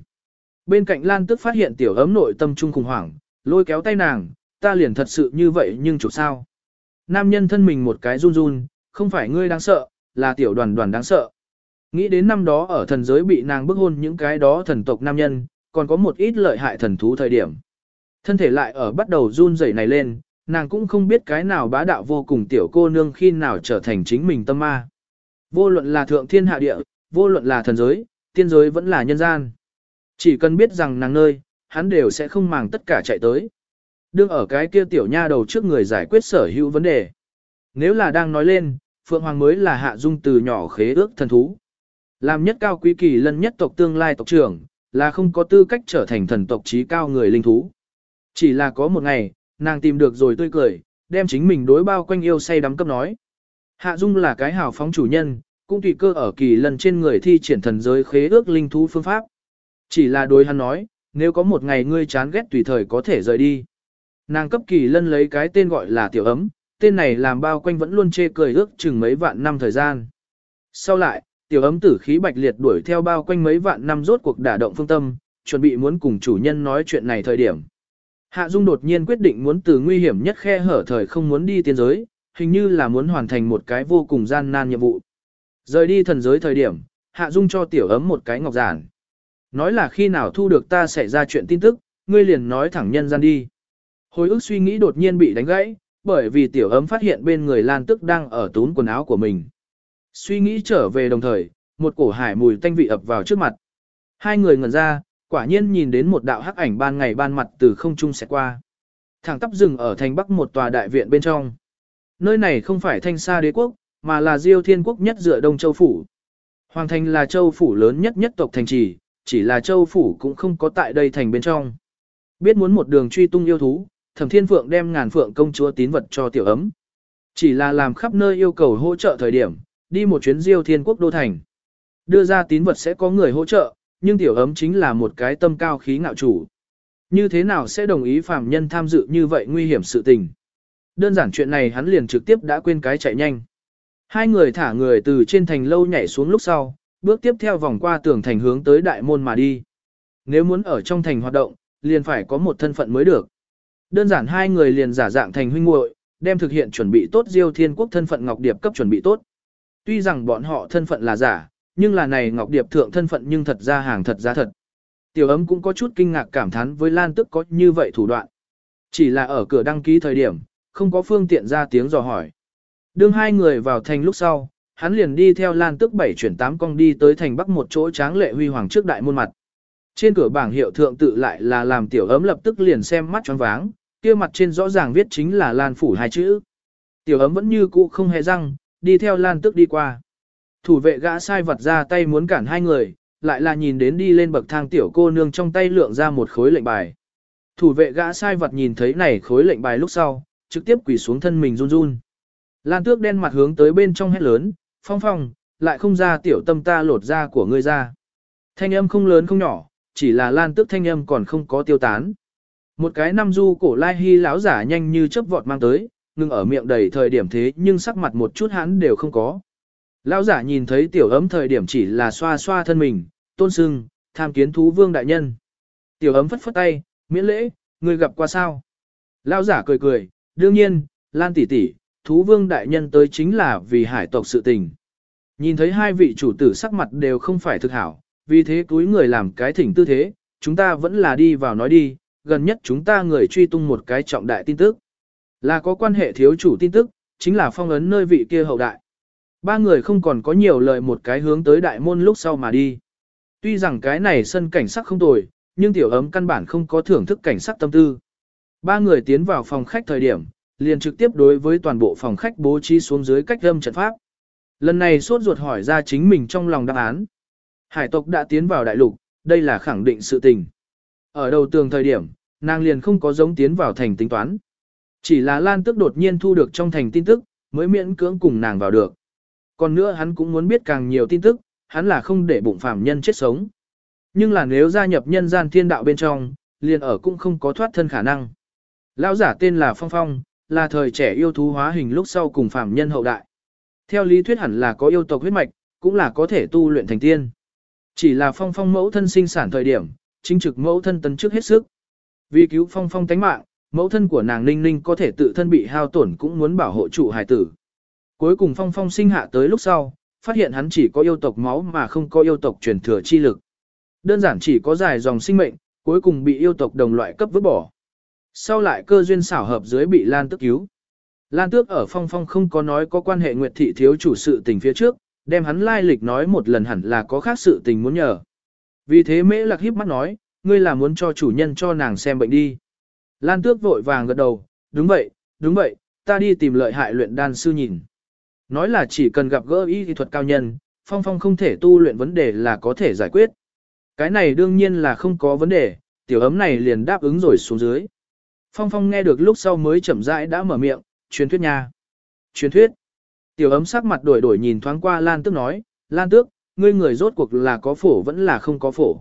Bên cạnh Lan tức phát hiện tiểu ấm nội tâm trung khủng hoảng, lôi kéo tay nàng, ta liền thật sự như vậy nhưng chủ sao. Nam nhân thân mình một cái run run, không phải ngươi đáng sợ, là tiểu đoàn đoàn đáng sợ. Nghĩ đến năm đó ở thần giới bị nàng bức hôn những cái đó thần tộc nam nhân, còn có một ít lợi hại thần thú thời điểm. Thân thể lại ở bắt đầu run rẩy này lên, nàng cũng không biết cái nào bá đạo vô cùng tiểu cô nương khi nào trở thành chính mình tâm ma. Vô luận là thượng thiên hạ địa, vô luận là thần giới, tiên giới vẫn là nhân gian. Chỉ cần biết rằng nàng nơi, hắn đều sẽ không màng tất cả chạy tới. Đương ở cái kia tiểu nha đầu trước người giải quyết sở hữu vấn đề. Nếu là đang nói lên, Phượng Hoàng mới là hạ dung từ nhỏ khế ước thần thú. Làm nhất cao quý kỳ lân nhất tộc tương lai tộc trưởng, là không có tư cách trở thành thần tộc trí cao người linh thú. Chỉ là có một ngày, nàng tìm được rồi tươi cười, đem chính mình đối bao quanh yêu say đắm cấp nói. Hạ Dung là cái hào phóng chủ nhân, cũng tùy cơ ở kỳ lần trên người thi triển thần giới khế ước linh thú phương pháp. Chỉ là đối hắn nói, nếu có một ngày ngươi chán ghét tùy thời có thể rời đi. Nàng cấp kỳ lân lấy cái tên gọi là tiểu ấm, tên này làm bao quanh vẫn luôn chê cười ước chừng mấy vạn năm thời gian. Sau lại, tiểu ấm tử khí bạch liệt đuổi theo bao quanh mấy vạn năm rốt cuộc đả động phương tâm, chuẩn bị muốn cùng chủ nhân nói chuyện này thời điểm. Hạ Dung đột nhiên quyết định muốn từ nguy hiểm nhất khe hở thời không muốn đi tiên giới, hình như là muốn hoàn thành một cái vô cùng gian nan nhiệm vụ. Rời đi thần giới thời điểm, Hạ Dung cho tiểu ấm một cái ngọc giản. Nói là khi nào thu được ta sẽ ra chuyện tin tức, ngươi liền nói thẳng nhân gian đi. Hồi ức suy nghĩ đột nhiên bị đánh gãy, bởi vì tiểu ấm phát hiện bên người Lan Tức đang ở tún quần áo của mình. Suy nghĩ trở về đồng thời, một cổ hải mùi tanh vị ập vào trước mặt. Hai người ngẩn ra, quả nhiên nhìn đến một đạo hắc ảnh ban ngày ban mặt từ không trung sẽ qua. Thẳng tắp rừng ở thành bắc một tòa đại viện bên trong. Nơi này không phải thanh sa đế quốc, mà là diêu thiên quốc nhất dựa đông châu phủ. Hoàng thành là châu phủ lớn nhất nhất tộc thành trì, chỉ là châu phủ cũng không có tại đây thành bên trong. Biết muốn một đường truy tung yêu thú, thẩm thiên phượng đem ngàn phượng công chúa tín vật cho tiểu ấm. Chỉ là làm khắp nơi yêu cầu hỗ trợ thời điểm, đi một chuyến diêu thiên quốc đô thành. Đưa ra tín vật sẽ có người hỗ trợ, nhưng tiểu ấm chính là một cái tâm cao khí ngạo chủ. Như thế nào sẽ đồng ý phàm nhân tham dự như vậy nguy hiểm sự tình? Đơn giản chuyện này hắn liền trực tiếp đã quên cái chạy nhanh. Hai người thả người từ trên thành lâu nhảy xuống lúc sau, bước tiếp theo vòng qua tường thành hướng tới đại môn mà đi. Nếu muốn ở trong thành hoạt động, liền phải có một thân phận mới được. Đơn giản hai người liền giả dạng thành huynh muội, đem thực hiện chuẩn bị tốt Diêu Thiên Quốc thân phận Ngọc Điệp cấp chuẩn bị tốt. Tuy rằng bọn họ thân phận là giả, nhưng là này Ngọc Điệp thượng thân phận nhưng thật ra hàng thật ra thật. Tiểu ấm cũng có chút kinh ngạc cảm thán với Lan Tức có như vậy thủ đoạn. Chỉ là ở cửa đăng ký thời điểm, không có phương tiện ra tiếng dò hỏi. Đương hai người vào thành lúc sau, hắn liền đi theo Lan Tức bảy chuyển tám cong đi tới thành bắc một chỗ tráng lệ huy hoàng trước đại môn mặt. Trên cửa bảng hiệu thượng tự lại là làm tiểu ấm lập tức liền xem mắt choáng váng, kia mặt trên rõ ràng viết chính là Lan phủ hai chữ. Tiểu ấm vẫn như cũ không hề răng, đi theo Lan Tức đi qua. Thủ vệ gã sai vật ra tay muốn cản hai người, lại là nhìn đến đi lên bậc thang tiểu cô nương trong tay lượng ra một khối lệnh bài. Thủ vệ gã sai vật nhìn thấy này khối lệnh bài lúc sau, trực tiếp quỳ xuống thân mình run run. Lan tước đen mặt hướng tới bên trong hét lớn, phong phong, lại không ra tiểu tâm ta lột da của ngươi ra. Thanh âm không lớn không nhỏ, chỉ là lan tước thanh âm còn không có tiêu tán. Một cái năm du cổ lai hy lão giả nhanh như chớp vọt mang tới, ngừng ở miệng đầy thời điểm thế nhưng sắc mặt một chút hắn đều không có. Lão giả nhìn thấy tiểu ấm thời điểm chỉ là xoa xoa thân mình, tôn sưng, tham kiến thú vương đại nhân. Tiểu ấm phất phất tay, miễn lễ, người gặp qua sao. Lão giả cười cười, đương nhiên, Lan tỷ tỷ, thú vương đại nhân tới chính là vì hải tộc sự tình. Nhìn thấy hai vị chủ tử sắc mặt đều không phải thực hảo, vì thế túi người làm cái thỉnh tư thế, chúng ta vẫn là đi vào nói đi, gần nhất chúng ta người truy tung một cái trọng đại tin tức. Là có quan hệ thiếu chủ tin tức, chính là phong ấn nơi vị kia hậu đại. Ba người không còn có nhiều lời một cái hướng tới đại môn lúc sau mà đi. Tuy rằng cái này sân cảnh sắc không tồi, nhưng tiểu ấm căn bản không có thưởng thức cảnh sắc tâm tư. Ba người tiến vào phòng khách thời điểm, liền trực tiếp đối với toàn bộ phòng khách bố trí xuống dưới cách âm trận pháp. Lần này sốt ruột hỏi ra chính mình trong lòng đáp án. Hải tộc đã tiến vào đại lục, đây là khẳng định sự tình. Ở đầu tường thời điểm, nàng liền không có giống tiến vào thành tính toán. Chỉ là Lan Tức đột nhiên thu được trong thành tin tức, mới miễn cưỡng cùng nàng vào được. Còn nữa hắn cũng muốn biết càng nhiều tin tức, hắn là không để bụng phàm nhân chết sống. Nhưng là nếu gia nhập nhân gian thiên đạo bên trong, liền ở cũng không có thoát thân khả năng. Lão giả tên là Phong Phong, là thời trẻ yêu thú hóa hình lúc sau cùng phàm nhân hậu đại. Theo lý thuyết hẳn là có yêu tộc huyết mạch, cũng là có thể tu luyện thành tiên. Chỉ là Phong Phong mẫu thân sinh sản thời điểm, chính trực mẫu thân tấn trước hết sức. Vì cứu Phong Phong tánh mạng, mẫu thân của nàng Ninh Ninh có thể tự thân bị hao tổn cũng muốn bảo hộ trụ hài tử. Cuối cùng Phong Phong sinh hạ tới lúc sau, phát hiện hắn chỉ có yêu tộc máu mà không có yêu tộc truyền thừa chi lực. Đơn giản chỉ có dài dòng sinh mệnh, cuối cùng bị yêu tộc đồng loại cấp vứt bỏ. Sau lại cơ duyên xảo hợp dưới bị Lan Tước cứu. Lan Tước ở Phong Phong không có nói có quan hệ Nguyệt thị thiếu chủ sự tình phía trước, đem hắn lai lịch nói một lần hẳn là có khác sự tình muốn nhờ. Vì thế Mễ Lạc híp mắt nói, ngươi là muốn cho chủ nhân cho nàng xem bệnh đi. Lan Tước vội vàng gật đầu, đúng vậy, đúng vậy, ta đi tìm lợi hại luyện đan sư nhìn. Nói là chỉ cần gặp gỡ y thuật cao nhân, Phong Phong không thể tu luyện vấn đề là có thể giải quyết. Cái này đương nhiên là không có vấn đề, tiểu ấm này liền đáp ứng rồi xuống dưới. Phong Phong nghe được lúc sau mới chậm rãi đã mở miệng, truyền thuyết nha. Truyền thuyết. Tiểu ấm sắc mặt đổi đổi nhìn thoáng qua Lan Tước nói, Lan Tước, ngươi người rốt cuộc là có phổ vẫn là không có phổ.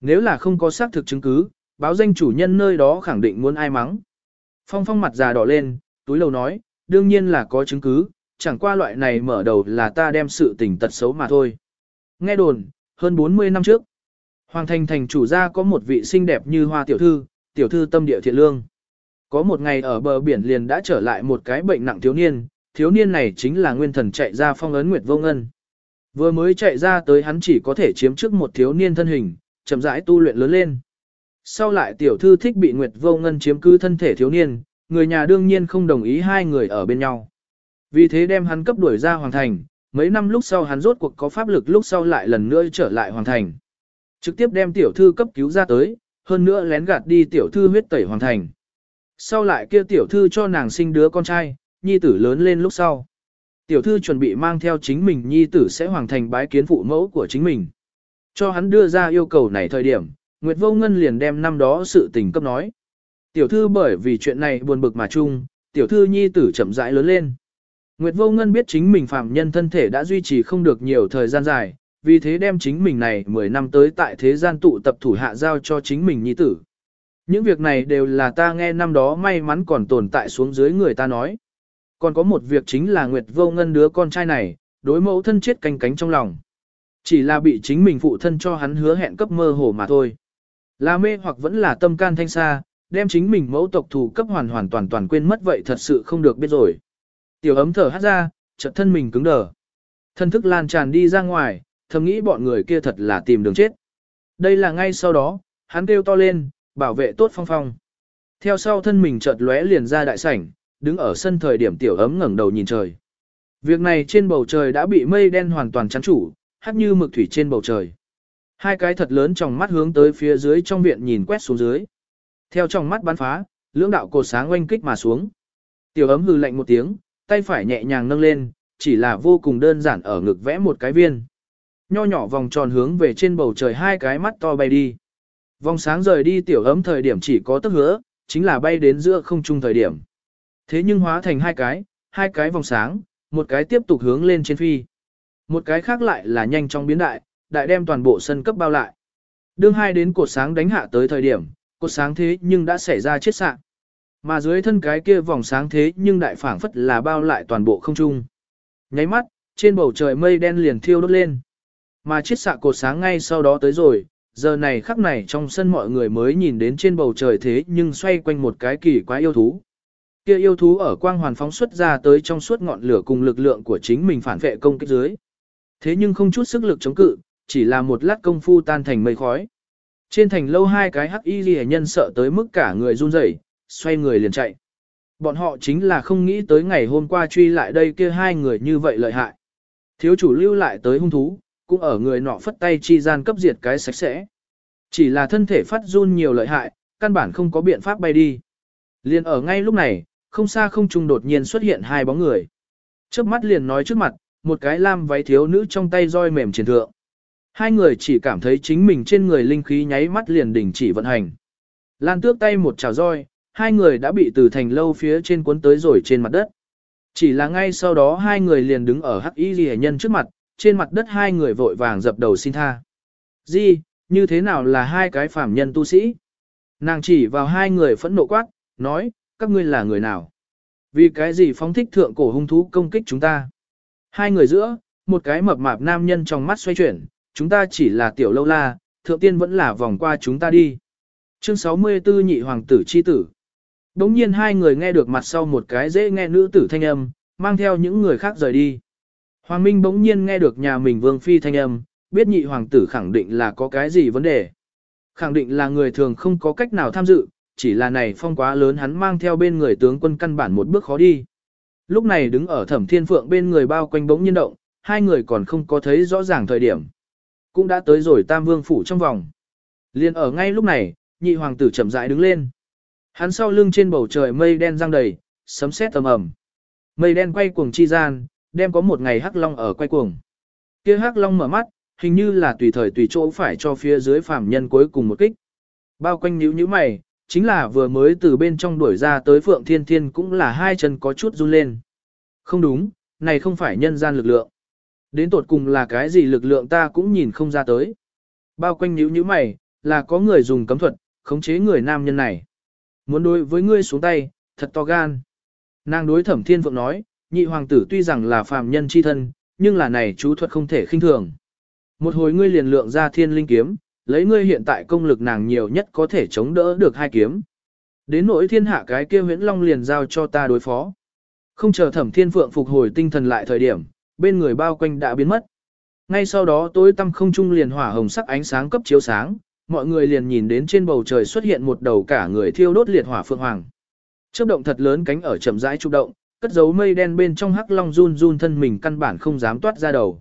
Nếu là không có xác thực chứng cứ, báo danh chủ nhân nơi đó khẳng định muốn ai mắng. Phong Phong mặt già đỏ lên, túi lầu nói, đương nhiên là có chứng cứ, chẳng qua loại này mở đầu là ta đem sự tình tật xấu mà thôi. Nghe đồn, hơn 40 năm trước, Hoàng thành thành chủ gia có một vị xinh đẹp như hoa tiểu thư, tiểu thư tâm địa thiện lương. Có một ngày ở bờ biển liền đã trở lại một cái bệnh nặng thiếu niên, thiếu niên này chính là nguyên thần chạy ra phong ấn Nguyệt Vô Ngân. Vừa mới chạy ra tới hắn chỉ có thể chiếm trước một thiếu niên thân hình, chậm rãi tu luyện lớn lên. Sau lại tiểu thư thích bị Nguyệt Vô Ngân chiếm cứ thân thể thiếu niên, người nhà đương nhiên không đồng ý hai người ở bên nhau. Vì thế đem hắn cấp đuổi ra hoàng thành, mấy năm lúc sau hắn rốt cuộc có pháp lực lúc sau lại lần nữa trở lại hoàng thành. Trực tiếp đem tiểu thư cấp cứu ra tới, hơn nữa lén gạt đi tiểu thư huyết tẩy hoàng thành. Sau lại kia tiểu thư cho nàng sinh đứa con trai, nhi tử lớn lên lúc sau. Tiểu thư chuẩn bị mang theo chính mình nhi tử sẽ hoàn thành bái kiến phụ mẫu của chính mình. Cho hắn đưa ra yêu cầu này thời điểm, Nguyệt Vô Ngân liền đem năm đó sự tình cấp nói. Tiểu thư bởi vì chuyện này buồn bực mà chung, tiểu thư nhi tử chậm rãi lớn lên. Nguyệt Vô Ngân biết chính mình phạm nhân thân thể đã duy trì không được nhiều thời gian dài, vì thế đem chính mình này 10 năm tới tại thế gian tụ tập thủ hạ giao cho chính mình nhi tử. Những việc này đều là ta nghe năm đó may mắn còn tồn tại xuống dưới người ta nói. Còn có một việc chính là Nguyệt Vô Ngân đứa con trai này, đối mẫu thân chết canh cánh trong lòng. Chỉ là bị chính mình phụ thân cho hắn hứa hẹn cấp mơ hồ mà thôi. Là mê hoặc vẫn là tâm can thanh xa, đem chính mình mẫu tộc thủ cấp hoàn hoàn toàn toàn quên mất vậy thật sự không được biết rồi. Tiểu ấm thở hát ra, chợt thân mình cứng đờ. Thân thức lan tràn đi ra ngoài, thầm nghĩ bọn người kia thật là tìm đường chết. Đây là ngay sau đó, hắn kêu to lên, bảo vệ tốt phong phong. Theo sau thân mình chợt lóe liền ra đại sảnh, đứng ở sân thời điểm tiểu ấm ngẩng đầu nhìn trời. Việc này trên bầu trời đã bị mây đen hoàn toàn chắn chủ, hắt như mực thủy trên bầu trời. Hai cái thật lớn trong mắt hướng tới phía dưới trong viện nhìn quét xuống dưới. Theo trong mắt bắn phá, lưỡng đạo cột sáng oanh kích mà xuống. Tiểu ấm hừ lạnh một tiếng, tay phải nhẹ nhàng nâng lên, chỉ là vô cùng đơn giản ở ngực vẽ một cái viên. Nho nhỏ vòng tròn hướng về trên bầu trời hai cái mắt to bay đi. Vòng sáng rời đi tiểu ấm thời điểm chỉ có tức hứa, chính là bay đến giữa không trung thời điểm. Thế nhưng hóa thành hai cái, hai cái vòng sáng, một cái tiếp tục hướng lên trên phi. Một cái khác lại là nhanh trong biến đại, đại đem toàn bộ sân cấp bao lại. Đương hai đến cột sáng đánh hạ tới thời điểm, cột sáng thế nhưng đã xảy ra chết sạng. Mà dưới thân cái kia vòng sáng thế nhưng đại phảng phất là bao lại toàn bộ không trung. Nháy mắt, trên bầu trời mây đen liền thiêu đốt lên. Mà chiếc xạ cột sáng ngay sau đó tới rồi, giờ này khắc này trong sân mọi người mới nhìn đến trên bầu trời thế nhưng xoay quanh một cái kỳ quái yêu thú. Kia yêu thú ở quang hoàn phóng xuất ra tới trong suốt ngọn lửa cùng lực lượng của chính mình phản vệ công kích dưới. Thế nhưng không chút sức lực chống cự, chỉ là một lát công phu tan thành mây khói. Trên thành lâu hai cái hắc y ghi nhân sợ tới mức cả người run rẩy, xoay người liền chạy. Bọn họ chính là không nghĩ tới ngày hôm qua truy lại đây kia hai người như vậy lợi hại. Thiếu chủ lưu lại tới hung thú, cũng ở người nọ phất tay chi gian cấp diệt cái sạch sẽ. Chỉ là thân thể phát run nhiều lợi hại, căn bản không có biện pháp bay đi. Liền ở ngay lúc này, không xa không trung đột nhiên xuất hiện hai bóng người. Trước mắt liền nói trước mặt, một cái lam váy thiếu nữ trong tay roi mềm triển thượng. Hai người chỉ cảm thấy chính mình trên người linh khí nháy mắt liền đình chỉ vận hành. Lan tước tay một chảo roi, hai người đã bị từ thành lâu phía trên cuốn tới rồi trên mặt đất. Chỉ là ngay sau đó hai người liền đứng ở hắc y ghi nhân trước mặt, trên mặt đất hai người vội vàng dập đầu xin tha. Di, như thế nào là hai cái phạm nhân tu sĩ? Nàng chỉ vào hai người phẫn nộ quát, nói, các ngươi là người nào? Vì cái gì phóng thích thượng cổ hung thú công kích chúng ta? Hai người giữa, một cái mập mạp nam nhân trong mắt xoay chuyển, chúng ta chỉ là tiểu lâu la, thượng tiên vẫn là vòng qua chúng ta đi. Chương 64 nhị hoàng tử chi tử. Đống nhiên hai người nghe được mặt sau một cái dễ nghe nữ tử thanh âm, mang theo những người khác rời đi. Hoàng Minh bỗng nhiên nghe được nhà mình vương phi thanh âm, biết nhị hoàng tử khẳng định là có cái gì vấn đề. Khẳng định là người thường không có cách nào tham dự, chỉ là này phong quá lớn hắn mang theo bên người tướng quân căn bản một bước khó đi. Lúc này đứng ở thẩm thiên phượng bên người bao quanh bỗng nhiên động, hai người còn không có thấy rõ ràng thời điểm. Cũng đã tới rồi tam vương phủ trong vòng. Liên ở ngay lúc này, nhị hoàng tử chậm rãi đứng lên. Hắn sau lưng trên bầu trời mây đen răng đầy, sấm sét tầm ầm. Mây đen quay cuồng chi gian, đem có một ngày hắc long ở quay cuồng. Kia hắc long mở mắt, hình như là tùy thời tùy chỗ phải cho phía dưới phàm nhân cuối cùng một kích. Bao quanh nhíu nhíu mày, chính là vừa mới từ bên trong đuổi ra tới Phượng Thiên Thiên cũng là hai chân có chút run lên. Không đúng, này không phải nhân gian lực lượng. Đến tột cùng là cái gì lực lượng ta cũng nhìn không ra tới. Bao quanh nhíu nhíu mày, là có người dùng cấm thuật, khống chế người nam nhân này. Muốn đối với ngươi xuống tay, thật to gan. Nàng đối thẩm thiên phượng nói, nhị hoàng tử tuy rằng là phàm nhân chi thân, nhưng là này chú thuật không thể khinh thường. Một hồi ngươi liền lượng ra thiên linh kiếm, lấy ngươi hiện tại công lực nàng nhiều nhất có thể chống đỡ được hai kiếm. Đến nỗi thiên hạ cái kia huyễn long liền giao cho ta đối phó. Không chờ thẩm thiên phượng phục hồi tinh thần lại thời điểm, bên người bao quanh đã biến mất. Ngay sau đó tối tăm không trung liền hỏa hồng sắc ánh sáng cấp chiếu sáng, mọi người liền nhìn đến trên bầu trời xuất hiện một đầu cả người thiêu đốt liệt hỏa phượng hoàng. Chớp động thật lớn cánh ở chậm rãi trục động, cất giấu mây đen bên trong hắc long run run thân mình căn bản không dám toát ra đầu.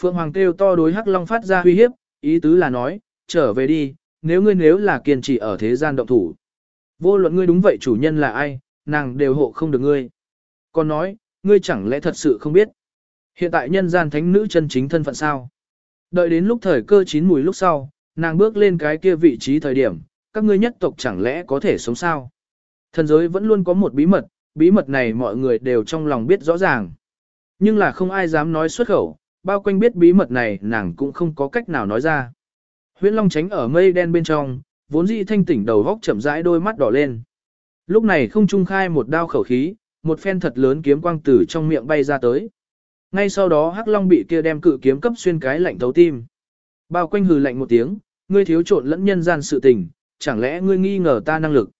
Phượng hoàng kêu to đối hắc long phát ra uy hiếp, ý tứ là nói, trở về đi, nếu ngươi nếu là kiên trì ở thế gian động thủ. Vô luận ngươi đúng vậy chủ nhân là ai, nàng đều hộ không được ngươi. Còn nói, ngươi chẳng lẽ thật sự không biết. Hiện tại nhân gian thánh nữ chân chính thân phận sao? Đợi đến lúc thời cơ chín mùi lúc sau, nàng bước lên cái kia vị trí thời điểm, các ngươi nhất tộc chẳng lẽ có thể sống sao? Thần giới vẫn luôn có một bí mật, bí mật này mọi người đều trong lòng biết rõ ràng. Nhưng là không ai dám nói xuất khẩu, bao quanh biết bí mật này nàng cũng không có cách nào nói ra. Huyễn Long tránh ở mây đen bên trong, vốn dĩ thanh tỉnh đầu góc chậm rãi đôi mắt đỏ lên. Lúc này không trung khai một đao khẩu khí, một phen thật lớn kiếm quang tử trong miệng bay ra tới. Ngay sau đó Hắc Long bị kia đem cự kiếm cấp xuyên cái lạnh thấu tim. Bao quanh hừ lạnh một tiếng, ngươi thiếu trộn lẫn nhân gian sự tình, chẳng lẽ ngươi nghi ngờ ta năng lực?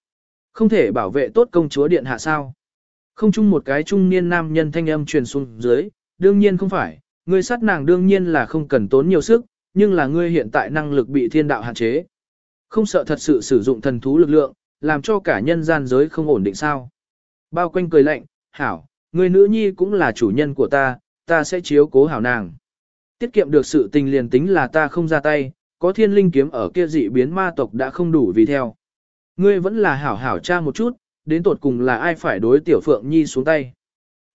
Không thể bảo vệ tốt công chúa điện hạ sao? Không chung một cái trung niên nam nhân thanh âm truyền xuống dưới, đương nhiên không phải, ngươi sát nàng đương nhiên là không cần tốn nhiều sức, nhưng là ngươi hiện tại năng lực bị thiên đạo hạn chế. Không sợ thật sự sử dụng thần thú lực lượng, làm cho cả nhân gian giới không ổn định sao. Bao quanh cười lạnh, hảo, người nữ nhi cũng là chủ nhân của ta, ta sẽ chiếu cố hảo nàng. Tiết kiệm được sự tình liền tính là ta không ra tay, có thiên linh kiếm ở kia dị biến ma tộc đã không đủ vì theo. Ngươi vẫn là hảo hảo cha một chút, đến tột cùng là ai phải đối tiểu phượng nhi xuống tay.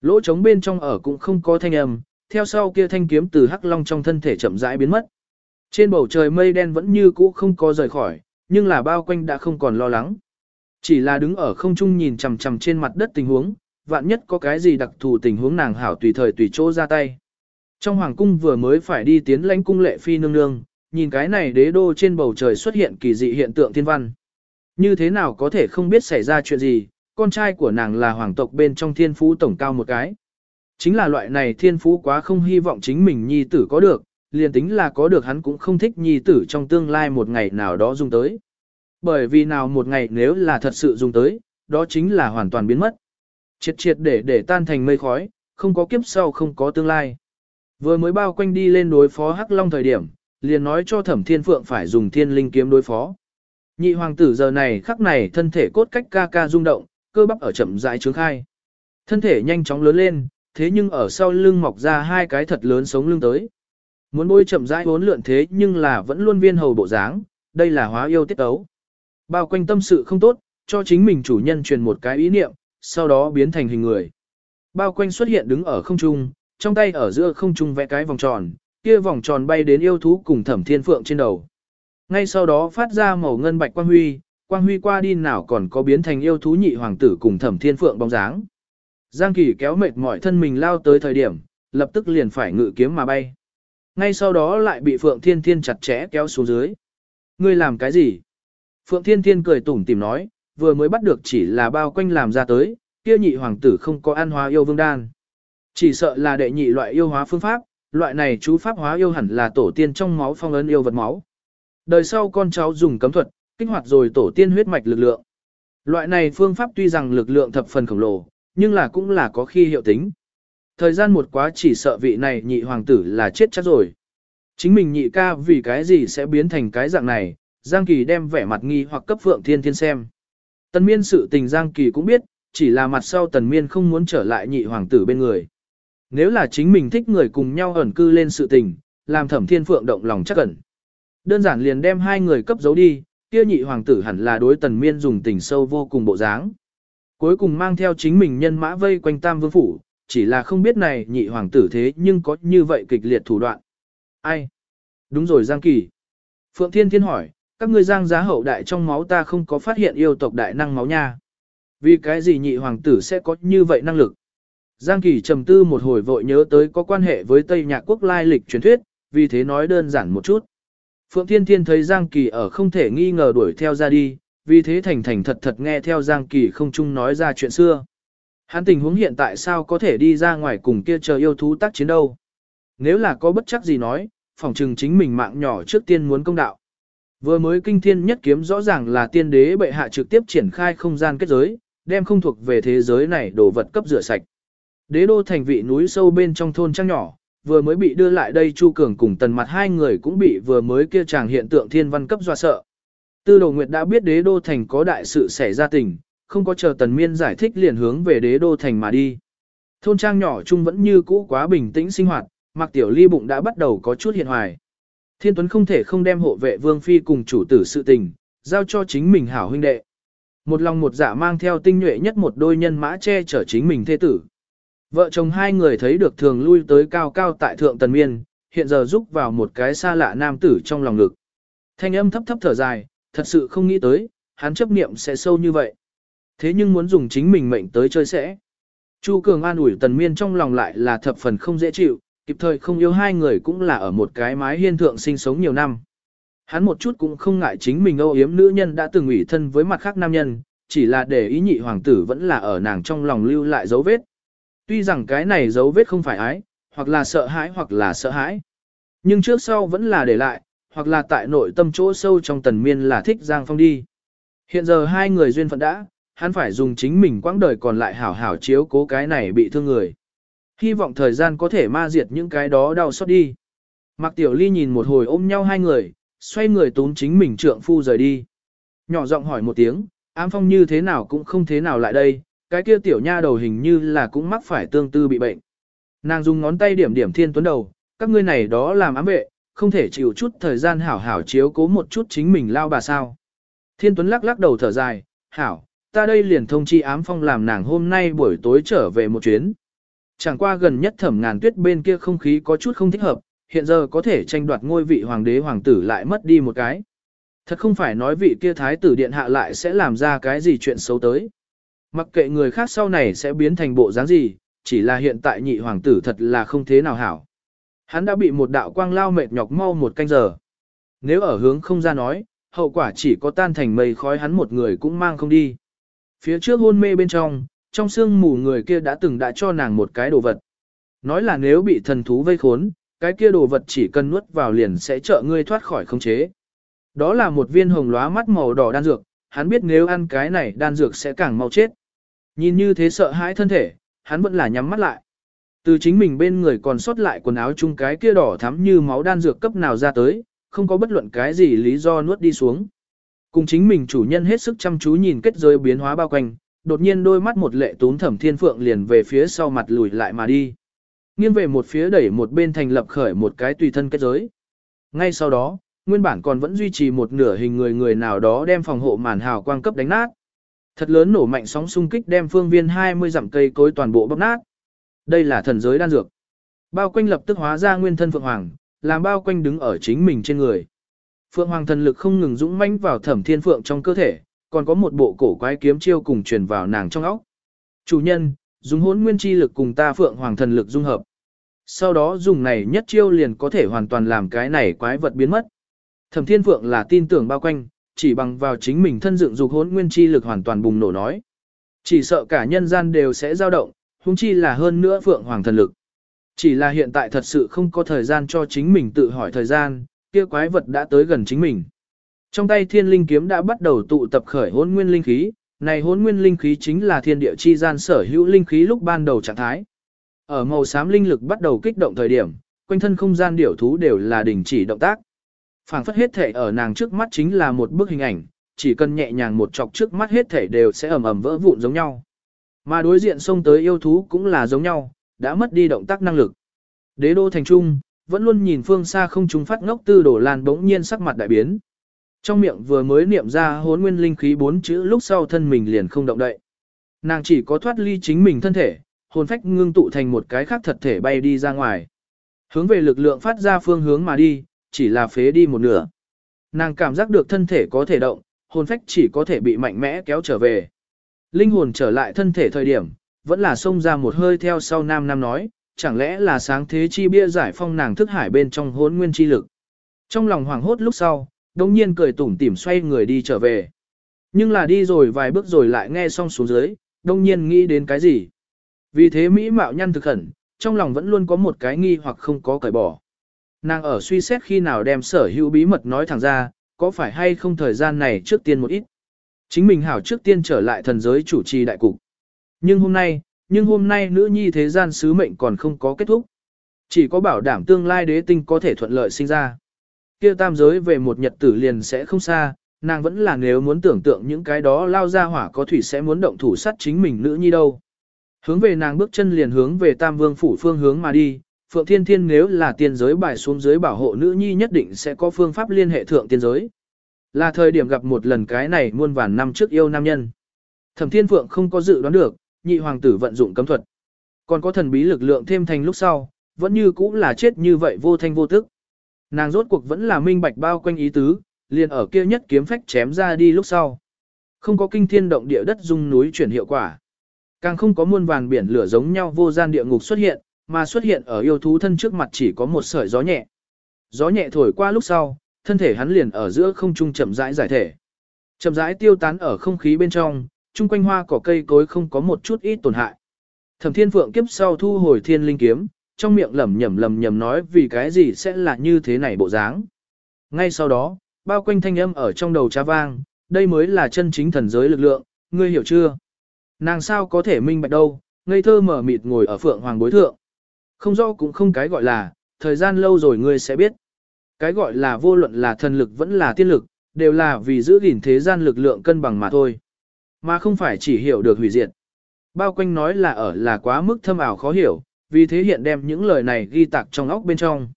Lỗ trống bên trong ở cũng không có thanh âm, theo sau kia thanh kiếm từ hắc long trong thân thể chậm rãi biến mất. Trên bầu trời mây đen vẫn như cũ không có rời khỏi, nhưng là bao quanh đã không còn lo lắng. Chỉ là đứng ở không trung nhìn chằm chằm trên mặt đất tình huống, vạn nhất có cái gì đặc thù tình huống nàng hảo tùy thời tùy chỗ ra tay. Trong hoàng cung vừa mới phải đi tiến lãnh cung lệ phi nương nương, nhìn cái này đế đô trên bầu trời xuất hiện kỳ dị hiện tượng thiên văn. Như thế nào có thể không biết xảy ra chuyện gì, con trai của nàng là hoàng tộc bên trong thiên phú tổng cao một cái. Chính là loại này thiên phú quá không hy vọng chính mình nhi tử có được, liền tính là có được hắn cũng không thích nhi tử trong tương lai một ngày nào đó dùng tới. Bởi vì nào một ngày nếu là thật sự dùng tới, đó chính là hoàn toàn biến mất. Triệt triệt để để tan thành mây khói, không có kiếp sau không có tương lai. Vừa mới bao quanh đi lên đối phó Hắc Long thời điểm, liền nói cho Thẩm Thiên Phượng phải dùng thiên linh kiếm đối phó. Nhị hoàng tử giờ này khắc này thân thể cốt cách ca ca rung động, cơ bắp ở chậm rãi trướng khai. Thân thể nhanh chóng lớn lên, thế nhưng ở sau lưng mọc ra hai cái thật lớn sống lưng tới. Muốn bôi chậm rãi vốn lượn thế nhưng là vẫn luôn viên hầu bộ dáng, đây là hóa yêu tiết ấu. Bao quanh tâm sự không tốt, cho chính mình chủ nhân truyền một cái ý niệm, sau đó biến thành hình người. Bao quanh xuất hiện đứng ở không trung, trong tay ở giữa không trung vẽ cái vòng tròn, kia vòng tròn bay đến yêu thú cùng thẩm thiên phượng trên đầu. Ngay sau đó phát ra màu ngân bạch quang huy, quang huy qua đi nào còn có biến thành yêu thú nhị hoàng tử cùng thẩm thiên phượng bóng dáng. Giang Kỳ kéo mệt mỏi thân mình lao tới thời điểm, lập tức liền phải ngự kiếm mà bay. Ngay sau đó lại bị Phượng Thiên Thiên chặt chẽ kéo xuống dưới. Ngươi làm cái gì? Phượng Thiên Thiên cười tủm tỉm nói, vừa mới bắt được chỉ là bao quanh làm ra tới, kia nhị hoàng tử không có ăn hóa yêu vương đan. Chỉ sợ là đệ nhị loại yêu hóa phương pháp, loại này chú pháp hóa yêu hẳn là tổ tiên trong máu phong ấn yêu vật máu. Đời sau con cháu dùng cấm thuật, kích hoạt rồi tổ tiên huyết mạch lực lượng. Loại này phương pháp tuy rằng lực lượng thập phần khổng lồ, nhưng là cũng là có khi hiệu tính. Thời gian một quá chỉ sợ vị này nhị hoàng tử là chết chắc rồi. Chính mình nhị ca vì cái gì sẽ biến thành cái dạng này, Giang Kỳ đem vẻ mặt nghi hoặc cấp Phượng Thiên Thiên xem. Tần miên sự tình Giang Kỳ cũng biết, chỉ là mặt sau tần miên không muốn trở lại nhị hoàng tử bên người. Nếu là chính mình thích người cùng nhau ẩn cư lên sự tình, làm thẩm thiên phượng động lòng chắc ẩn. Đơn giản liền đem hai người cấp giấu đi, kia nhị hoàng tử hẳn là đối tần miên dùng tình sâu vô cùng bộ dáng. Cuối cùng mang theo chính mình nhân mã vây quanh tam vương phủ, chỉ là không biết này nhị hoàng tử thế nhưng có như vậy kịch liệt thủ đoạn. Ai? Đúng rồi Giang Kỳ. Phượng Thiên Thiên hỏi, các ngươi giang giá hậu đại trong máu ta không có phát hiện yêu tộc đại năng máu nha. Vì cái gì nhị hoàng tử sẽ có như vậy năng lực? Giang Kỳ trầm tư một hồi vội nhớ tới có quan hệ với Tây Nhạc Quốc lai lịch truyền thuyết, vì thế nói đơn giản một chút. Phượng Thiên Thiên thấy Giang Kỳ ở không thể nghi ngờ đuổi theo ra đi, vì thế thành thành thật thật nghe theo Giang Kỳ không chung nói ra chuyện xưa. Hắn tình huống hiện tại sao có thể đi ra ngoài cùng kia chờ yêu thú tác chiến đâu? Nếu là có bất chắc gì nói, phỏng chừng chính mình mạng nhỏ trước tiên muốn công đạo. Vừa mới kinh thiên nhất kiếm rõ ràng là tiên đế bệ hạ trực tiếp triển khai không gian kết giới, đem không thuộc về thế giới này đồ vật cấp rửa sạch. Đế đô thành vị núi sâu bên trong thôn trang nhỏ, vừa mới bị đưa lại đây Chu Cường cùng tần mặt hai người cũng bị vừa mới kia chàng hiện tượng thiên văn cấp dọa sợ. Tư đồ nguyệt đã biết đế đô thành có đại sự xảy ra tình, không có chờ tần miên giải thích liền hướng về đế đô thành mà đi. Thôn trang nhỏ chung vẫn như cũ quá bình tĩnh sinh hoạt, mặc tiểu ly bụng đã bắt đầu có chút hiện hoài. Thiên Tuấn không thể không đem hộ vệ Vương Phi cùng chủ tử sự tình, giao cho chính mình hảo huynh đệ. Một lòng một dạ mang theo tinh nhuệ nhất một đôi nhân mã che chở chính mình thê tử. Vợ chồng hai người thấy được thường lui tới cao cao tại thượng tần miên, hiện giờ rúc vào một cái xa lạ nam tử trong lòng ngực. Thanh âm thấp thấp thở dài, thật sự không nghĩ tới, hắn chấp niệm sẽ sâu như vậy. Thế nhưng muốn dùng chính mình mệnh tới chơi sẽ. Chu Cường an ủi tần miên trong lòng lại là thập phần không dễ chịu, kịp thời không yêu hai người cũng là ở một cái mái hiên thượng sinh sống nhiều năm. Hắn một chút cũng không ngại chính mình âu yếm nữ nhân đã từng ủy thân với mặt khác nam nhân, chỉ là để ý nhị hoàng tử vẫn là ở nàng trong lòng lưu lại dấu vết. Tuy rằng cái này dấu vết không phải ái, hoặc là sợ hãi hoặc là sợ hãi. Nhưng trước sau vẫn là để lại, hoặc là tại nội tâm chỗ sâu trong tần miên là thích Giang Phong đi. Hiện giờ hai người duyên phận đã, hắn phải dùng chính mình quãng đời còn lại hảo hảo chiếu cố cái này bị thương người. Hy vọng thời gian có thể ma diệt những cái đó đau xót đi. Mạc Tiểu Ly nhìn một hồi ôm nhau hai người, xoay người túm chính mình trượng phu rời đi. Nhỏ giọng hỏi một tiếng, ám phong như thế nào cũng không thế nào lại đây, cái kia tiểu nha đầu hình như là cũng mắc phải tương tư bị bệnh. Nàng dùng ngón tay điểm điểm thiên tuấn đầu, các ngươi này đó làm ám vệ, không thể chịu chút thời gian hảo hảo chiếu cố một chút chính mình lao bà sao. Thiên tuấn lắc lắc đầu thở dài, hảo, ta đây liền thông chi ám phong làm nàng hôm nay buổi tối trở về một chuyến. Chẳng qua gần nhất thẩm ngàn tuyết bên kia không khí có chút không thích hợp, hiện giờ có thể tranh đoạt ngôi vị hoàng đế hoàng tử lại mất đi một cái. Thật không phải nói vị kia thái tử điện hạ lại sẽ làm ra cái gì chuyện xấu tới. Mặc kệ người khác sau này sẽ biến thành bộ dáng gì, chỉ là hiện tại nhị hoàng tử thật là không thế nào hảo. Hắn đã bị một đạo quang lao mệt nhọc mau một canh giờ. Nếu ở hướng không ra nói, hậu quả chỉ có tan thành mây khói hắn một người cũng mang không đi. Phía trước hôn mê bên trong, trong xương mù người kia đã từng đã cho nàng một cái đồ vật. Nói là nếu bị thần thú vây khốn, cái kia đồ vật chỉ cần nuốt vào liền sẽ trợ ngươi thoát khỏi khống chế. Đó là một viên hồng lóa mắt màu đỏ đan dược, hắn biết nếu ăn cái này đan dược sẽ càng mau chết. Nhìn như thế sợ hãi thân thể, hắn vẫn là nhắm mắt lại. Từ chính mình bên người còn sót lại quần áo chung cái kia đỏ thắm như máu đan dược cấp nào ra tới, không có bất luận cái gì lý do nuốt đi xuống. Cùng chính mình chủ nhân hết sức chăm chú nhìn kết giới biến hóa bao quanh, đột nhiên đôi mắt một lệ tún thẩm thiên phượng liền về phía sau mặt lùi lại mà đi. Nghiêng về một phía đẩy một bên thành lập khởi một cái tùy thân kết giới. Ngay sau đó, nguyên bản còn vẫn duy trì một nửa hình người người nào đó đem phòng hộ màn hào quang cấp đánh nát. Thật lớn nổ mạnh sóng xung kích đem phương viên 20 dặm cây cối toàn bộ bóp nát. Đây là thần giới đan dược. Bao quanh lập tức hóa ra nguyên thân Phượng Hoàng, làm bao quanh đứng ở chính mình trên người. Phượng Hoàng thần lực không ngừng dũng mãnh vào Thẩm Thiên Phượng trong cơ thể, còn có một bộ cổ quái kiếm chiêu cùng truyền vào nàng trong óc. Chủ nhân, dùng hỗn nguyên chi lực cùng ta Phượng Hoàng thần lực dung hợp. Sau đó dùng này nhất chiêu liền có thể hoàn toàn làm cái này quái vật biến mất. Thẩm Thiên Phượng là tin tưởng bao quanh, chỉ bằng vào chính mình thân dựng dục hỗn nguyên chi lực hoàn toàn bùng nổ nói. Chỉ sợ cả nhân gian đều sẽ dao động, huống chi là hơn nữa Phượng Hoàng thần lực. Chỉ là hiện tại thật sự không có thời gian cho chính mình tự hỏi thời gian, kia quái vật đã tới gần chính mình. Trong tay thiên linh kiếm đã bắt đầu tụ tập khởi hỗn nguyên linh khí, này hỗn nguyên linh khí chính là thiên địa chi gian sở hữu linh khí lúc ban đầu trạng thái. Ở màu xám linh lực bắt đầu kích động thời điểm, quanh thân không gian điểu thú đều là đình chỉ động tác. phảng phất hết thể ở nàng trước mắt chính là một bức hình ảnh, chỉ cần nhẹ nhàng một chọc trước mắt hết thể đều sẽ ầm ầm vỡ vụn giống nhau. Mà đối diện xông tới yêu thú cũng là giống nhau, đã mất đi động tác năng lực. Đế đô thành trung, vẫn luôn nhìn phương xa không trúng phát ngốc tư đổ lan bỗng nhiên sắc mặt đại biến. Trong miệng vừa mới niệm ra hốn nguyên linh khí bốn chữ lúc sau thân mình liền không động đậy. Nàng chỉ có thoát ly chính mình thân thể, hồn phách ngưng tụ thành một cái khác thật thể bay đi ra ngoài. Hướng về lực lượng phát ra phương hướng mà đi, chỉ là phế đi một nửa. Nàng cảm giác được thân thể có thể động, hồn phách chỉ có thể bị mạnh mẽ kéo trở về. Linh hồn trở lại thân thể thời điểm, vẫn là xông ra một hơi theo sau nam nam nói, chẳng lẽ là sáng thế chi bia giải phong nàng thức hải bên trong hốn nguyên chi lực. Trong lòng hoảng hốt lúc sau, đồng nhiên cười tủm tỉm xoay người đi trở về. Nhưng là đi rồi vài bước rồi lại nghe xong xuống dưới, đông nhiên nghĩ đến cái gì. Vì thế Mỹ mạo nhăn thực khẩn, trong lòng vẫn luôn có một cái nghi hoặc không có cởi bỏ. Nàng ở suy xét khi nào đem sở hữu bí mật nói thẳng ra, có phải hay không thời gian này trước tiên một ít. Chính mình hảo trước tiên trở lại thần giới chủ trì đại cục. Nhưng hôm nay, nhưng hôm nay nữ nhi thế gian sứ mệnh còn không có kết thúc. Chỉ có bảo đảm tương lai đế tinh có thể thuận lợi sinh ra. Kia tam giới về một nhật tử liền sẽ không xa, nàng vẫn là nếu muốn tưởng tượng những cái đó lao ra hỏa có thủy sẽ muốn động thủ sát chính mình nữ nhi đâu. Hướng về nàng bước chân liền hướng về tam vương phủ phương hướng mà đi, Phượng Thiên Thiên nếu là tiên giới bài xuống dưới bảo hộ nữ nhi nhất định sẽ có phương pháp liên hệ thượng tiên giới. Là thời điểm gặp một lần cái này muôn vàn năm trước yêu nam nhân. Thẩm Thiên Phượng không có dự đoán được, nhị hoàng tử vận dụng cấm thuật. Còn có thần bí lực lượng thêm thành lúc sau, vẫn như cũ là chết như vậy vô thanh vô tức. Nàng rốt cuộc vẫn là minh bạch bao quanh ý tứ, liền ở kia nhất kiếm phách chém ra đi lúc sau. Không có kinh thiên động địa đất dung núi chuyển hiệu quả. Càng không có muôn vàng biển lửa giống nhau vô gian địa ngục xuất hiện, mà xuất hiện ở yêu thú thân trước mặt chỉ có một sợi gió nhẹ. Gió nhẹ thổi qua lúc sau, thân thể hắn liền ở giữa không trung chậm rãi giải thể. Chậm rãi tiêu tán ở không khí bên trong, chung quanh hoa cỏ cây cối không có một chút ít tổn hại. Thẩm Thiên Phượng kiếp sau thu hồi thiên linh kiếm, trong miệng lẩm nhẩm lẩm nhẩm nói vì cái gì sẽ là như thế này bộ dáng. Ngay sau đó, bao quanh thanh âm ở trong đầu cha vang, đây mới là chân chính thần giới lực lượng, ngươi hiểu chưa? Nàng sao có thể minh bạch đâu, ngây thơ mở mịt ngồi ở phượng hoàng bối thượng. Không rõ cũng không cái gọi là, thời gian lâu rồi ngươi sẽ biết. Cái gọi là vô luận là thần lực vẫn là tiên lực, đều là vì giữ gìn thế gian lực lượng cân bằng mà thôi. Mà không phải chỉ hiểu được hủy diệt. Bao quanh nói là ở là quá mức thâm ảo khó hiểu, vì thế hiện đem những lời này ghi tạc trong óc bên trong.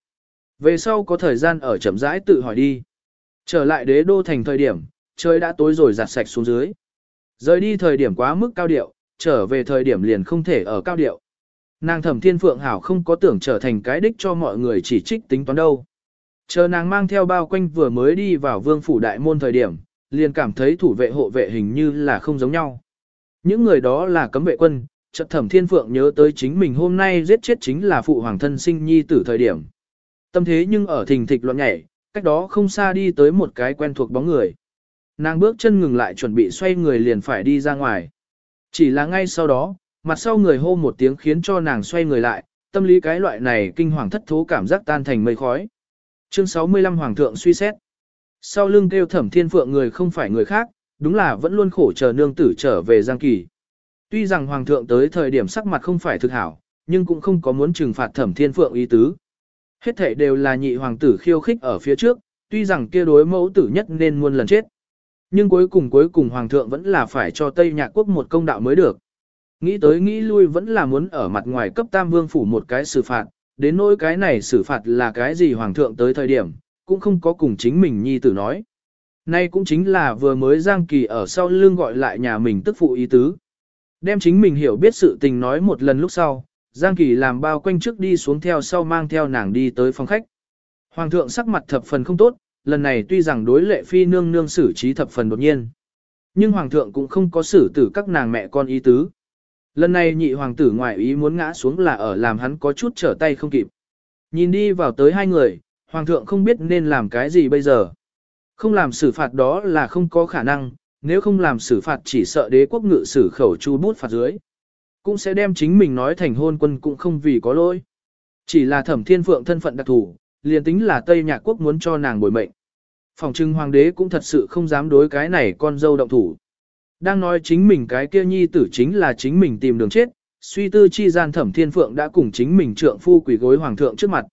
Về sau có thời gian ở chậm rãi tự hỏi đi. Trở lại đế đô thành thời điểm, trời đã tối rồi giặt sạch xuống dưới. Rời đi thời điểm quá mức cao điệu, trở về thời điểm liền không thể ở cao điệu. Nàng thẩm thiên phượng hảo không có tưởng trở thành cái đích cho mọi người chỉ trích tính toán đâu. Chờ nàng mang theo bao quanh vừa mới đi vào vương phủ đại môn thời điểm, liền cảm thấy thủ vệ hộ vệ hình như là không giống nhau. Những người đó là cấm vệ quân, chợt thẩm thiên phượng nhớ tới chính mình hôm nay giết chết chính là phụ hoàng thân sinh nhi tử thời điểm. Tâm thế nhưng ở thình thịch loạn nhảy, cách đó không xa đi tới một cái quen thuộc bóng người. Nàng bước chân ngừng lại chuẩn bị xoay người liền phải đi ra ngoài. Chỉ là ngay sau đó, mặt sau người hô một tiếng khiến cho nàng xoay người lại, tâm lý cái loại này kinh hoàng thất thố cảm giác tan thành mây khói. Chương 65 Hoàng thượng suy xét. Sau lưng kêu thẩm thiên phượng người không phải người khác, đúng là vẫn luôn khổ chờ nương tử trở về Giang Kỳ. Tuy rằng Hoàng thượng tới thời điểm sắc mặt không phải thực hảo, nhưng cũng không có muốn trừng phạt thẩm thiên phượng ý tứ. Hết thể đều là nhị hoàng tử khiêu khích ở phía trước, tuy rằng kia đối mẫu tử nhất nên muôn lần chết. Nhưng cuối cùng cuối cùng hoàng thượng vẫn là phải cho Tây Nhạc quốc một công đạo mới được. Nghĩ tới nghĩ lui vẫn là muốn ở mặt ngoài cấp tam vương phủ một cái xử phạt, đến nỗi cái này xử phạt là cái gì hoàng thượng tới thời điểm, cũng không có cùng chính mình nhi tử nói. Nay cũng chính là vừa mới Giang Kỳ ở sau lưng gọi lại nhà mình tức phụ ý tứ. Đem chính mình hiểu biết sự tình nói một lần lúc sau, Giang Kỳ làm bao quanh trước đi xuống theo sau mang theo nàng đi tới phòng khách. Hoàng thượng sắc mặt thập phần không tốt, lần này tuy rằng đối lệ phi nương nương xử trí thập phần đột nhiên. Nhưng hoàng thượng cũng không có xử tử các nàng mẹ con ý tứ. Lần này nhị hoàng tử ngoại ý muốn ngã xuống là ở làm hắn có chút trở tay không kịp. Nhìn đi vào tới hai người, hoàng thượng không biết nên làm cái gì bây giờ. Không làm xử phạt đó là không có khả năng, nếu không làm xử phạt chỉ sợ đế quốc ngự xử khẩu chu bút phạt dưới. Cũng sẽ đem chính mình nói thành hôn quân cũng không vì có lỗi. Chỉ là thẩm thiên phượng thân phận đặc thù, liền tính là Tây Nhạc Quốc muốn cho nàng bồi mệnh. Phòng trưng hoàng đế cũng thật sự không dám đối cái này con dâu động thủ. Đang nói chính mình cái kia nhi tử chính là chính mình tìm đường chết, suy tư chi gian thẩm thiên phượng đã cùng chính mình trượng phu quỷ gối hoàng thượng trước mặt.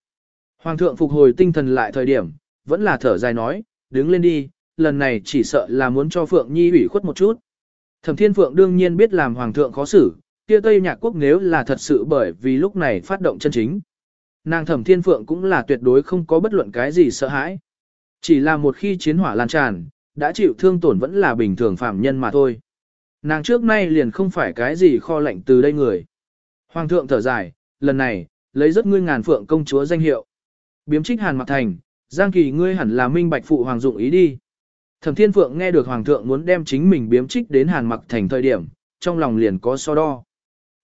Hoàng thượng phục hồi tinh thần lại thời điểm, vẫn là thở dài nói, đứng lên đi, lần này chỉ sợ là muốn cho phượng nhi ủy khuất một chút. Thẩm thiên phượng đương nhiên biết làm hoàng thượng khó xử, kia Tây Nhạc Quốc nếu là thật sự bởi vì lúc này phát động chân chính. Nàng thẩm thiên phượng cũng là tuyệt đối không có bất luận cái gì sợ hãi. Chỉ là một khi chiến hỏa lan tràn, đã chịu thương tổn vẫn là bình thường phạm nhân mà thôi. Nàng trước nay liền không phải cái gì kho lạnh từ đây người. Hoàng thượng thở dài, lần này, lấy rất ngươi ngàn phượng công chúa danh hiệu. Biếm trích hàn mặc thành, giang kỳ ngươi hẳn là minh bạch phụ hoàng dụng ý đi. Thẩm thiên phượng nghe được hoàng thượng muốn đem chính mình biếm trích đến hàn mặc thành thời điểm, trong lòng liền có so đo.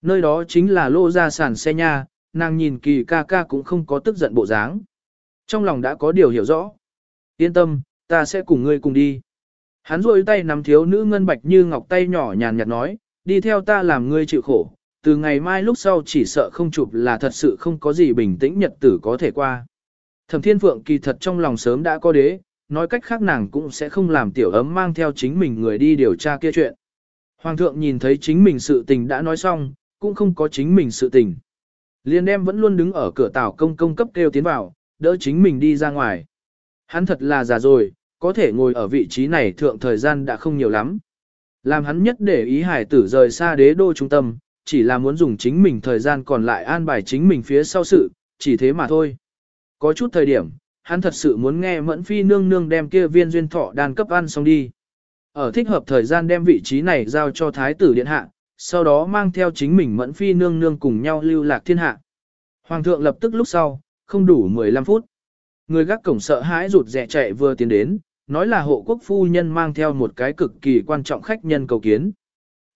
Nơi đó chính là lô ra sản xe nha, nàng nhìn kỳ ca ca cũng không có tức giận bộ dáng. Trong lòng đã có điều hiểu rõ. Yên tâm, ta sẽ cùng ngươi cùng đi. Hắn rôi tay nắm thiếu nữ ngân bạch như ngọc tay nhỏ nhàn nhạt nói, đi theo ta làm ngươi chịu khổ, từ ngày mai lúc sau chỉ sợ không chụp là thật sự không có gì bình tĩnh nhật tử có thể qua. Thẩm Thiên Phượng kỳ thật trong lòng sớm đã có đế, nói cách khác nàng cũng sẽ không làm tiểu ấm mang theo chính mình người đi điều tra kia chuyện. Hoàng thượng nhìn thấy chính mình sự tình đã nói xong, cũng không có chính mình sự tình. Liên đem vẫn luôn đứng ở cửa tảo công công cấp kêu tiến vào, đỡ chính mình đi ra ngoài. Hắn thật là già rồi, có thể ngồi ở vị trí này thượng thời gian đã không nhiều lắm. Làm hắn nhất để ý hải tử rời xa đế đô trung tâm, chỉ là muốn dùng chính mình thời gian còn lại an bài chính mình phía sau sự, chỉ thế mà thôi. Có chút thời điểm, hắn thật sự muốn nghe mẫn phi nương nương đem kia viên duyên thọ đan cấp ăn xong đi. Ở thích hợp thời gian đem vị trí này giao cho thái tử điện hạ, sau đó mang theo chính mình mẫn phi nương nương cùng nhau lưu lạc thiên hạ. Hoàng thượng lập tức lúc sau, không đủ 15 phút. Người gác cổng sợ hãi rụt rè chạy vừa tiến đến, nói là hộ quốc phu nhân mang theo một cái cực kỳ quan trọng khách nhân cầu kiến.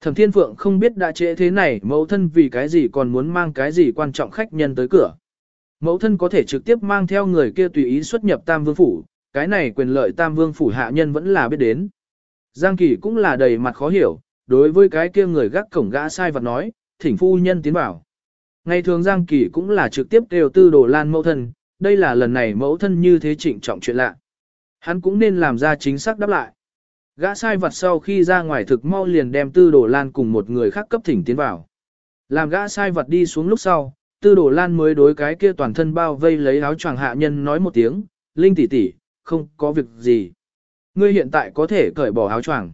Thẩm Thiên Phượng không biết đã trễ thế này mẫu thân vì cái gì còn muốn mang cái gì quan trọng khách nhân tới cửa. Mẫu thân có thể trực tiếp mang theo người kia tùy ý xuất nhập Tam Vương Phủ, cái này quyền lợi Tam Vương Phủ hạ nhân vẫn là biết đến. Giang Kỳ cũng là đầy mặt khó hiểu, đối với cái kia người gác cổng gã sai vật nói, thỉnh phu nhân tiến vào. Ngày thường Giang Kỳ cũng là trực tiếp đều tư đồ lan mẫu thân, đây là lần này mẫu thân như thế trịnh trọng chuyện lạ. Hắn cũng nên làm ra chính xác đáp lại. Gã sai vật sau khi ra ngoài thực mau liền đem tư đồ lan cùng một người khác cấp thỉnh tiến vào. Làm gã sai vật đi xuống lúc sau, tư đồ lan mới đối cái kia toàn thân bao vây lấy áo choàng hạ nhân nói một tiếng, Linh tỷ tỷ, không có việc gì. Ngươi hiện tại có thể cởi bỏ áo choàng.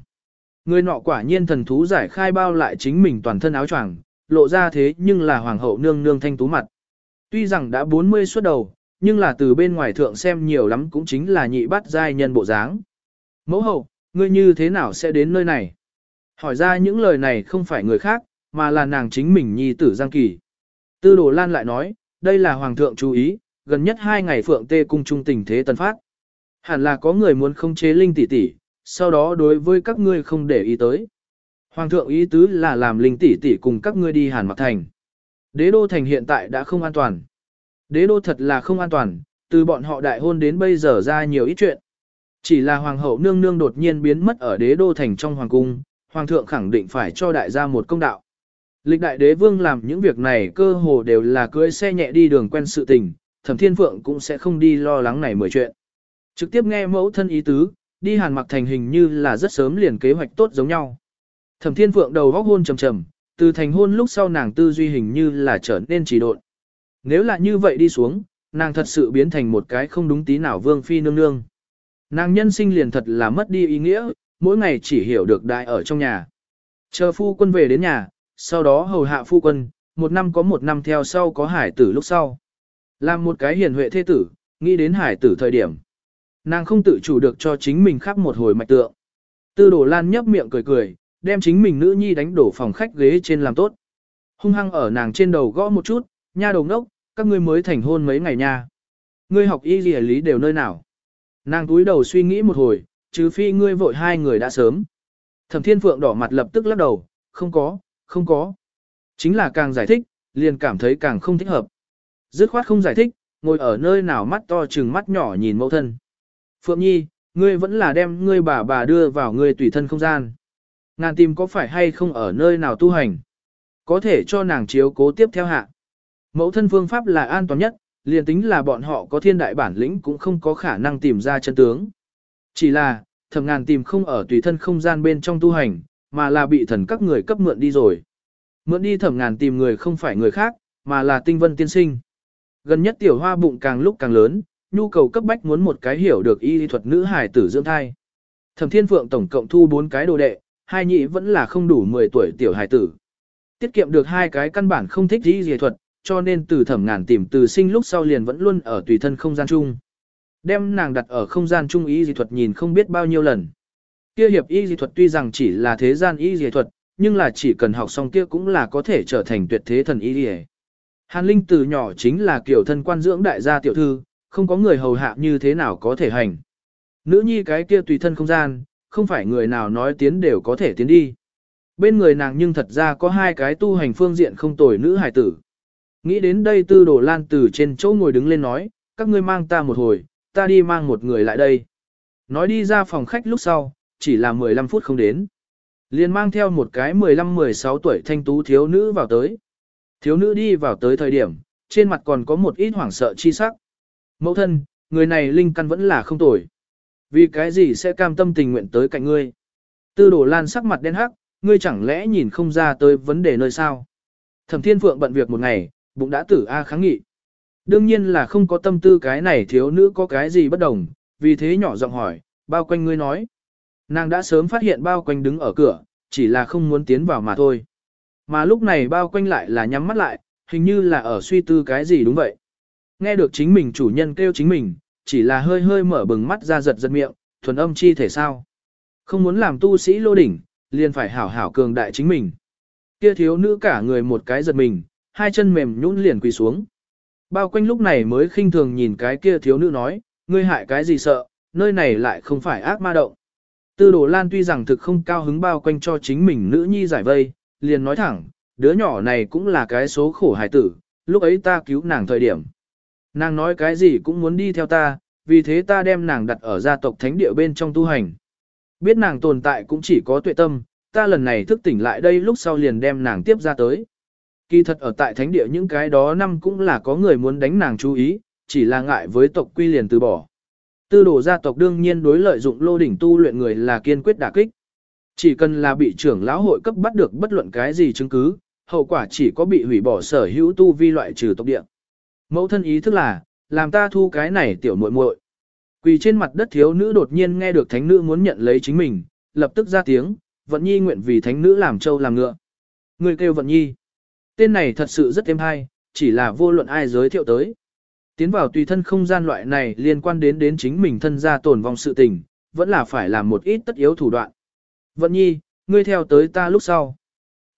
Ngươi nọ quả nhiên thần thú giải khai bao lại chính mình toàn thân áo choàng, lộ ra thế nhưng là hoàng hậu nương nương thanh tú mặt. Tuy rằng đã 40 xuất đầu, nhưng là từ bên ngoài thượng xem nhiều lắm cũng chính là nhị bắt giai nhân bộ dáng. Mẫu hậu, ngươi như thế nào sẽ đến nơi này? Hỏi ra những lời này không phải người khác, mà là nàng chính mình nhi tử Giang Kỳ. Tư đồ lan lại nói, đây là hoàng thượng chú ý, gần nhất hai ngày phượng tê cung trung tình thế tân phát. Hẳn là có người muốn không chế linh tỷ tỷ, sau đó đối với các ngươi không để ý tới. Hoàng thượng ý tứ là làm linh tỷ tỷ cùng các ngươi đi hàn mặc thành. Đế đô thành hiện tại đã không an toàn. Đế đô thật là không an toàn, từ bọn họ đại hôn đến bây giờ ra nhiều ít chuyện. Chỉ là hoàng hậu nương nương đột nhiên biến mất ở đế đô thành trong hoàng cung, hoàng thượng khẳng định phải cho đại gia một công đạo. Lịch đại đế vương làm những việc này cơ hồ đều là cưỡi xe nhẹ đi đường quen sự tình, thẩm thiên phượng cũng sẽ không đi lo lắng này mười chuyện. Trực tiếp nghe mẫu thân ý tứ, đi hàn mặc thành hình như là rất sớm liền kế hoạch tốt giống nhau. Thẩm thiên phượng đầu góc hôn trầm trầm, từ thành hôn lúc sau nàng tư duy hình như là trở nên trì độn. Nếu là như vậy đi xuống, nàng thật sự biến thành một cái không đúng tí nào vương phi nương nương. Nàng nhân sinh liền thật là mất đi ý nghĩa, mỗi ngày chỉ hiểu được đại ở trong nhà. Chờ phu quân về đến nhà, sau đó hầu hạ phu quân, một năm có một năm theo sau có hải tử lúc sau. Làm một cái hiền huệ thế tử, nghĩ đến hải tử thời điểm. Nàng không tự chủ được cho chính mình khắp một hồi mạch tượng. Tư đổ lan nhấp miệng cười cười, đem chính mình nữ nhi đánh đổ phòng khách ghế trên làm tốt. Hung hăng ở nàng trên đầu gõ một chút, nha đầu ngốc, các ngươi mới thành hôn mấy ngày nha. Ngươi học y gì lý đều nơi nào. Nàng túi đầu suy nghĩ một hồi, trừ phi ngươi vội hai người đã sớm. Thẩm thiên phượng đỏ mặt lập tức lắc đầu, không có, không có. Chính là càng giải thích, liền cảm thấy càng không thích hợp. Dứt khoát không giải thích, ngồi ở nơi nào mắt to chừng mắt nhỏ nhìn mẫu thân. Phượng Nhi, ngươi vẫn là đem ngươi bà bà đưa vào ngươi tùy thân không gian. Ngàn tìm có phải hay không ở nơi nào tu hành. Có thể cho nàng chiếu cố tiếp theo hạ. Mẫu thân phương pháp là an toàn nhất, liền tính là bọn họ có thiên đại bản lĩnh cũng không có khả năng tìm ra chân tướng. Chỉ là, thầm ngàn tìm không ở tùy thân không gian bên trong tu hành, mà là bị thần các người cấp mượn đi rồi. Mượn đi thẩm ngàn tìm người không phải người khác, mà là tinh vân tiên sinh. Gần nhất tiểu hoa bụng càng lúc càng lớn, nhu cầu cấp bách muốn một cái hiểu được y lý thuật nữ hài tử dưỡng thai. Thẩm Thiên Phượng tổng cộng thu 4 cái đồ đệ, hai nhị vẫn là không đủ 10 tuổi tiểu hài tử. Tiết kiệm được hai cái căn bản không thích y lý thuật, cho nên từ thẩm ngàn tìm từ sinh lúc sau liền vẫn luôn ở tùy thân không gian chung. Đem nàng đặt ở không gian chung y dị thuật nhìn không biết bao nhiêu lần. Kia hiệp y dị thuật tuy rằng chỉ là thế gian y dị thuật, nhưng là chỉ cần học xong kia cũng là có thể trở thành tuyệt thế thần y dị. Hàn Linh từ nhỏ chính là kiểu thân quan dưỡng đại gia tiểu thư, không có người hầu hạ như thế nào có thể hành. Nữ nhi cái kia tùy thân không gian, không phải người nào nói tiến đều có thể tiến đi. Bên người nàng nhưng thật ra có hai cái tu hành phương diện không tồi nữ hài tử. Nghĩ đến đây tư đồ lan từ trên chỗ ngồi đứng lên nói, các ngươi mang ta một hồi, ta đi mang một người lại đây. Nói đi ra phòng khách lúc sau, chỉ là 15 phút không đến. Liền mang theo một cái 15-16 tuổi thanh tú thiếu nữ vào tới. Thiếu nữ đi vào tới thời điểm, trên mặt còn có một ít hoảng sợ chi sắc. Mẫu thân, người này linh căn vẫn là không tồi. Vì cái gì sẽ cam tâm tình nguyện tới cạnh ngươi? Tư đổ lan sắc mặt đen hắc, ngươi chẳng lẽ nhìn không ra tới vấn đề nơi sao? Thẩm thiên phượng bận việc một ngày, bụng đã tử A kháng nghị. Đương nhiên là không có tâm tư cái này thiếu nữ có cái gì bất đồng, vì thế nhỏ giọng hỏi, bao quanh ngươi nói. Nàng đã sớm phát hiện bao quanh đứng ở cửa, chỉ là không muốn tiến vào mà thôi. Mà lúc này bao quanh lại là nhắm mắt lại, hình như là ở suy tư cái gì đúng vậy. Nghe được chính mình chủ nhân kêu chính mình, chỉ là hơi hơi mở bừng mắt ra giật giật miệng, thuần âm chi thể sao. Không muốn làm tu sĩ lô đỉnh, liền phải hảo hảo cường đại chính mình. Kia thiếu nữ cả người một cái giật mình, hai chân mềm nhũn liền quỳ xuống. Bao quanh lúc này mới khinh thường nhìn cái kia thiếu nữ nói, ngươi hại cái gì sợ, nơi này lại không phải ác ma động. Tư đồ lan tuy rằng thực không cao hứng bao quanh cho chính mình nữ nhi giải vây, liền nói thẳng, đứa nhỏ này cũng là cái số khổ hài tử, lúc ấy ta cứu nàng thời điểm. Nàng nói cái gì cũng muốn đi theo ta, vì thế ta đem nàng đặt ở gia tộc thánh địa bên trong tu hành. Biết nàng tồn tại cũng chỉ có tuệ tâm, ta lần này thức tỉnh lại đây lúc sau liền đem nàng tiếp ra tới. Kỳ thật ở tại thánh địa những cái đó năm cũng là có người muốn đánh nàng chú ý, chỉ là ngại với tộc quy liền từ bỏ. Tư đồ gia tộc đương nhiên đối lợi dụng lô đỉnh tu luyện người là kiên quyết đả kích. Chỉ cần là bị trưởng lão hội cấp bắt được bất luận cái gì chứng cứ, hậu quả chỉ có bị hủy bỏ sở hữu tu vi loại trừ tộc địa. Mẫu thân ý thức là, làm ta thu cái này tiểu muội muội. Quỳ trên mặt đất thiếu nữ đột nhiên nghe được thánh nữ muốn nhận lấy chính mình, lập tức ra tiếng, vận nhi nguyện vì thánh nữ làm trâu làm ngựa. Người kêu vận nhi. Tên này thật sự rất êm hay, chỉ là vô luận ai giới thiệu tới. Tiến vào tùy thân không gian loại này liên quan đến đến chính mình thân gia tổn vong sự tình, vẫn là phải làm một ít tất yếu thủ đoạn. Vận nhi, ngươi theo tới ta lúc sau.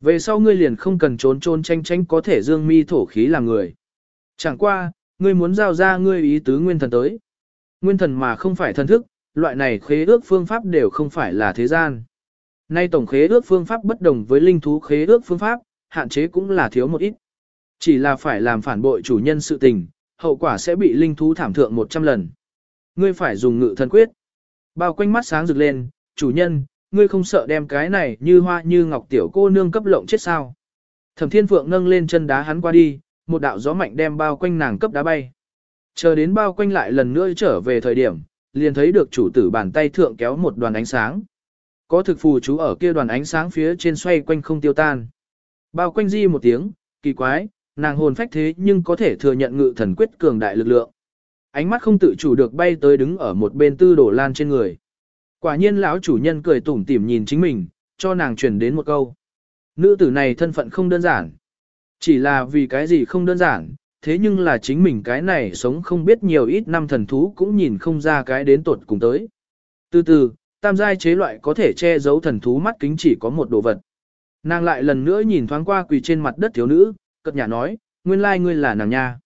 Về sau ngươi liền không cần trốn trốn tranh tranh có thể dương mi thổ khí làm người. Chẳng qua, ngươi muốn giao ra ngươi ý tứ nguyên thần tới. Nguyên thần mà không phải thần thức, loại này khế ước phương pháp đều không phải là thế gian. Nay tổng khế ước phương pháp bất đồng với linh thú khế ước phương pháp, hạn chế cũng là thiếu một ít. Chỉ là phải làm phản bội chủ nhân sự tình, hậu quả sẽ bị linh thú thảm thượng 100 lần. Ngươi phải dùng ngự thần quyết. Bao quanh mắt sáng rực lên, chủ nhân, ngươi không sợ đem cái này như hoa như ngọc tiểu cô nương cấp lộng chết sao. Thẩm thiên phượng nâng lên chân đá hắn qua đi, một đạo gió mạnh đem bao quanh nàng cấp đá bay. Chờ đến bao quanh lại lần nữa trở về thời điểm, liền thấy được chủ tử bàn tay thượng kéo một đoàn ánh sáng. Có thực phù chú ở kia đoàn ánh sáng phía trên xoay quanh không tiêu tan. Bao quanh di một tiếng, kỳ quái, nàng hồn phách thế nhưng có thể thừa nhận ngự thần quyết cường đại lực lượng. Ánh mắt không tự chủ được bay tới đứng ở một bên tư đổ lan trên người. Quả nhiên lão chủ nhân cười tủm tỉm nhìn chính mình, cho nàng truyền đến một câu. Nữ tử này thân phận không đơn giản. Chỉ là vì cái gì không đơn giản, thế nhưng là chính mình cái này sống không biết nhiều ít năm thần thú cũng nhìn không ra cái đến tột cùng tới. Từ từ, tam giai chế loại có thể che giấu thần thú mắt kính chỉ có một đồ vật. Nàng lại lần nữa nhìn thoáng qua quỳ trên mặt đất thiếu nữ, cất nhà nói, nguyên lai ngươi là nàng nha.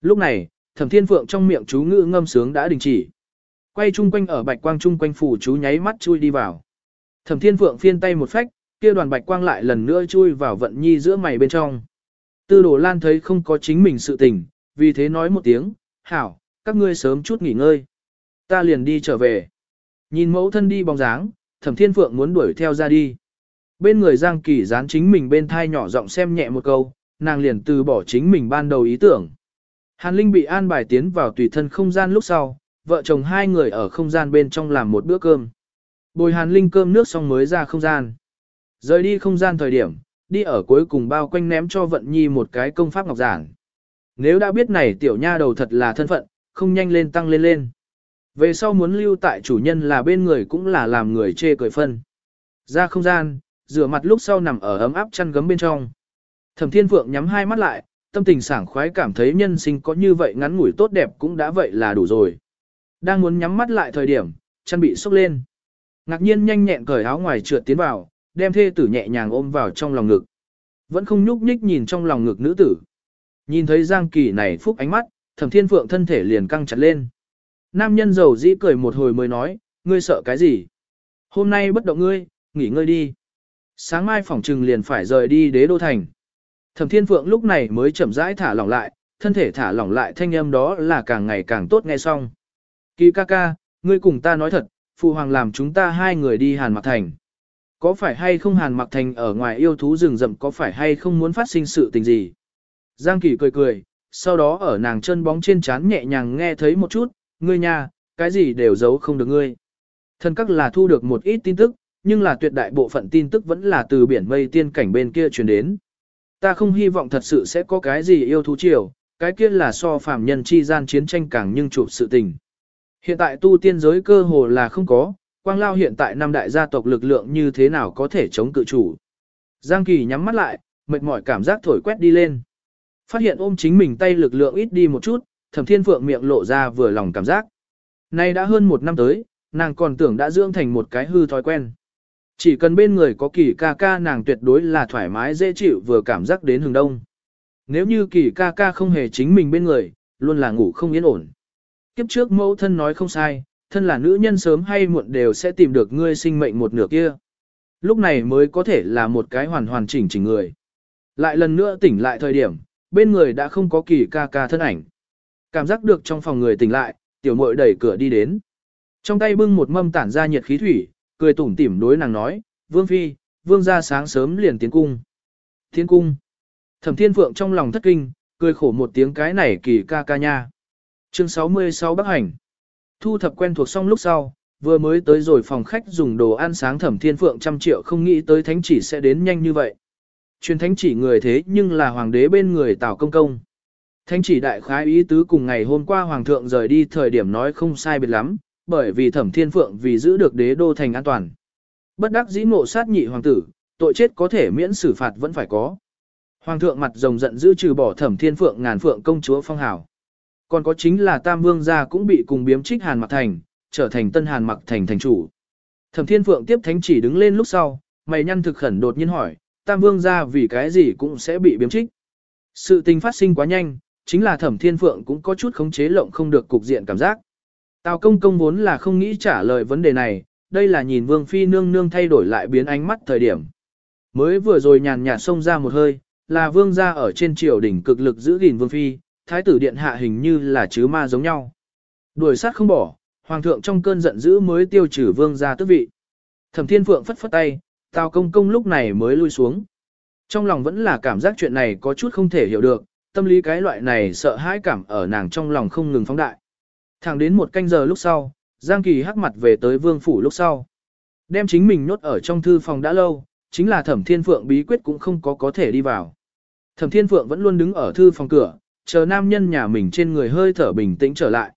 Lúc này, thẩm thiên phượng trong miệng chú ngữ ngâm sướng đã đình chỉ. Quay chung quanh ở bạch quang chung quanh phủ chú nháy mắt chui đi vào. Thẩm thiên phượng phiên tay một phách, kia đoàn bạch quang lại lần nữa chui vào vận nhi giữa mày bên trong. Tư đồ lan thấy không có chính mình sự tình, vì thế nói một tiếng, hảo, các ngươi sớm chút nghỉ ngơi. Ta liền đi trở về. Nhìn mẫu thân đi bóng dáng, thẩm thiên phượng muốn đuổi theo ra đi. Bên người Giang Kỳ dán chính mình bên thai nhỏ giọng xem nhẹ một câu, nàng liền từ bỏ chính mình ban đầu ý tưởng. Hàn Linh bị an bài tiến vào tùy thân không gian lúc sau, vợ chồng hai người ở không gian bên trong làm một bữa cơm. Bồi Hàn Linh cơm nước xong mới ra không gian. Rời đi không gian thời điểm, đi ở cuối cùng bao quanh ném cho vận nhi một cái công pháp ngọc giảng. Nếu đã biết này tiểu nha đầu thật là thân phận, không nhanh lên tăng lên lên. Về sau muốn lưu tại chủ nhân là bên người cũng là làm người chê cười phân. Ra không gian, rửa mặt lúc sau nằm ở ấm áp chăn gấm bên trong. Thẩm Thiên Phượng nhắm hai mắt lại, tâm tình sảng khoái cảm thấy nhân sinh có như vậy ngắn ngủi tốt đẹp cũng đã vậy là đủ rồi. Đang muốn nhắm mắt lại thời điểm, chân bị sốc lên. Ngạc nhiên nhanh nhẹn cởi áo ngoài trượt tiến vào, đem thê tử nhẹ nhàng ôm vào trong lòng ngực. Vẫn không nhúc nhích nhìn trong lòng ngực nữ tử. Nhìn thấy Giang Kỳ này phúc ánh mắt, Thẩm Thiên Phượng thân thể liền căng chặt lên. Nam nhân giàu dĩ cười một hồi mới nói, ngươi sợ cái gì? Hôm nay bất động ngươi, nghỉ ngơi đi. Sáng mai phỏng trừng liền phải rời đi đế đô thành. Thẩm Thiên Phượng lúc này mới chậm rãi thả lỏng lại, thân thể thả lỏng lại thanh âm đó là càng ngày càng tốt nghe xong. Kỳ ca ca, ngươi cùng ta nói thật, phụ hoàng làm chúng ta hai người đi Hàn Mặc Thành. Có phải hay không Hàn Mặc Thành ở ngoài yêu thú rừng rậm có phải hay không muốn phát sinh sự tình gì? Giang Kỳ cười cười, sau đó ở nàng chân bóng trên trán nhẹ nhàng nghe thấy một chút, ngươi nha, cái gì đều giấu không được ngươi. Thân các là thu được một ít tin tức, nhưng là tuyệt đại bộ phận tin tức vẫn là từ biển mây tiên cảnh bên kia truyền đến. Ta không hy vọng thật sự sẽ có cái gì yêu thú triều, cái kia là so phàm nhân chi gian chiến tranh càng nhưng chụp sự tình. Hiện tại tu tiên giới cơ hồ là không có, quang lao hiện tại năm đại gia tộc lực lượng như thế nào có thể chống cự chủ. Giang Kỳ nhắm mắt lại, mệt mỏi cảm giác thổi quét đi lên. Phát hiện ôm chính mình tay lực lượng ít đi một chút, thẩm thiên phượng miệng lộ ra vừa lòng cảm giác. Nay đã hơn một năm tới, nàng còn tưởng đã dưỡng thành một cái hư thói quen. Chỉ cần bên người có kỳ ca ca nàng tuyệt đối là thoải mái dễ chịu vừa cảm giác đến hừng đông. Nếu như kỳ ca ca không hề chính mình bên người, luôn là ngủ không yên ổn. Kiếp trước mẫu thân nói không sai, thân là nữ nhân sớm hay muộn đều sẽ tìm được ngươi sinh mệnh một nửa kia. Lúc này mới có thể là một cái hoàn hoàn chỉnh chỉnh người. Lại lần nữa tỉnh lại thời điểm, bên người đã không có kỳ ca ca thân ảnh. Cảm giác được trong phòng người tỉnh lại, tiểu muội đẩy cửa đi đến. Trong tay bưng một mâm tản ra nhiệt khí thủy, cười tủm tỉm đối nàng nói, Vương Phi, Vương ra sáng sớm liền tiến cung. Tiến cung. Thẩm Thiên Phượng trong lòng thất kinh, cười khổ một tiếng cái này kỳ ca ca nha. Chương 66 Bắc Hành. Thu thập quen thuộc xong lúc sau, vừa mới tới rồi phòng khách dùng đồ ăn sáng Thẩm Thiên Phượng trăm triệu không nghĩ tới thánh chỉ sẽ đến nhanh như vậy. Truyền thánh chỉ người thế nhưng là hoàng đế bên người Tào Công Công. Thánh chỉ đại khái ý tứ cùng ngày hôm qua hoàng thượng rời đi thời điểm nói không sai biệt lắm, bởi vì thẩm thiên phượng vì giữ được đế đô thành an toàn. Bất đắc dĩ ngộ sát nhị hoàng tử, tội chết có thể miễn xử phạt vẫn phải có. Hoàng thượng mặt rồng giận giữ trừ bỏ thẩm thiên phượng ngàn phượng công chúa phong hào. Còn có chính là tam vương gia cũng bị cùng biếm trích hàn mặc thành, trở thành tân hàn mặc thành thành chủ. Thẩm thiên phượng tiếp thánh chỉ đứng lên lúc sau, mày nhăn thực khẩn đột nhiên hỏi, tam vương gia vì cái gì cũng sẽ bị biếm trích. Sự tình phát sinh quá nhanh, chính là thẩm thiên phượng cũng có chút khống chế lộng không được cục diện cảm giác. Tào công công vốn là không nghĩ trả lời vấn đề này, đây là nhìn vương phi nương nương thay đổi lại biến ánh mắt thời điểm. Mới vừa rồi nhàn nhạt xông ra một hơi, là vương gia ở trên triều đỉnh cực lực giữ gìn vương phi, thái tử điện hạ hình như là chứ ma giống nhau. Đuổi sát không bỏ, hoàng thượng trong cơn giận dữ mới tiêu trừ vương gia tước vị. Thẩm thiên phượng phất phất tay, tào công công lúc này mới lui xuống. Trong lòng vẫn là cảm giác chuyện này có chút không thể hiểu được, tâm lý cái loại này sợ hãi cảm ở nàng trong lòng không ngừng phóng đại. Thẳng đến một canh giờ lúc sau, Giang Kỳ hắc mặt về tới vương phủ lúc sau. Đem chính mình nhốt ở trong thư phòng đã lâu, chính là thẩm thiên phượng bí quyết cũng không có có thể đi vào. Thẩm thiên phượng vẫn luôn đứng ở thư phòng cửa, chờ nam nhân nhà mình trên người hơi thở bình tĩnh trở lại.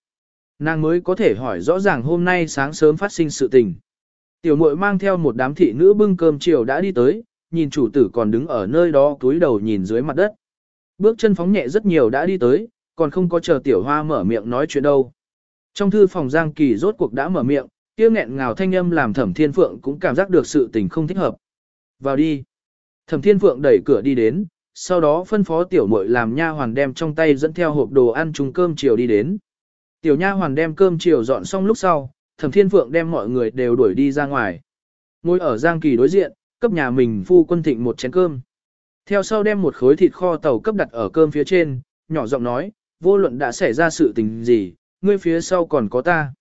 Nàng mới có thể hỏi rõ ràng hôm nay sáng sớm phát sinh sự tình. Tiểu muội mang theo một đám thị nữ bưng cơm chiều đã đi tới, nhìn chủ tử còn đứng ở nơi đó túi đầu nhìn dưới mặt đất. Bước chân phóng nhẹ rất nhiều đã đi tới, còn không có chờ tiểu hoa mở miệng nói chuyện đâu. Trong thư phòng Giang Kỳ rốt cuộc đã mở miệng, kia nghẹn ngào thanh âm làm Thẩm Thiên Phượng cũng cảm giác được sự tình không thích hợp. Vào đi. Thẩm Thiên Phượng đẩy cửa đi đến, sau đó phân phó tiểu muội làm nha hoàn đem trong tay dẫn theo hộp đồ ăn chung cơm chiều đi đến. Tiểu nha hoàn đem cơm chiều dọn xong lúc sau, Thẩm Thiên Phượng đem mọi người đều đuổi đi ra ngoài. Ngồi ở Giang Kỳ đối diện, cấp nhà mình phu quân thịnh một chén cơm. Theo sau đem một khối thịt kho tàu cấp đặt ở cơm phía trên, nhỏ giọng nói, vô luận đã xảy ra sự tình gì, ngươi phía sau còn có ta.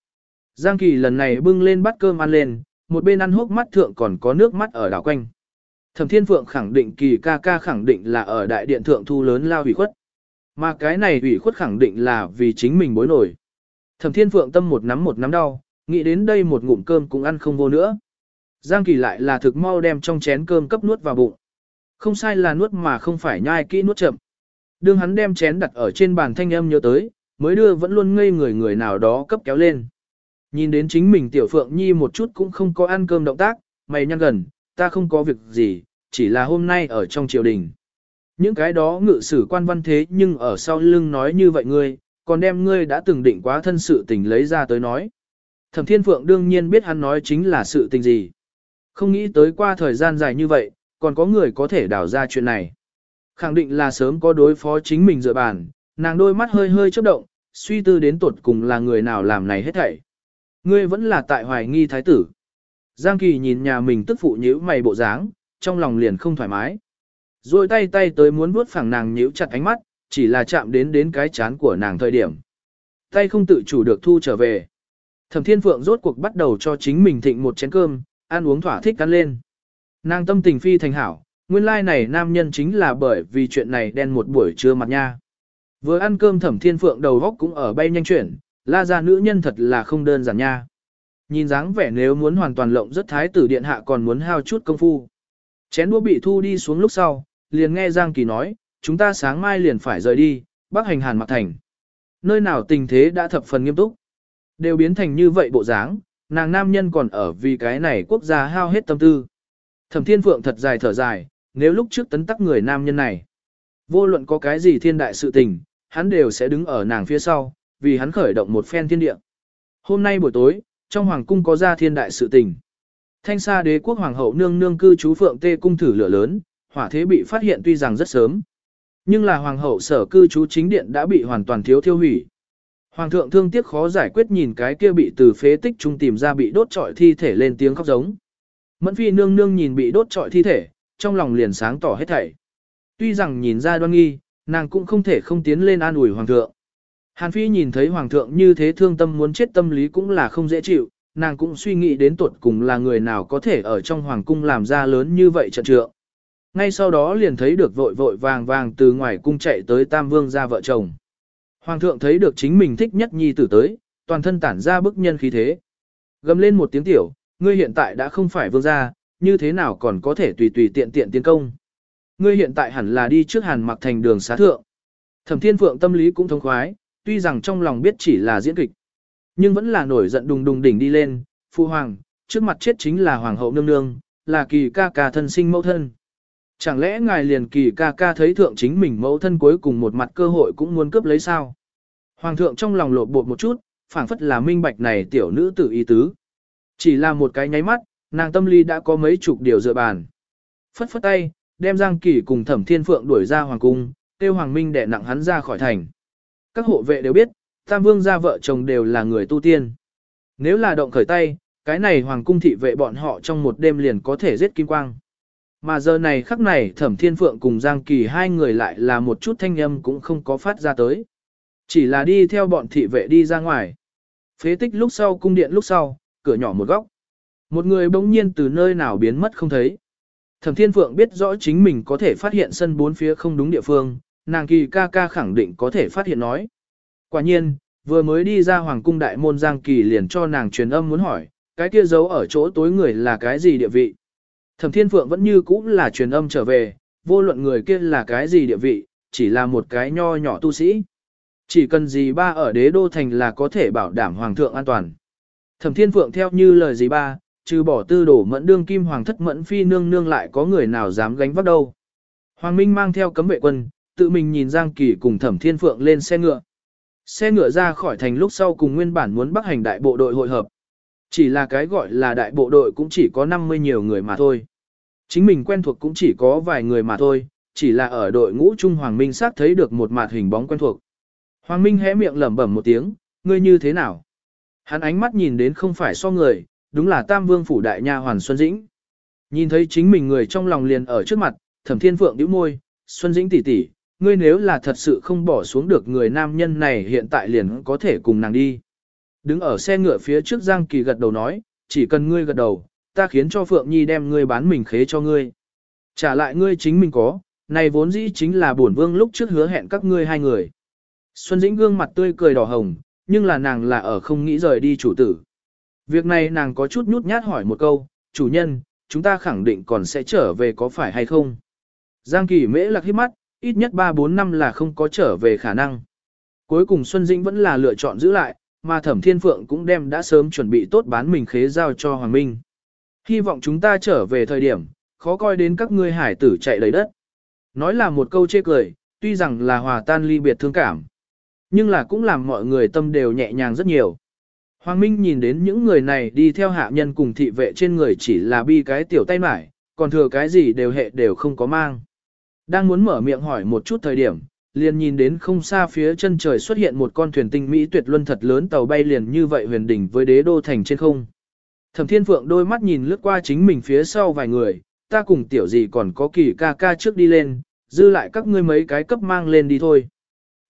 Giang Kỳ lần này bưng lên bát cơm ăn lên, một bên ăn hốc mắt thượng còn có nước mắt ở đảo quanh. Thẩm Thiên Phượng khẳng định Kỳ ca ca khẳng định là ở đại điện thượng thu lớn lao hủy khuất. Mà cái này hủy khuất khẳng định là vì chính mình bối nổi. Thẩm Thiên Phượng tâm một nắm một nắm đau, nghĩ đến đây một ngụm cơm cũng ăn không vô nữa. Giang Kỳ lại là thực mau đem trong chén cơm cấp nuốt vào bụng. Không sai là nuốt mà không phải nhai kỹ nuốt chậm. Đương hắn đem chén đặt ở trên bàn thanh âm nhớ tới, mới đưa vẫn luôn ngây người người nào đó cấp kéo lên. Nhìn đến chính mình tiểu phượng nhi một chút cũng không có ăn cơm động tác, mày nhăn gần, ta không có việc gì, chỉ là hôm nay ở trong triều đình. Những cái đó ngự sử quan văn thế nhưng ở sau lưng nói như vậy ngươi, còn đem ngươi đã từng định quá thân sự tình lấy ra tới nói. Thẩm Thiên Phượng đương nhiên biết hắn nói chính là sự tình gì. Không nghĩ tới qua thời gian dài như vậy, còn có người có thể đào ra chuyện này. Khẳng định là sớm có đối phó chính mình dựa bàn, nàng đôi mắt hơi hơi chớp động, suy tư đến tột cùng là người nào làm này hết thảy. Ngươi vẫn là tại hoài nghi thái tử. Giang Kỳ nhìn nhà mình tức phụ nhíu mày bộ dáng, trong lòng liền không thoải mái. Rồi tay tay tới muốn vuốt phẳng nàng nhíu chặt ánh mắt, chỉ là chạm đến đến cái chán của nàng thời điểm. Tay không tự chủ được thu trở về. Thẩm Thiên Phượng rốt cuộc bắt đầu cho chính mình thịnh một chén cơm, ăn uống thỏa thích ăn lên. Nàng tâm tình phi thành hảo, nguyên lai like này nam nhân chính là bởi vì chuyện này đen một buổi trưa mặt nha. Vừa ăn cơm thẩm thiên phượng đầu góc cũng ở bay nhanh chuyển, la ra nữ nhân thật là không đơn giản nha. Nhìn dáng vẻ nếu muốn hoàn toàn lộng rất thái tử điện hạ còn muốn hao chút công phu. Chén đũa bị thu đi xuống lúc sau, liền nghe Giang Kỳ nói, chúng ta sáng mai liền phải rời đi, bắc hành hàn mặc thành. Nơi nào tình thế đã thập phần nghiêm túc. Đều biến thành như vậy bộ dáng, nàng nam nhân còn ở vì cái này quốc gia hao hết tâm tư. Thẩm Thiên Phượng thật dài thở dài, nếu lúc trước tấn tắc người nam nhân này. Vô luận có cái gì thiên đại sự tình, hắn đều sẽ đứng ở nàng phía sau, vì hắn khởi động một phen thiên địa. Hôm nay buổi tối, trong hoàng cung có ra thiên đại sự tình. Thanh xa đế quốc hoàng hậu nương nương cư trú phượng tê cung thử lửa lớn, hỏa thế bị phát hiện tuy rằng rất sớm. Nhưng là hoàng hậu sở cư trú chính điện đã bị hoàn toàn thiếu thiêu hủy. Hoàng thượng thương tiếc khó giải quyết nhìn cái kia bị từ phế tích trung tìm ra bị đốt trọi thi thể lên tiếng khóc giống. Mẫn phi nương nương nhìn bị đốt trọi thi thể, trong lòng liền sáng tỏ hết thảy. Tuy rằng nhìn ra đoan nghi, nàng cũng không thể không tiến lên an ủi hoàng thượng. Hàn phi nhìn thấy hoàng thượng như thế thương tâm muốn chết tâm lý cũng là không dễ chịu, nàng cũng suy nghĩ đến tuột cùng là người nào có thể ở trong hoàng cung làm ra lớn như vậy trận trượng. Ngay sau đó liền thấy được vội vội vàng vàng từ ngoài cung chạy tới Tam Vương ra vợ chồng. Hoàng thượng thấy được chính mình thích nhất nhi tử tới, toàn thân tản ra bức nhân khí thế. Gầm lên một tiếng tiểu, ngươi hiện tại đã không phải vương gia, như thế nào còn có thể tùy tùy tiện tiện tiến công. Ngươi hiện tại hẳn là đi trước hàn mặc thành đường xá thượng. Thẩm Thiên Phượng tâm lý cũng thông khoái, tuy rằng trong lòng biết chỉ là diễn kịch, nhưng vẫn là nổi giận đùng đùng đỉnh đi lên, phu hoàng, trước mặt chết chính là hoàng hậu nương nương, là kỳ ca ca thân sinh mẫu thân. Chẳng lẽ ngài liền kỳ ca ca thấy thượng chính mình mẫu thân cuối cùng một mặt cơ hội cũng muốn cướp lấy sao? Hoàng thượng trong lòng lột bột một chút, phảng phất là minh bạch này tiểu nữ tử ý tứ. Chỉ là một cái nháy mắt, nàng tâm lý đã có mấy chục điều dựa bàn. Phất phất tay, đem Giang Kỳ cùng Thẩm Thiên Phượng đuổi ra hoàng cung, tiêu Hoàng Minh đè nặng hắn ra khỏi thành. Các hộ vệ đều biết, Tam Vương gia vợ chồng đều là người tu tiên. Nếu là động khởi tay, cái này hoàng cung thị vệ bọn họ trong một đêm liền có thể giết kim quang. Mà giờ này khắc này Thẩm Thiên Phượng cùng Giang Kỳ hai người lại là một chút thanh âm cũng không có phát ra tới. Chỉ là đi theo bọn thị vệ đi ra ngoài. Phế tích lúc sau cung điện lúc sau, cửa nhỏ một góc. Một người bỗng nhiên từ nơi nào biến mất không thấy. Thẩm Thiên Phượng biết rõ chính mình có thể phát hiện sân bốn phía không đúng địa phương, nàng kỳ ca ca khẳng định có thể phát hiện nói. Quả nhiên, vừa mới đi ra hoàng cung đại môn Giang Kỳ liền cho nàng truyền âm muốn hỏi, cái kia giấu ở chỗ tối người là cái gì địa vị. Thẩm Thiên Phượng vẫn như cũ là truyền âm trở về, vô luận người kia là cái gì địa vị, chỉ là một cái nho nhỏ tu sĩ. Chỉ cần gì ba ở đế đô thành là có thể bảo đảm hoàng thượng an toàn. Thẩm Thiên Phượng theo như lời gì ba, trừ bỏ tư đổ mẫn đương kim hoàng thất mẫn phi nương nương lại có người nào dám gánh vác đâu. Hoàng Minh mang theo cấm vệ quân, tự mình nhìn Giang Kỳ cùng Thẩm Thiên Phượng lên xe ngựa. Xe ngựa ra khỏi thành lúc sau cùng nguyên bản muốn bắt hành đại bộ đội hội hợp. Chỉ là cái gọi là đại bộ đội cũng chỉ có 50 nhiều người mà thôi. Chính mình quen thuộc cũng chỉ có vài người mà thôi, chỉ là ở đội ngũ Trung Hoàng Minh xác thấy được một mặt hình bóng quen thuộc. Hoàng Minh hé miệng lẩm bẩm một tiếng, ngươi như thế nào? Hắn ánh mắt nhìn đến không phải so người, đúng là Tam Vương phủ đại nha Hoàn Xuân Dĩnh. Nhìn thấy chính mình người trong lòng liền ở trước mặt, Thẩm Thiên Phượng nhíu môi, "Xuân Dĩnh tỷ tỷ, ngươi nếu là thật sự không bỏ xuống được người nam nhân này hiện tại liền có thể cùng nàng đi." Đứng ở xe ngựa phía trước Giang Kỳ gật đầu nói, "Chỉ cần ngươi gật đầu, ta khiến cho Phượng Nhi đem ngươi bán mình khế cho ngươi. Trả lại ngươi chính mình có, này vốn dĩ chính là bổn vương lúc trước hứa hẹn các ngươi hai người." Xuân Dĩnh gương mặt tươi cười đỏ hồng, nhưng là nàng là ở không nghĩ rời đi chủ tử. Việc này nàng có chút nhút nhát hỏi một câu, chủ nhân, chúng ta khẳng định còn sẽ trở về có phải hay không? Giang Kỳ mễ lạc hít mắt, ít nhất 3-4 năm là không có trở về khả năng. Cuối cùng Xuân Dĩnh vẫn là lựa chọn giữ lại, mà Thẩm Thiên Phượng cũng đem đã sớm chuẩn bị tốt bán mình khế giao cho Hoàng Minh. Hy vọng chúng ta trở về thời điểm, khó coi đến các ngươi hải tử chạy lấy đất. Nói là một câu chê cười, tuy rằng là hòa tan ly biệt thương cảm. Nhưng là cũng làm mọi người tâm đều nhẹ nhàng rất nhiều. Hoàng Minh nhìn đến những người này đi theo hạ nhân cùng thị vệ trên người chỉ là bi cái tiểu tay mải, còn thừa cái gì đều hệ đều không có mang. Đang muốn mở miệng hỏi một chút thời điểm, liền nhìn đến không xa phía chân trời xuất hiện một con thuyền tinh mỹ tuyệt luân thật lớn tàu bay liền như vậy huyền đỉnh với đế đô thành trên không. Thẩm Thiên Phượng đôi mắt nhìn lướt qua chính mình phía sau vài người, ta cùng tiểu gì còn có kỳ ca ca trước đi lên, dư lại các ngươi mấy cái cấp mang lên đi thôi.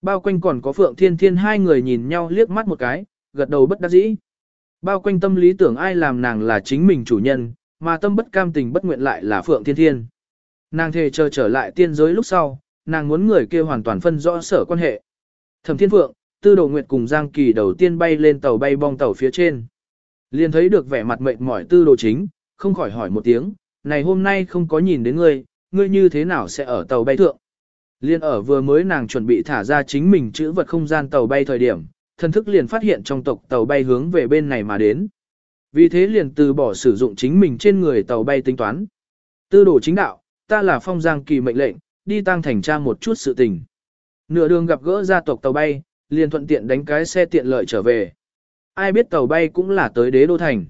Bao quanh còn có Phượng Thiên Thiên hai người nhìn nhau liếc mắt một cái, gật đầu bất đắc dĩ. Bao quanh tâm lý tưởng ai làm nàng là chính mình chủ nhân, mà tâm bất cam tình bất nguyện lại là Phượng Thiên Thiên. Nàng thề chờ trở lại tiên giới lúc sau, nàng muốn người kia hoàn toàn phân rõ sở quan hệ. Thẩm Thiên Phượng, Tư Đồ Nguyệt cùng Giang Kỳ đầu tiên bay lên tàu bay bong tàu phía trên. Liền thấy được vẻ mặt mệt mỏi Tư Đồ Chính, không khỏi hỏi một tiếng, này hôm nay không có nhìn đến ngươi, ngươi như thế nào sẽ ở tàu bay thượng? Liên ở vừa mới nàng chuẩn bị thả ra chính mình chữ vật không gian tàu bay thời điểm, thần thức liền phát hiện trong tộc tàu bay hướng về bên này mà đến. Vì thế liền từ bỏ sử dụng chính mình trên người tàu bay tính toán. Tư đồ chính đạo, ta là phong giang kỳ mệnh lệnh, đi tăng thành tra một chút sự tình. Nửa đường gặp gỡ gia tộc tàu bay, liền thuận tiện đánh cái xe tiện lợi trở về. Ai biết tàu bay cũng là tới đế đô thành.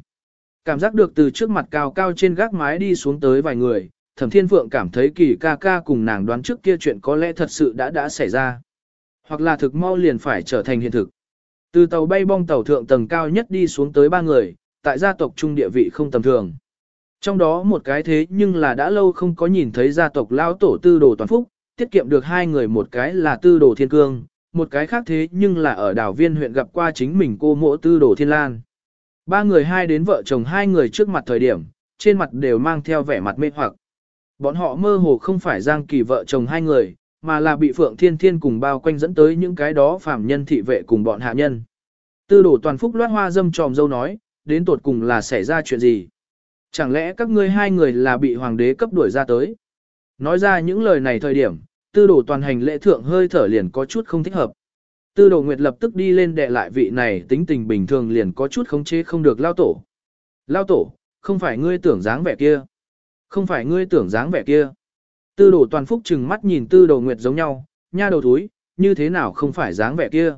Cảm giác được từ trước mặt cao cao trên gác mái đi xuống tới vài người, thẩm thiên phượng cảm thấy kỳ ca ca cùng nàng đoán trước kia chuyện có lẽ thật sự đã đã xảy ra. Hoặc là thực mau liền phải trở thành hiện thực. Từ tàu bay bong tàu thượng tầng cao nhất đi xuống tới ba người, tại gia tộc trung địa vị không tầm thường. Trong đó một cái thế nhưng là đã lâu không có nhìn thấy gia tộc lao tổ tư đồ toàn phúc, tiết kiệm được hai người một cái là tư đồ thiên cương, một cái khác thế nhưng là ở đảo viên huyện gặp qua chính mình cô mộ tư đồ thiên lan. Ba người hai đến vợ chồng hai người trước mặt thời điểm, trên mặt đều mang theo vẻ mặt mê hoặc. Bọn họ mơ hồ không phải giang kỳ vợ chồng hai người, mà là bị Phượng Thiên Thiên cùng bao quanh dẫn tới những cái đó phàm nhân thị vệ cùng bọn hạ nhân. Tư đổ toàn phúc loát hoa dâm tròm dâu nói, đến tột cùng là xảy ra chuyện gì? Chẳng lẽ các ngươi hai người là bị hoàng đế cấp đuổi ra tới? Nói ra những lời này thời điểm, tư đổ toàn hành lễ thượng hơi thở liền có chút không thích hợp. Tư đồ nguyệt lập tức đi lên đệ lại vị này tính tình bình thường liền có chút khống chế không được lao tổ. Lao tổ, không phải ngươi tưởng dáng vẻ kia. Không phải ngươi tưởng dáng vẻ kia. Tư đồ toàn phúc chừng mắt nhìn tư đồ nguyệt giống nhau, nha đầu thúi, như thế nào không phải dáng vẻ kia.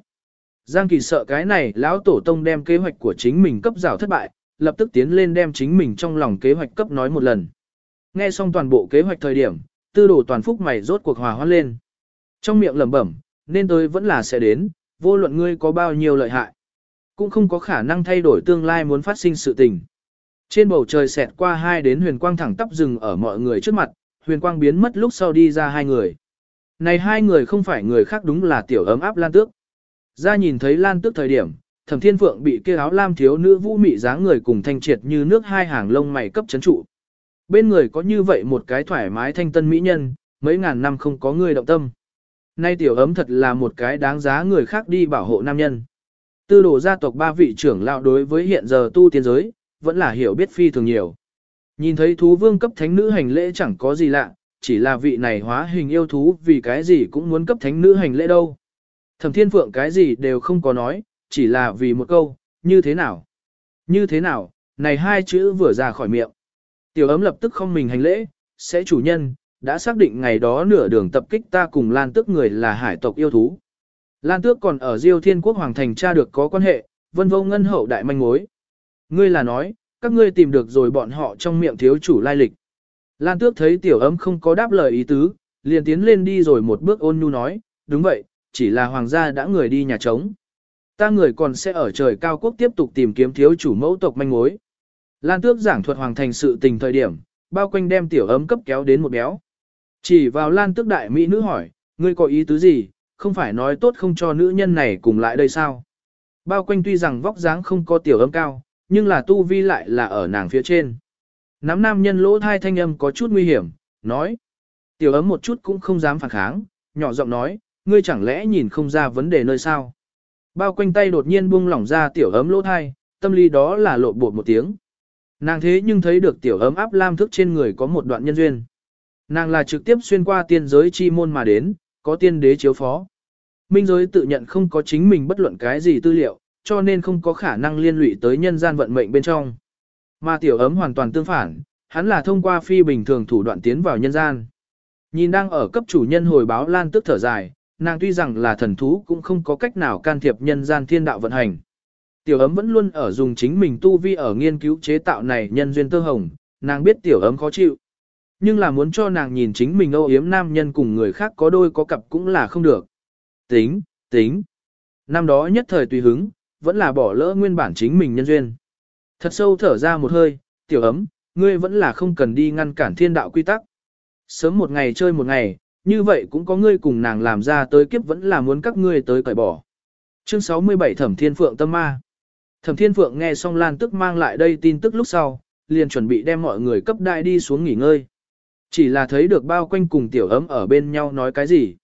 Giang kỳ sợ cái này lão tổ tông đem kế hoạch của chính mình cấp rào thất bại, lập tức tiến lên đem chính mình trong lòng kế hoạch cấp nói một lần. Nghe xong toàn bộ kế hoạch thời điểm, tư đồ toàn phúc mày rốt cuộc hòa hoan lên. Trong miệng lẩm bẩm, nên tôi vẫn là sẽ đến, vô luận ngươi có bao nhiêu lợi hại. Cũng không có khả năng thay đổi tương lai muốn phát sinh sự tình. Trên bầu trời xẹt qua hai đến huyền quang thẳng tắp rừng ở mọi người trước mặt, huyền quang biến mất lúc sau đi ra hai người. Này hai người không phải người khác đúng là tiểu ấm áp lan tước. Ra nhìn thấy lan tước thời điểm, thẩm thiên phượng bị kia áo lam thiếu nữ vũ mị dáng người cùng thanh triệt như nước hai hàng lông mày cấp chấn trụ. Bên người có như vậy một cái thoải mái thanh tân mỹ nhân, mấy ngàn năm không có người động tâm. Nay tiểu ấm thật là một cái đáng giá người khác đi bảo hộ nam nhân. Tư đồ gia tộc ba vị trưởng lão đối với hiện giờ tu tiên giới, vẫn là hiểu biết phi thường nhiều. Nhìn thấy thú vương cấp thánh nữ hành lễ chẳng có gì lạ, chỉ là vị này hóa hình yêu thú vì cái gì cũng muốn cấp thánh nữ hành lễ đâu. Thẩm thiên phượng cái gì đều không có nói, chỉ là vì một câu, như thế nào? Như thế nào? Này hai chữ vừa ra khỏi miệng. Tiểu ấm lập tức không mình hành lễ, sẽ chủ nhân, đã xác định ngày đó nửa đường tập kích ta cùng Lan Tước người là hải tộc yêu thú. Lan Tước còn ở Diêu Thiên Quốc Hoàng Thành tra được có quan hệ, vân vô ngân hậu đại manh mối. Ngươi là nói, các ngươi tìm được rồi bọn họ trong miệng thiếu chủ lai lịch. Lan Tước thấy tiểu ấm không có đáp lời ý tứ, liền tiến lên đi rồi một bước ôn nhu nói, đúng vậy, chỉ là hoàng gia đã người đi nhà trống. Ta người còn sẽ ở trời cao quốc tiếp tục tìm kiếm thiếu chủ mẫu tộc manh mối. Lan Tước giảng thuật hoàng thành sự tình thời điểm, bao quanh đem tiểu ấm cấp kéo đến một béo. Chỉ vào Lan Tước đại mỹ nữ hỏi, ngươi có ý tứ gì, không phải nói tốt không cho nữ nhân này cùng lại đây sao? Bao quanh tuy rằng vóc dáng không có tiểu ấm cao, nhưng là tu vi lại là ở nàng phía trên. Nắm nam nhân lỗ thai thanh âm có chút nguy hiểm, nói. Tiểu ấm một chút cũng không dám phản kháng, nhỏ giọng nói, ngươi chẳng lẽ nhìn không ra vấn đề nơi sao? Bao quanh tay đột nhiên buông lỏng ra tiểu ấm lỗ thai, tâm lý đó là lộ bột một tiếng. Nàng thế nhưng thấy được tiểu ấm áp lam thức trên người có một đoạn nhân duyên. Nàng là trực tiếp xuyên qua tiên giới chi môn mà đến, có tiên đế chiếu phó. Minh giới tự nhận không có chính mình bất luận cái gì tư liệu, cho nên không có khả năng liên lụy tới nhân gian vận mệnh bên trong. Mà tiểu ấm hoàn toàn tương phản, hắn là thông qua phi bình thường thủ đoạn tiến vào nhân gian. Nhìn đang ở cấp chủ nhân hồi báo lan tức thở dài, nàng tuy rằng là thần thú cũng không có cách nào can thiệp nhân gian thiên đạo vận hành. Tiểu ấm vẫn luôn ở dùng chính mình tu vi ở nghiên cứu chế tạo này nhân duyên tơ hồng, nàng biết tiểu ấm khó chịu. Nhưng là muốn cho nàng nhìn chính mình âu yếm nam nhân cùng người khác có đôi có cặp cũng là không được. Tính, tính. Năm đó nhất thời tùy hứng, vẫn là bỏ lỡ nguyên bản chính mình nhân duyên. Thật sâu thở ra một hơi, tiểu ấm, ngươi vẫn là không cần đi ngăn cản thiên đạo quy tắc. Sớm một ngày chơi một ngày, như vậy cũng có ngươi cùng nàng làm ra tới kiếp vẫn là muốn các ngươi tới cởi bỏ. Chương 67 Thẩm Thiên Phượng Tâm Ma Thẩm Thiên Phượng nghe xong Lan Tức mang lại đây tin tức lúc sau, liền chuẩn bị đem mọi người cấp đại đi xuống nghỉ ngơi. Chỉ là thấy được bao quanh cùng tiểu ấm ở bên nhau nói cái gì.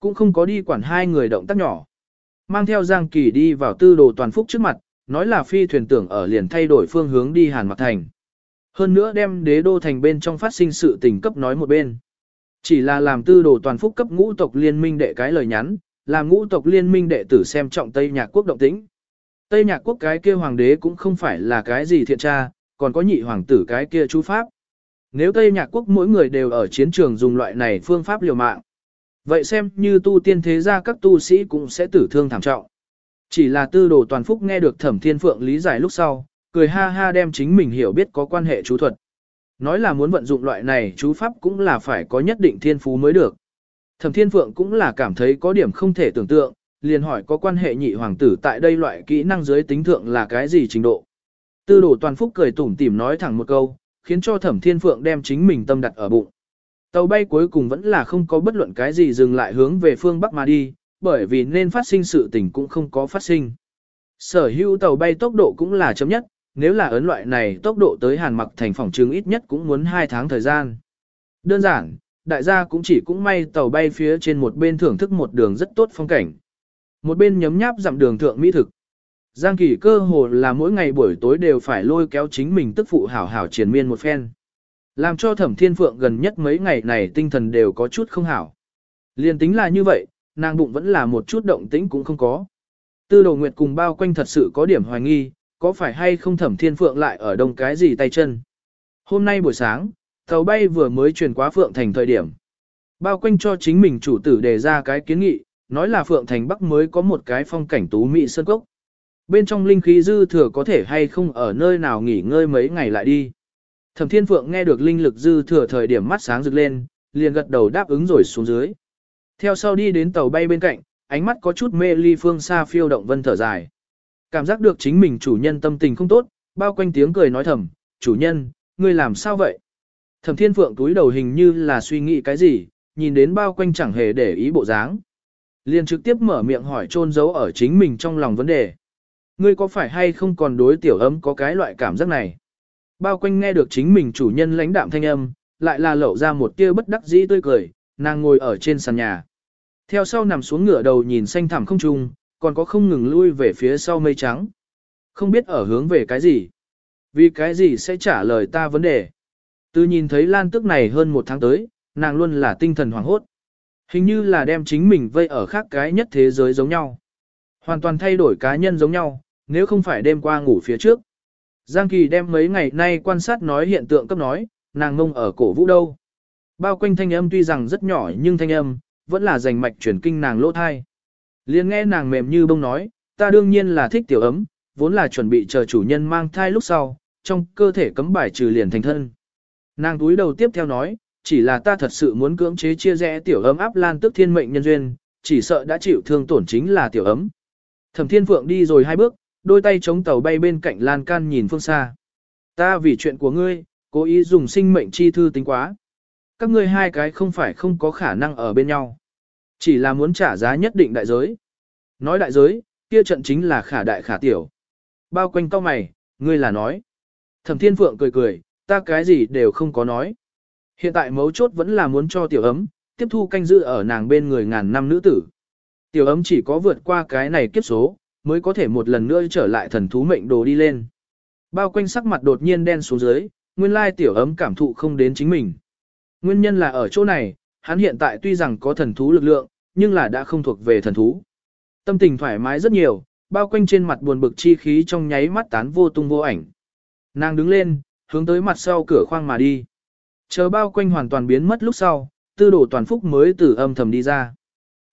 Cũng không có đi quản hai người động tác nhỏ. Mang theo Giang Kỳ đi vào tư đồ toàn phúc trước mặt, nói là phi thuyền tưởng ở liền thay đổi phương hướng đi Hàn Mặc Thành. Hơn nữa đem đế đô thành bên trong phát sinh sự tình cấp nói một bên. Chỉ là làm tư đồ toàn phúc cấp ngũ tộc liên minh đệ cái lời nhắn, làm ngũ tộc liên minh đệ tử xem trọng Tây Nhạc Quốc động tĩnh. Tây Nhạc Quốc cái kia hoàng đế cũng không phải là cái gì thiện tra, còn có nhị hoàng tử cái kia chú pháp. Nếu Tây Nhạc Quốc mỗi người đều ở chiến trường dùng loại này phương pháp liều mạng, vậy xem như tu tiên thế gia các tu sĩ cũng sẽ tử thương thảm trọng. Chỉ là tư đồ toàn phúc nghe được thẩm thiên phượng lý giải lúc sau, cười ha ha đem chính mình hiểu biết có quan hệ chú thuật. Nói là muốn vận dụng loại này chú pháp cũng là phải có nhất định thiên phú mới được. Thẩm thiên phượng cũng là cảm thấy có điểm không thể tưởng tượng, liền hỏi có quan hệ nhị hoàng tử tại đây loại kỹ năng dưới tính thượng là cái gì trình độ. Tư đồ toàn phúc cười tủm tỉm nói thẳng một câu, khiến cho thẩm thiên phượng đem chính mình tâm đặt ở bụng. Tàu bay cuối cùng vẫn là không có bất luận cái gì dừng lại hướng về phương Bắc mà đi, bởi vì nên phát sinh sự tình cũng không có phát sinh. Sở hữu tàu bay tốc độ cũng là chấm nhất, nếu là ấn loại này tốc độ tới Hàn Mặc thành phòng trường ít nhất cũng muốn 2 tháng thời gian. Đơn giản, đại gia cũng chỉ cũng may tàu bay phía trên một bên thưởng thức một đường rất tốt phong cảnh. Một bên nhấm nháp dặm đường thượng mỹ thực. Giang kỳ cơ hồ là mỗi ngày buổi tối đều phải lôi kéo chính mình tức phụ hảo hảo triển miên một phen. Làm cho thẩm thiên phượng gần nhất mấy ngày này tinh thần đều có chút không hảo. Liên tính là như vậy, nàng bụng vẫn là một chút động tĩnh cũng không có. Tư đồ nguyệt cùng bao quanh thật sự có điểm hoài nghi, có phải hay không thẩm thiên phượng lại ở đông cái gì tay chân. Hôm nay buổi sáng, tàu bay vừa mới truyền qua phượng thành thời điểm. Bao quanh cho chính mình chủ tử đề ra cái kiến nghị, nói là phượng thành bắc mới có một cái phong cảnh tú mỹ sơn cốc. Bên trong linh khí dư thừa có thể hay không ở nơi nào nghỉ ngơi mấy ngày lại đi. Thẩm Thiên Phượng nghe được linh lực dư thừa thời điểm mắt sáng rực lên, liền gật đầu đáp ứng rồi xuống dưới. Theo sau đi đến tàu bay bên cạnh, ánh mắt có chút mê ly phương xa phiêu động vân thở dài. Cảm giác được chính mình chủ nhân tâm tình không tốt, bao quanh tiếng cười nói thầm, chủ nhân, ngươi làm sao vậy? Thẩm Thiên Phượng túi đầu hình như là suy nghĩ cái gì, nhìn đến bao quanh chẳng hề để ý bộ dáng. Liền trực tiếp mở miệng hỏi trôn giấu ở chính mình trong lòng vấn đề. Ngươi có phải hay không còn đối tiểu ấm có cái loại cảm giác này? Bao quanh nghe được chính mình chủ nhân lãnh đạm thanh âm, lại là lẩu ra một tia bất đắc dĩ tươi cười, nàng ngồi ở trên sàn nhà. Theo sau nằm xuống ngửa đầu nhìn xanh thẳm không trung, còn có không ngừng lui về phía sau mây trắng. Không biết ở hướng về cái gì. Vì cái gì sẽ trả lời ta vấn đề. Từ nhìn thấy lan tức này hơn một tháng tới, nàng luôn là tinh thần hoảng hốt. Hình như là đem chính mình vây ở khác cái nhất thế giới giống nhau. Hoàn toàn thay đổi cá nhân giống nhau, nếu không phải đêm qua ngủ phía trước. Giang Kỳ đem mấy ngày nay quan sát nói hiện tượng cấp nói, nàng ngông ở cổ vũ đâu. Bao quanh thanh âm tuy rằng rất nhỏ nhưng thanh âm, vẫn là dành mạch chuyển kinh nàng lỗ thai. Liên nghe nàng mềm như bông nói, ta đương nhiên là thích tiểu ấm, vốn là chuẩn bị chờ chủ nhân mang thai lúc sau, trong cơ thể cấm bài trừ liền thành thân. Nàng túi đầu tiếp theo nói, chỉ là ta thật sự muốn cưỡng chế chia rẽ tiểu ấm áp lan tức thiên mệnh nhân duyên, chỉ sợ đã chịu thương tổn chính là tiểu ấm. Thẩm thiên phượng đi rồi hai bước, đôi tay chống tàu bay bên cạnh lan can nhìn phương xa. Ta vì chuyện của ngươi, cố ý dùng sinh mệnh chi thư tính quá. Các ngươi hai cái không phải không có khả năng ở bên nhau. Chỉ là muốn trả giá nhất định đại giới. Nói đại giới, kia trận chính là khả đại khả tiểu. Bao quanh cao mày, ngươi là nói. Thẩm thiên phượng cười cười, ta cái gì đều không có nói. Hiện tại mấu chốt vẫn là muốn cho tiểu ấm, tiếp thu canh giữ ở nàng bên người ngàn năm nữ tử. Tiểu ấm chỉ có vượt qua cái này kiếp số, mới có thể một lần nữa trở lại thần thú mệnh đồ đi lên. Bao quanh sắc mặt đột nhiên đen xuống dưới, nguyên lai tiểu ấm cảm thụ không đến chính mình. Nguyên nhân là ở chỗ này, hắn hiện tại tuy rằng có thần thú lực lượng, nhưng là đã không thuộc về thần thú. Tâm tình thoải mái rất nhiều, bao quanh trên mặt buồn bực chi khí trong nháy mắt tán vô tung vô ảnh. Nàng đứng lên, hướng tới mặt sau cửa khoang mà đi. Chờ bao quanh hoàn toàn biến mất lúc sau, tư đồ toàn phúc mới từ âm thầm đi ra.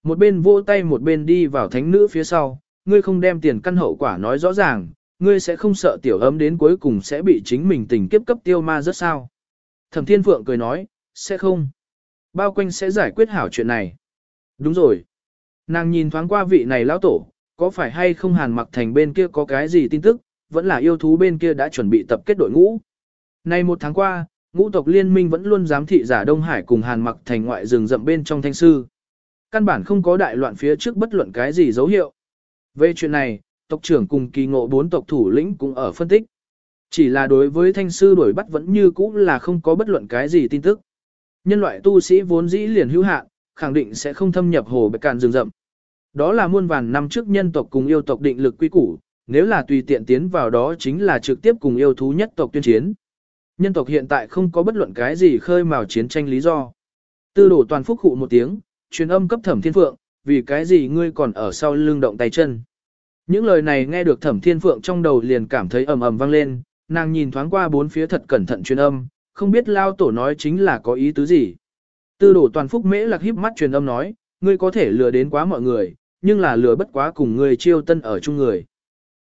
Một bên vô tay một bên đi vào thánh nữ phía sau, ngươi không đem tiền căn hậu quả nói rõ ràng, ngươi sẽ không sợ tiểu ấm đến cuối cùng sẽ bị chính mình tình kiếp cấp tiêu ma rất sao. Thẩm Thiên Phượng cười nói, sẽ không. Bao quanh sẽ giải quyết hảo chuyện này. Đúng rồi. Nàng nhìn thoáng qua vị này lão tổ, có phải hay không hàn mặc thành bên kia có cái gì tin tức, vẫn là yêu thú bên kia đã chuẩn bị tập kết đội ngũ. Nay một tháng qua, ngũ tộc liên minh vẫn luôn giám thị giả Đông Hải cùng hàn mặc thành ngoại rừng rậm bên trong thanh sư. Căn bản không có đại loạn phía trước bất luận cái gì dấu hiệu. Về chuyện này, tộc trưởng cùng kỳ ngộ bốn tộc thủ lĩnh cũng ở phân tích. Chỉ là đối với thanh sư đuổi bắt vẫn như cũ là không có bất luận cái gì tin tức. Nhân loại tu sĩ vốn dĩ liền hữu hạn, khẳng định sẽ không thâm nhập hồ bạch cạn rừng rậm. Đó là muôn vàn năm trước nhân tộc cùng yêu tộc định lực quy củ, nếu là tùy tiện tiến vào đó chính là trực tiếp cùng yêu thú nhất tộc tuyên chiến. Nhân tộc hiện tại không có bất luận cái gì khơi mào chiến tranh lý do. Tư đổ toàn phúc hụ một tiếng, truyền âm cấp thẩm thiên phượng, vì cái gì ngươi còn ở sau lưng động tay chân. Những lời này nghe được thẩm thiên phượng trong đầu liền cảm thấy ầm ầm vang lên, nàng nhìn thoáng qua bốn phía thật cẩn thận truyền âm, không biết lao tổ nói chính là có ý tứ gì. Tư đổ toàn phúc mễ lạc híp mắt truyền âm nói, ngươi có thể lừa đến quá mọi người, nhưng là lừa bất quá cùng ngươi chiêu tân ở chung người.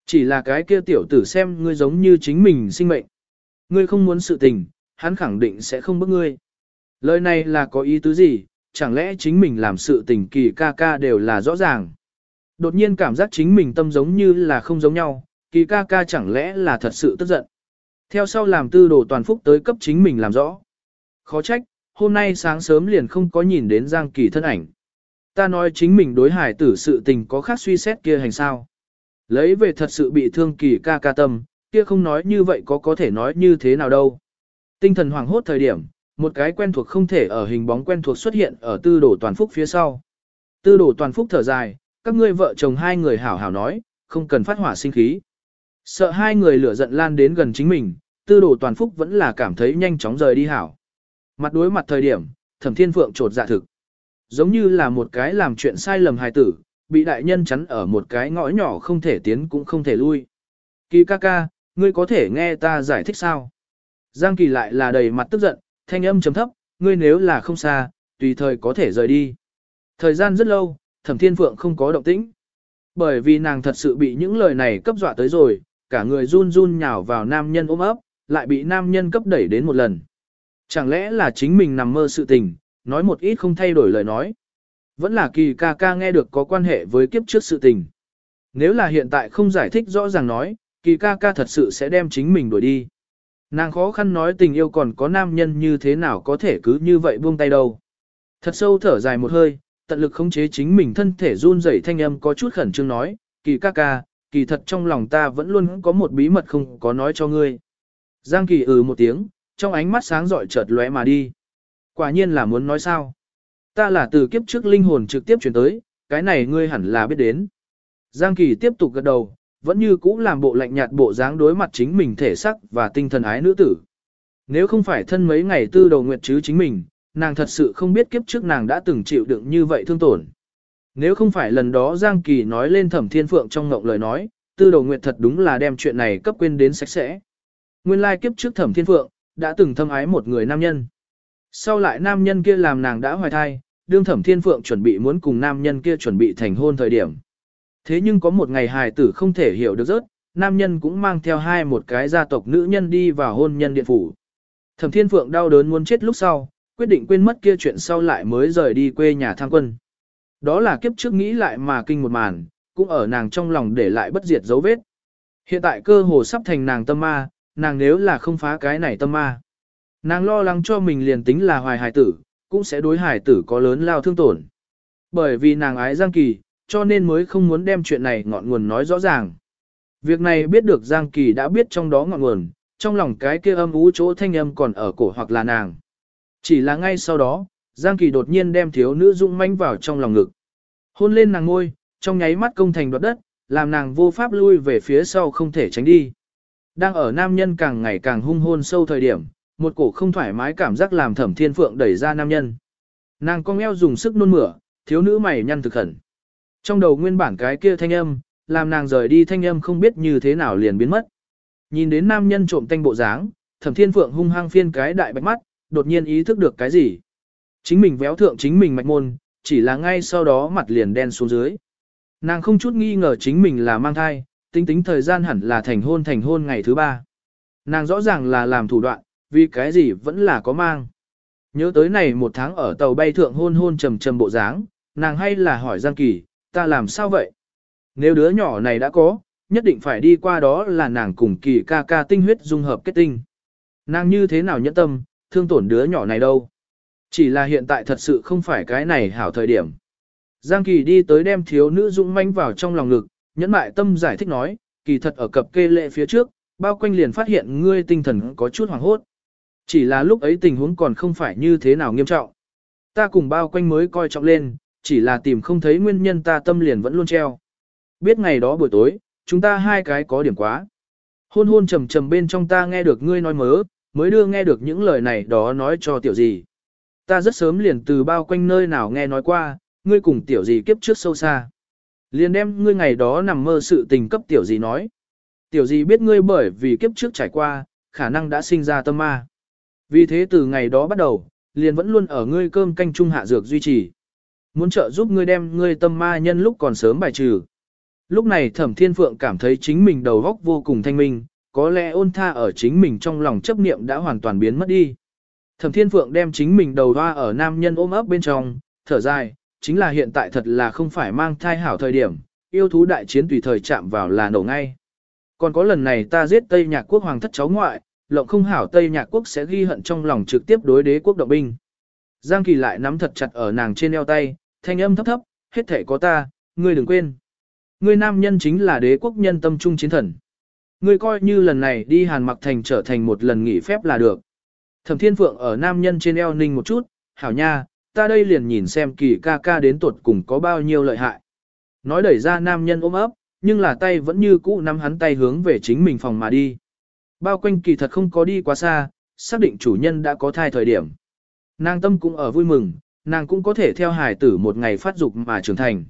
Chỉ là cái kia tiểu tử xem ngươi giống như chính mình sinh mệnh. Ngươi không muốn sự tình, hắn khẳng định sẽ không bức ngươi. Lời này là có ý tứ gì, chẳng lẽ chính mình làm sự tình kỳ ca ca đều là rõ ràng. Đột nhiên cảm giác chính mình tâm giống như là không giống nhau, kỳ ca ca chẳng lẽ là thật sự tức giận. Theo sau làm tư đồ toàn phúc tới cấp chính mình làm rõ. Khó trách, hôm nay sáng sớm liền không có nhìn đến Giang Kỳ thân ảnh. Ta nói chính mình đối hải tử sự tình có khác suy xét kia hành sao. Lấy về thật sự bị thương kỳ ca ca tâm, kia không nói như vậy có có thể nói như thế nào đâu. Tinh thần hoảng hốt thời điểm, một cái quen thuộc không thể ở hình bóng quen thuộc xuất hiện ở tư đồ toàn phúc phía sau. Tư đồ toàn phúc thở dài, các ngươi vợ chồng hai người hảo hảo nói, không cần phát hỏa sinh khí. Sợ hai người lửa giận lan đến gần chính mình, tư đồ toàn phúc vẫn là cảm thấy nhanh chóng rời đi hảo. Mặt đối mặt thời điểm, thẩm thiên phượng trột dạ thực. Giống như là một cái làm chuyện sai lầm hài tử, bị đại nhân chắn ở một cái ngõ nhỏ không thể tiến cũng không thể lui. Kỳ ca ca, ngươi có thể nghe ta giải thích sao? Giang kỳ lại là đầy mặt tức giận, thanh âm chấm thấp, ngươi nếu là không xa, tùy thời có thể rời đi. Thời gian rất lâu, thẩm thiên phượng không có động tĩnh. Bởi vì nàng thật sự bị những lời này cấp dọa tới rồi, cả người run run nhào vào nam nhân ôm ấp, lại bị nam nhân cấp đẩy đến một lần. Chẳng lẽ là chính mình nằm mơ sự tình, nói một ít không thay đổi lời nói. Vẫn là kỳ ca ca nghe được có quan hệ với kiếp trước sự tình. Nếu là hiện tại không giải thích rõ ràng nói, kỳ ca ca thật sự sẽ đem chính mình đuổi đi. Nàng khó khăn nói tình yêu còn có nam nhân như thế nào có thể cứ như vậy buông tay đâu. Thật sâu thở dài một hơi, tận lực khống chế chính mình thân thể run rẩy thanh âm có chút khẩn trương nói, kỳ ca ca, kỳ thật trong lòng ta vẫn luôn có một bí mật không có nói cho ngươi. Giang kỳ ừ một tiếng, trong ánh mắt sáng rọi chợt lóe mà đi. Quả nhiên là muốn nói sao. Ta là từ kiếp trước linh hồn trực tiếp chuyển tới, cái này ngươi hẳn là biết đến. Giang kỳ tiếp tục gật đầu, vẫn như cũ làm bộ lạnh nhạt bộ dáng đối mặt chính mình thể sắc và tinh thần ái nữ tử. Nếu không phải thân mấy ngày tư đầu nguyệt chứ chính mình, nàng thật sự không biết kiếp trước nàng đã từng chịu đựng như vậy thương tổn. Nếu không phải lần đó Giang Kỳ nói lên thẩm thiên phượng trong ngộng lời nói, tư đầu nguyệt thật đúng là đem chuyện này cấp quên đến sạch sẽ. Nguyên lai kiếp trước thẩm thiên phượng, đã từng thâm ái một người nam nhân. Sau lại nam nhân kia làm nàng đã hoài thai, đương thẩm thiên phượng chuẩn bị muốn cùng nam nhân kia chuẩn bị thành hôn thời điểm. Thế nhưng có một ngày hài tử không thể hiểu được rớt, nam nhân cũng mang theo hai một cái gia tộc nữ nhân đi vào hôn nhân điện phủ. Thẩm thiên phượng đau đớn muốn chết lúc sau, quyết định quên mất kia chuyện sau lại mới rời đi quê nhà tham quân. Đó là kiếp trước nghĩ lại mà kinh một màn, cũng ở nàng trong lòng để lại bất diệt dấu vết. Hiện tại cơ hồ sắp thành nàng tâm ma, nàng nếu là không phá cái này tâm ma. Nàng lo lắng cho mình liền tính là hoài hài tử, cũng sẽ đối hài tử có lớn lao thương tổn. Bởi vì nàng ái Giang Kỳ, cho nên mới không muốn đem chuyện này ngọn nguồn nói rõ ràng. Việc này biết được Giang Kỳ đã biết trong đó ngọn nguồn, trong lòng cái kia âm ú chỗ thanh âm còn ở cổ hoặc là nàng. Chỉ là ngay sau đó, Giang Kỳ đột nhiên đem thiếu nữ dũng manh vào trong lòng ngực. Hôn lên nàng ngôi, trong nháy mắt công thành đoạt đất, làm nàng vô pháp lui về phía sau không thể tránh đi. Đang ở nam nhân càng ngày càng hung hôn sâu thời điểm, một cổ không thoải mái cảm giác làm thẩm thiên phượng đẩy ra nam nhân. Nàng cong eo dùng sức nôn mửa, thiếu nữ mày nhăn thực khẩn. Trong đầu nguyên bản cái kia thanh âm, làm nàng rời đi thanh âm không biết như thế nào liền biến mất. Nhìn đến nam nhân trộm tanh bộ dáng, thẩm thiên phượng hung hăng phiên cái đại bạch mắt, đột nhiên ý thức được cái gì. Chính mình véo thượng chính mình mạch môn, chỉ là ngay sau đó mặt liền đen xuống dưới. Nàng không chút nghi ngờ chính mình là mang thai, tính tính thời gian hẳn là thành hôn thành hôn ngày thứ ba. Nàng rõ ràng là làm thủ đoạn, vì cái gì vẫn là có mang. Nhớ tới này một tháng ở tàu bay thượng hôn hôn trầm trầm bộ dáng, nàng hay là hỏi Giang Kỳ, ta làm sao vậy? Nếu đứa nhỏ này đã có, nhất định phải đi qua đó là nàng cùng Kỳ ca ca tinh huyết dung hợp kết tinh. Nàng như thế nào nhẫn tâm, thương tổn đứa nhỏ này đâu? Chỉ là hiện tại thật sự không phải cái này hảo thời điểm. Giang Kỳ đi tới đem thiếu nữ dũng manh vào trong lòng ngực, nhẫn mại tâm giải thích nói, kỳ thật ở cập kê lệ phía trước, bao quanh liền phát hiện ngươi tinh thần có chút hoảng hốt. Chỉ là lúc ấy tình huống còn không phải như thế nào nghiêm trọng. Ta cùng bao quanh mới coi trọng lên, chỉ là tìm không thấy nguyên nhân ta tâm liền vẫn luôn treo. Biết ngày đó buổi tối, chúng ta hai cái có điểm quá. Hôn hôn trầm trầm bên trong ta nghe được ngươi nói mớ, mới đưa nghe được những lời này đó nói cho tiểu gì. Ta rất sớm liền từ bao quanh nơi nào nghe nói qua, ngươi cùng tiểu gì kiếp trước sâu xa. Liền đem ngươi ngày đó nằm mơ sự tình cấp tiểu gì nói. Tiểu gì biết ngươi bởi vì kiếp trước trải qua, khả năng đã sinh ra tâm ma. Vì thế từ ngày đó bắt đầu, liền vẫn luôn ở ngươi cơm canh trung hạ dược duy trì. Muốn trợ giúp ngươi đem ngươi tâm ma nhân lúc còn sớm bài trừ. Lúc này thẩm thiên phượng cảm thấy chính mình đầu óc vô cùng thanh minh, có lẽ ôn tha ở chính mình trong lòng chấp niệm đã hoàn toàn biến mất đi. Thẩm thiên phượng đem chính mình đầu hoa ở nam nhân ôm ấp bên trong, thở dài, chính là hiện tại thật là không phải mang thai hảo thời điểm, yêu thú đại chiến tùy thời chạm vào là nổ ngay. Còn có lần này ta giết Tây Nhạc Quốc hoàng thất cháu ngoại, lộng không hảo Tây Nhạc Quốc sẽ ghi hận trong lòng trực tiếp đối đế quốc động binh. Giang Kỳ lại nắm thật chặt ở nàng trên eo tay, thanh âm thấp thấp, hết thể có ta, ngươi đừng quên. Ngươi nam nhân chính là đế quốc nhân tâm trung chiến thần. Ngươi coi như lần này đi Hàn Mặc Thành trở thành một lần nghỉ phép là được. Thẩm Thiên Phượng ở nam nhân trên eo ninh một chút, hảo nha, ta đây liền nhìn xem kỳ ca ca đến tuột cùng có bao nhiêu lợi hại. Nói đẩy ra nam nhân ôm ấp, nhưng là tay vẫn như cũ nắm hắn tay hướng về chính mình phòng mà đi. Bao quanh kỳ thật không có đi quá xa, xác định chủ nhân đã có thai thời điểm. Nàng tâm cũng ở vui mừng, nàng cũng có thể theo hài tử một ngày phát dục mà trưởng thành.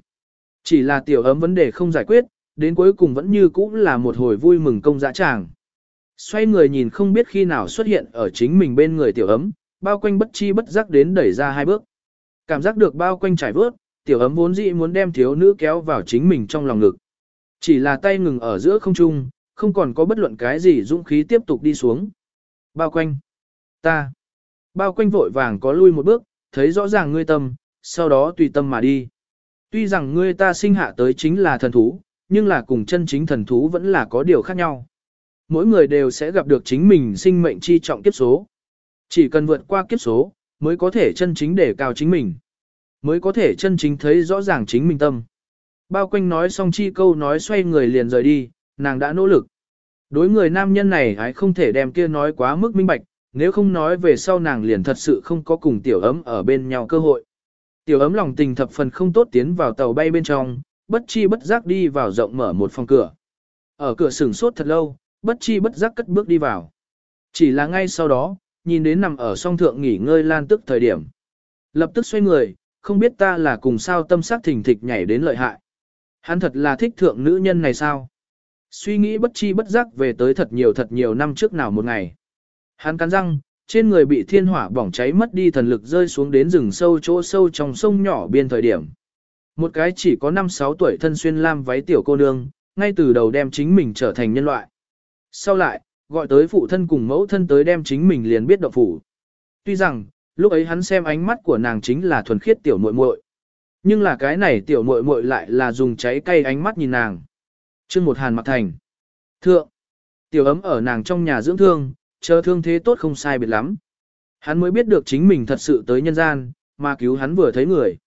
Chỉ là tiểu ấm vấn đề không giải quyết, đến cuối cùng vẫn như cũ là một hồi vui mừng công dã tràng. Xoay người nhìn không biết khi nào xuất hiện ở chính mình bên người tiểu ấm, bao quanh bất chi bất giác đến đẩy ra hai bước. Cảm giác được bao quanh trải vớt, tiểu ấm vốn dĩ muốn đem thiếu nữ kéo vào chính mình trong lòng ngực. Chỉ là tay ngừng ở giữa không trung, không còn có bất luận cái gì dũng khí tiếp tục đi xuống. Bao quanh. Ta. Bao quanh vội vàng có lui một bước, thấy rõ ràng ngươi tâm, sau đó tùy tâm mà đi. Tuy rằng ngươi ta sinh hạ tới chính là thần thú, nhưng là cùng chân chính thần thú vẫn là có điều khác nhau. Mỗi người đều sẽ gặp được chính mình sinh mệnh chi trọng kiếp số. Chỉ cần vượt qua kiếp số, mới có thể chân chính để cao chính mình. Mới có thể chân chính thấy rõ ràng chính mình tâm. Bao quanh nói xong chi câu nói xoay người liền rời đi, nàng đã nỗ lực. Đối người nam nhân này hãy không thể đem kia nói quá mức minh bạch, nếu không nói về sau nàng liền thật sự không có cùng tiểu ấm ở bên nhau cơ hội. Tiểu ấm lòng tình thập phần không tốt tiến vào tàu bay bên trong, bất chi bất giác đi vào rộng mở một phòng cửa. Ở cửa sửng sốt thật lâu, bất chi bất giác cất bước đi vào. Chỉ là ngay sau đó, nhìn đến nằm ở song thượng nghỉ ngơi lan tức thời điểm. Lập tức xoay người, không biết ta là cùng sao tâm sắc thình thịch nhảy đến lợi hại. Hắn thật là thích thượng nữ nhân này sao? Suy nghĩ bất chi bất giác về tới thật nhiều thật nhiều năm trước nào một ngày. Hắn cắn răng, trên người bị thiên hỏa bỏng cháy mất đi thần lực rơi xuống đến rừng sâu chỗ sâu trong sông nhỏ biên thời điểm. Một cái chỉ có 5-6 tuổi thân xuyên lam váy tiểu cô nương, ngay từ đầu đem chính mình trở thành nhân loại. Sau lại, gọi tới phụ thân cùng mẫu thân tới đem chính mình liền biết động phủ. Tuy rằng, lúc ấy hắn xem ánh mắt của nàng chính là thuần khiết tiểu muội muội, nhưng là cái này tiểu muội muội lại là dùng cháy cay ánh mắt nhìn nàng. Chương một Hàn Mặc Thành. Thượng. Tiểu ấm ở nàng trong nhà dưỡng thương, chờ thương thế tốt không sai biệt lắm. Hắn mới biết được chính mình thật sự tới nhân gian, mà cứu hắn vừa thấy người.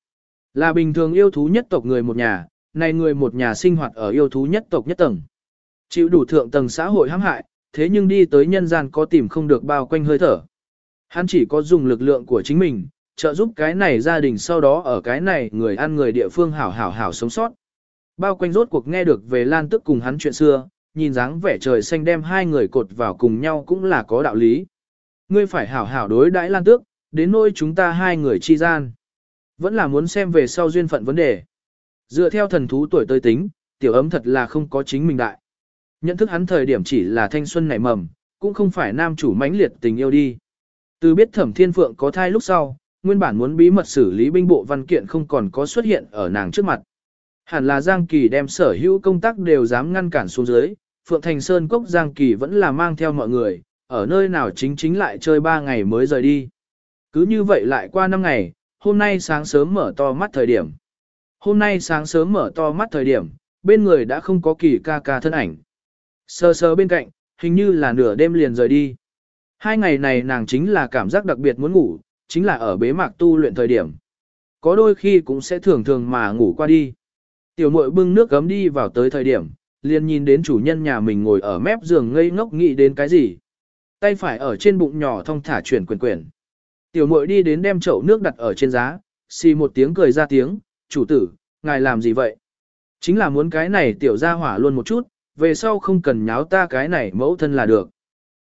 Là bình thường yêu thú nhất tộc người một nhà, này người một nhà sinh hoạt ở yêu thú nhất tộc nhất tầng. Chịu đủ thượng tầng xã hội hãm hại, thế nhưng đi tới nhân gian có tìm không được bao quanh hơi thở. Hắn chỉ có dùng lực lượng của chính mình, trợ giúp cái này gia đình sau đó ở cái này người ăn người địa phương hảo hảo hảo sống sót. Bao quanh rốt cuộc nghe được về Lan Tức cùng hắn chuyện xưa, nhìn dáng vẻ trời xanh đem hai người cột vào cùng nhau cũng là có đạo lý. Ngươi phải hảo hảo đối đãi Lan Tước, đến nỗi chúng ta hai người chi gian. Vẫn là muốn xem về sau duyên phận vấn đề. Dựa theo thần thú tuổi tới tính, tiểu ấm thật là không có chính mình đại. Nhận thức hắn thời điểm chỉ là thanh xuân nảy mầm, cũng không phải nam chủ mãnh liệt tình yêu đi. Từ biết thẩm thiên phượng có thai lúc sau, nguyên bản muốn bí mật xử lý binh bộ văn kiện không còn có xuất hiện ở nàng trước mặt. Hẳn là Giang Kỳ đem sở hữu công tác đều dám ngăn cản xuống dưới, Phượng Thành Sơn Cốc Giang Kỳ vẫn là mang theo mọi người, ở nơi nào chính chính lại chơi 3 ngày mới rời đi. Cứ như vậy lại qua 5 ngày, hôm nay sáng sớm mở to mắt thời điểm. Hôm nay sáng sớm mở to mắt thời điểm, bên người đã không có kỳ ca ca thân ảnh. Sơ sơ bên cạnh, hình như là nửa đêm liền rời đi. Hai ngày này nàng chính là cảm giác đặc biệt muốn ngủ, chính là ở bế mạc tu luyện thời điểm. Có đôi khi cũng sẽ thường thường mà ngủ qua đi. Tiểu muội bưng nước gấm đi vào tới thời điểm, liền nhìn đến chủ nhân nhà mình ngồi ở mép giường ngây ngốc nghĩ đến cái gì. Tay phải ở trên bụng nhỏ thong thả chuyển quyền quyền. Tiểu muội đi đến đem chậu nước đặt ở trên giá, xì một tiếng cười ra tiếng, chủ tử, ngài làm gì vậy? Chính là muốn cái này tiểu ra hỏa luôn một chút, về sau không cần nháo ta cái này mẫu thân là được.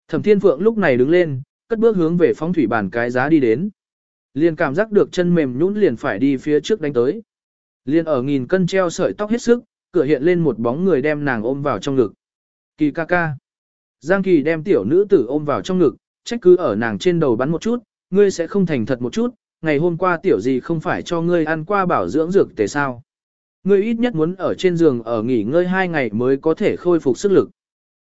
Thẩm Thiên Phượng lúc này đứng lên, cất bước hướng về phóng thủy bàn cái giá đi đến. Liền cảm giác được chân mềm nhũn liền phải đi phía trước đánh tới liên ở nghìn cân treo sợi tóc hết sức, cửa hiện lên một bóng người đem nàng ôm vào trong ngực. Kỳ ca ca. Giang Kỳ đem tiểu nữ tử ôm vào trong ngực, trách cứ ở nàng trên đầu bắn một chút, ngươi sẽ không thành thật một chút, ngày hôm qua tiểu gì không phải cho ngươi ăn qua bảo dưỡng dược tề sao. Ngươi ít nhất muốn ở trên giường ở nghỉ ngơi hai ngày mới có thể khôi phục sức lực.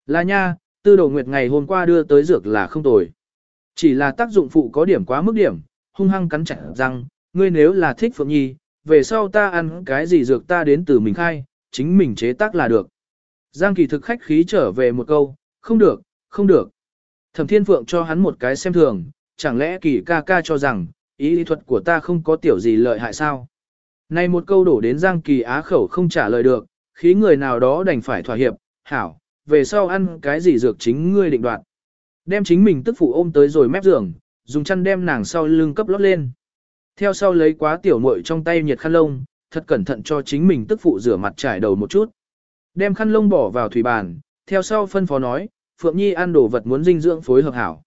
Là nha, tư đồ nguyệt ngày hôm qua đưa tới dược là không tồi. Chỉ là tác dụng phụ có điểm quá mức điểm, hung hăng cắn chặt răng, ngươi nếu là thích Phượng Nhi, về sau ta ăn cái gì dược ta đến từ mình khai, chính mình chế tác là được. Giang kỳ thực khách khí trở về một câu, không được, không được. Thẩm Thiên Phượng cho hắn một cái xem thường, chẳng lẽ kỳ ca ca cho rằng, ý lý thuật của ta không có tiểu gì lợi hại sao? Này một câu đổ đến Giang Kỳ á khẩu không trả lời được, khí người nào đó đành phải thỏa hiệp, hảo, về sau ăn cái gì dược chính ngươi định đoạt. Đem chính mình tức phụ ôm tới rồi mép giường, dùng chăn đem nàng sau lưng cấp lót lên. Theo sau lấy quá tiểu muội trong tay nhiệt khăn lông, thật cẩn thận cho chính mình tức phụ rửa mặt trải đầu một chút. Đem khăn lông bỏ vào thủy bàn, theo sau phân phó nói, Phượng Nhi ăn đồ vật muốn dinh dưỡng phối hợp hảo.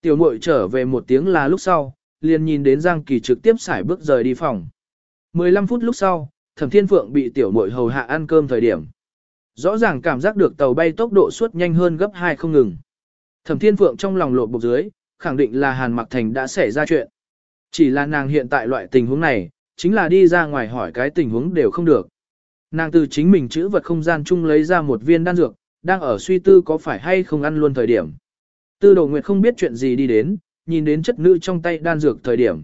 Tiểu muội trở về một tiếng là lúc sau, liền nhìn đến Giang Kỳ trực tiếp xài bước rời đi phòng. 15 phút lúc sau, Thẩm Thiên Phượng bị tiểu muội hầu hạ ăn cơm thời điểm. Rõ ràng cảm giác được tàu bay tốc độ suốt nhanh hơn gấp 2 không ngừng. Thẩm Thiên Phượng trong lòng lột bục dưới, khẳng định là Hàn Mặc Thành đã xảy ra chuyện. Chỉ là nàng hiện tại loại tình huống này, chính là đi ra ngoài hỏi cái tình huống đều không được. Nàng từ chính mình chữ vật không gian chung lấy ra một viên đan dược, đang ở suy tư có phải hay không ăn luôn thời điểm. Tư đồ nguyệt không biết chuyện gì đi đến, nhìn đến chất nữ trong tay đan dược thời điểm.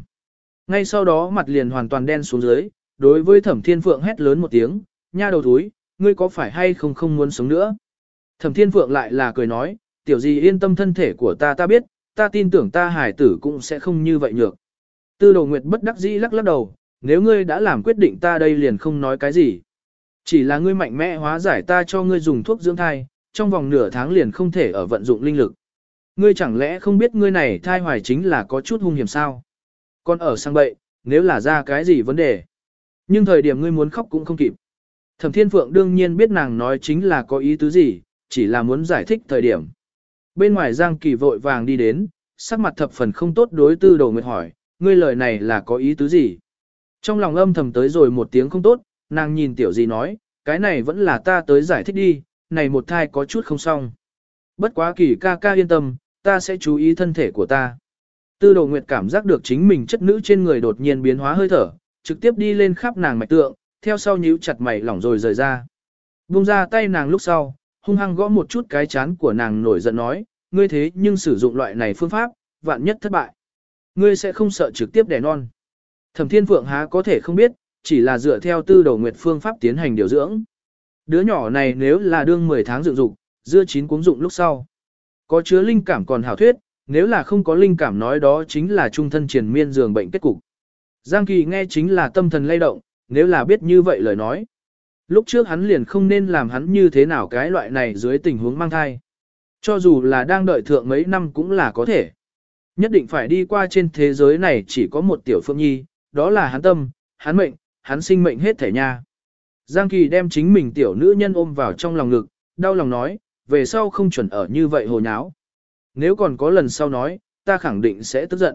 Ngay sau đó mặt liền hoàn toàn đen xuống dưới, đối với thẩm thiên phượng hét lớn một tiếng, nha đầu túi, ngươi có phải hay không không muốn sống nữa. Thẩm thiên phượng lại là cười nói, tiểu gì yên tâm thân thể của ta ta biết, ta tin tưởng ta hải tử cũng sẽ không như vậy nhược. Tư đồ nguyệt bất đắc dĩ lắc lắc đầu, nếu ngươi đã làm quyết định ta đây liền không nói cái gì. Chỉ là ngươi mạnh mẽ hóa giải ta cho ngươi dùng thuốc dưỡng thai, trong vòng nửa tháng liền không thể ở vận dụng linh lực. Ngươi chẳng lẽ không biết ngươi này thai hoài chính là có chút hung hiểm sao? Còn ở sang bậy, nếu là ra cái gì vấn đề. Nhưng thời điểm ngươi muốn khóc cũng không kịp. Thẩm Thiên Phượng đương nhiên biết nàng nói chính là có ý tứ gì, chỉ là muốn giải thích thời điểm. Bên ngoài Giang Kỳ vội vàng đi đến, sắc mặt thập phần không tốt đối tư đồ nguyệt hỏi, ngươi lời này là có ý tứ gì? Trong lòng âm thầm tới rồi một tiếng không tốt, nàng nhìn tiểu gì nói, cái này vẫn là ta tới giải thích đi, này một thai có chút không xong. Bất quá kỳ ca ca yên tâm, ta sẽ chú ý thân thể của ta. Tư đồ nguyệt cảm giác được chính mình chất nữ trên người đột nhiên biến hóa hơi thở, trực tiếp đi lên khắp nàng mạch tượng, theo sau nhíu chặt mày lỏng rồi rời ra. Buông ra tay nàng lúc sau, hung hăng gõ một chút cái chán của nàng nổi giận nói, ngươi thế nhưng sử dụng loại này phương pháp, vạn nhất thất bại. Ngươi sẽ không sợ trực tiếp đẻ non. Thẩm Thiên Phượng há có thể không biết, chỉ là dựa theo tư đầu nguyệt phương pháp tiến hành điều dưỡng. Đứa nhỏ này nếu là đương 10 tháng dựng dục, dưa chín cuống dụng lúc sau. Có chứa linh cảm còn hảo thuyết, nếu là không có linh cảm nói đó chính là trung thân triền miên giường bệnh kết cục. Giang Kỳ nghe chính là tâm thần lay động, nếu là biết như vậy lời nói. Lúc trước hắn liền không nên làm hắn như thế nào cái loại này dưới tình huống mang thai. Cho dù là đang đợi thượng mấy năm cũng là có thể. Nhất định phải đi qua trên thế giới này chỉ có một tiểu phượng nhi, đó là hắn tâm, hắn mệnh, hắn sinh mệnh hết thể nha. Giang Kỳ đem chính mình tiểu nữ nhân ôm vào trong lòng ngực, đau lòng nói, về sau không chuẩn ở như vậy hồ nháo. Nếu còn có lần sau nói, ta khẳng định sẽ tức giận.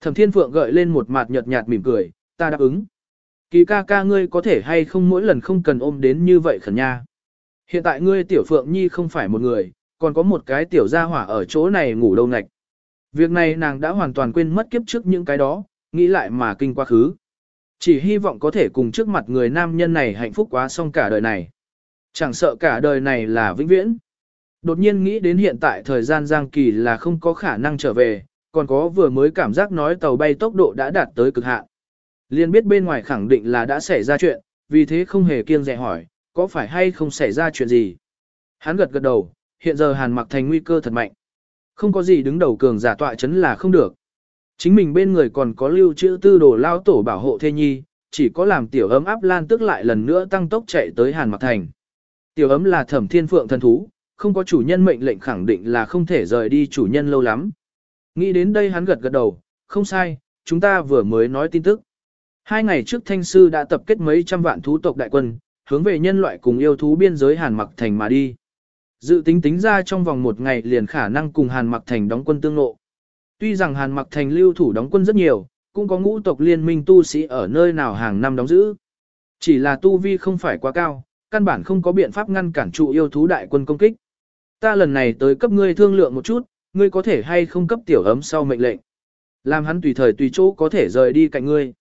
Thẩm Thiên Phượng gợi lên một mặt nhợt nhạt mỉm cười, ta đáp ứng. Kỳ ca ca ngươi có thể hay không mỗi lần không cần ôm đến như vậy khẩn nha. Hiện tại ngươi tiểu Phượng Nhi không phải một người, còn có một cái tiểu gia hỏa ở chỗ này ngủ đâu ngạch. Việc này nàng đã hoàn toàn quên mất kiếp trước những cái đó, nghĩ lại mà kinh quá khứ. Chỉ hy vọng có thể cùng trước mặt người nam nhân này hạnh phúc quá xong cả đời này. Chẳng sợ cả đời này là vĩnh viễn. Đột nhiên nghĩ đến hiện tại thời gian Giang Kỳ là không có khả năng trở về, còn có vừa mới cảm giác nói tàu bay tốc độ đã đạt tới cực hạn. Liên biết bên ngoài khẳng định là đã xảy ra chuyện, vì thế không hề kiêng dè hỏi, có phải hay không xảy ra chuyện gì. Hắn gật gật đầu, hiện giờ Hàn Mặc Thành nguy cơ thật mạnh. Không có gì đứng đầu cường giả tọa chấn là không được. Chính mình bên người còn có lưu trữ tư đồ lao tổ bảo hộ thê nhi, chỉ có làm tiểu ấm áp lan tức lại lần nữa tăng tốc chạy tới Hàn Mặc Thành. Tiểu ấm là thẩm thiên phượng thần thú, không có chủ nhân mệnh lệnh khẳng định là không thể rời đi chủ nhân lâu lắm. Nghĩ đến đây hắn gật gật đầu, không sai, chúng ta vừa mới nói tin tức. Hai ngày trước thanh sư đã tập kết mấy trăm vạn thú tộc đại quân, hướng về nhân loại cùng yêu thú biên giới Hàn Mặc Thành mà đi. Dự tính tính ra trong vòng một ngày liền khả năng cùng Hàn Mặc Thành đóng quân tương lộ. Tuy rằng Hàn Mặc Thành lưu thủ đóng quân rất nhiều, cũng có ngũ tộc liên minh tu sĩ ở nơi nào hàng năm đóng giữ. Chỉ là tu vi không phải quá cao, căn bản không có biện pháp ngăn cản trụ yêu thú đại quân công kích. Ta lần này tới cấp ngươi thương lượng một chút, ngươi có thể hay không cấp tiểu ấm sau mệnh lệnh. Làm hắn tùy thời tùy chỗ có thể rời đi cạnh ngươi.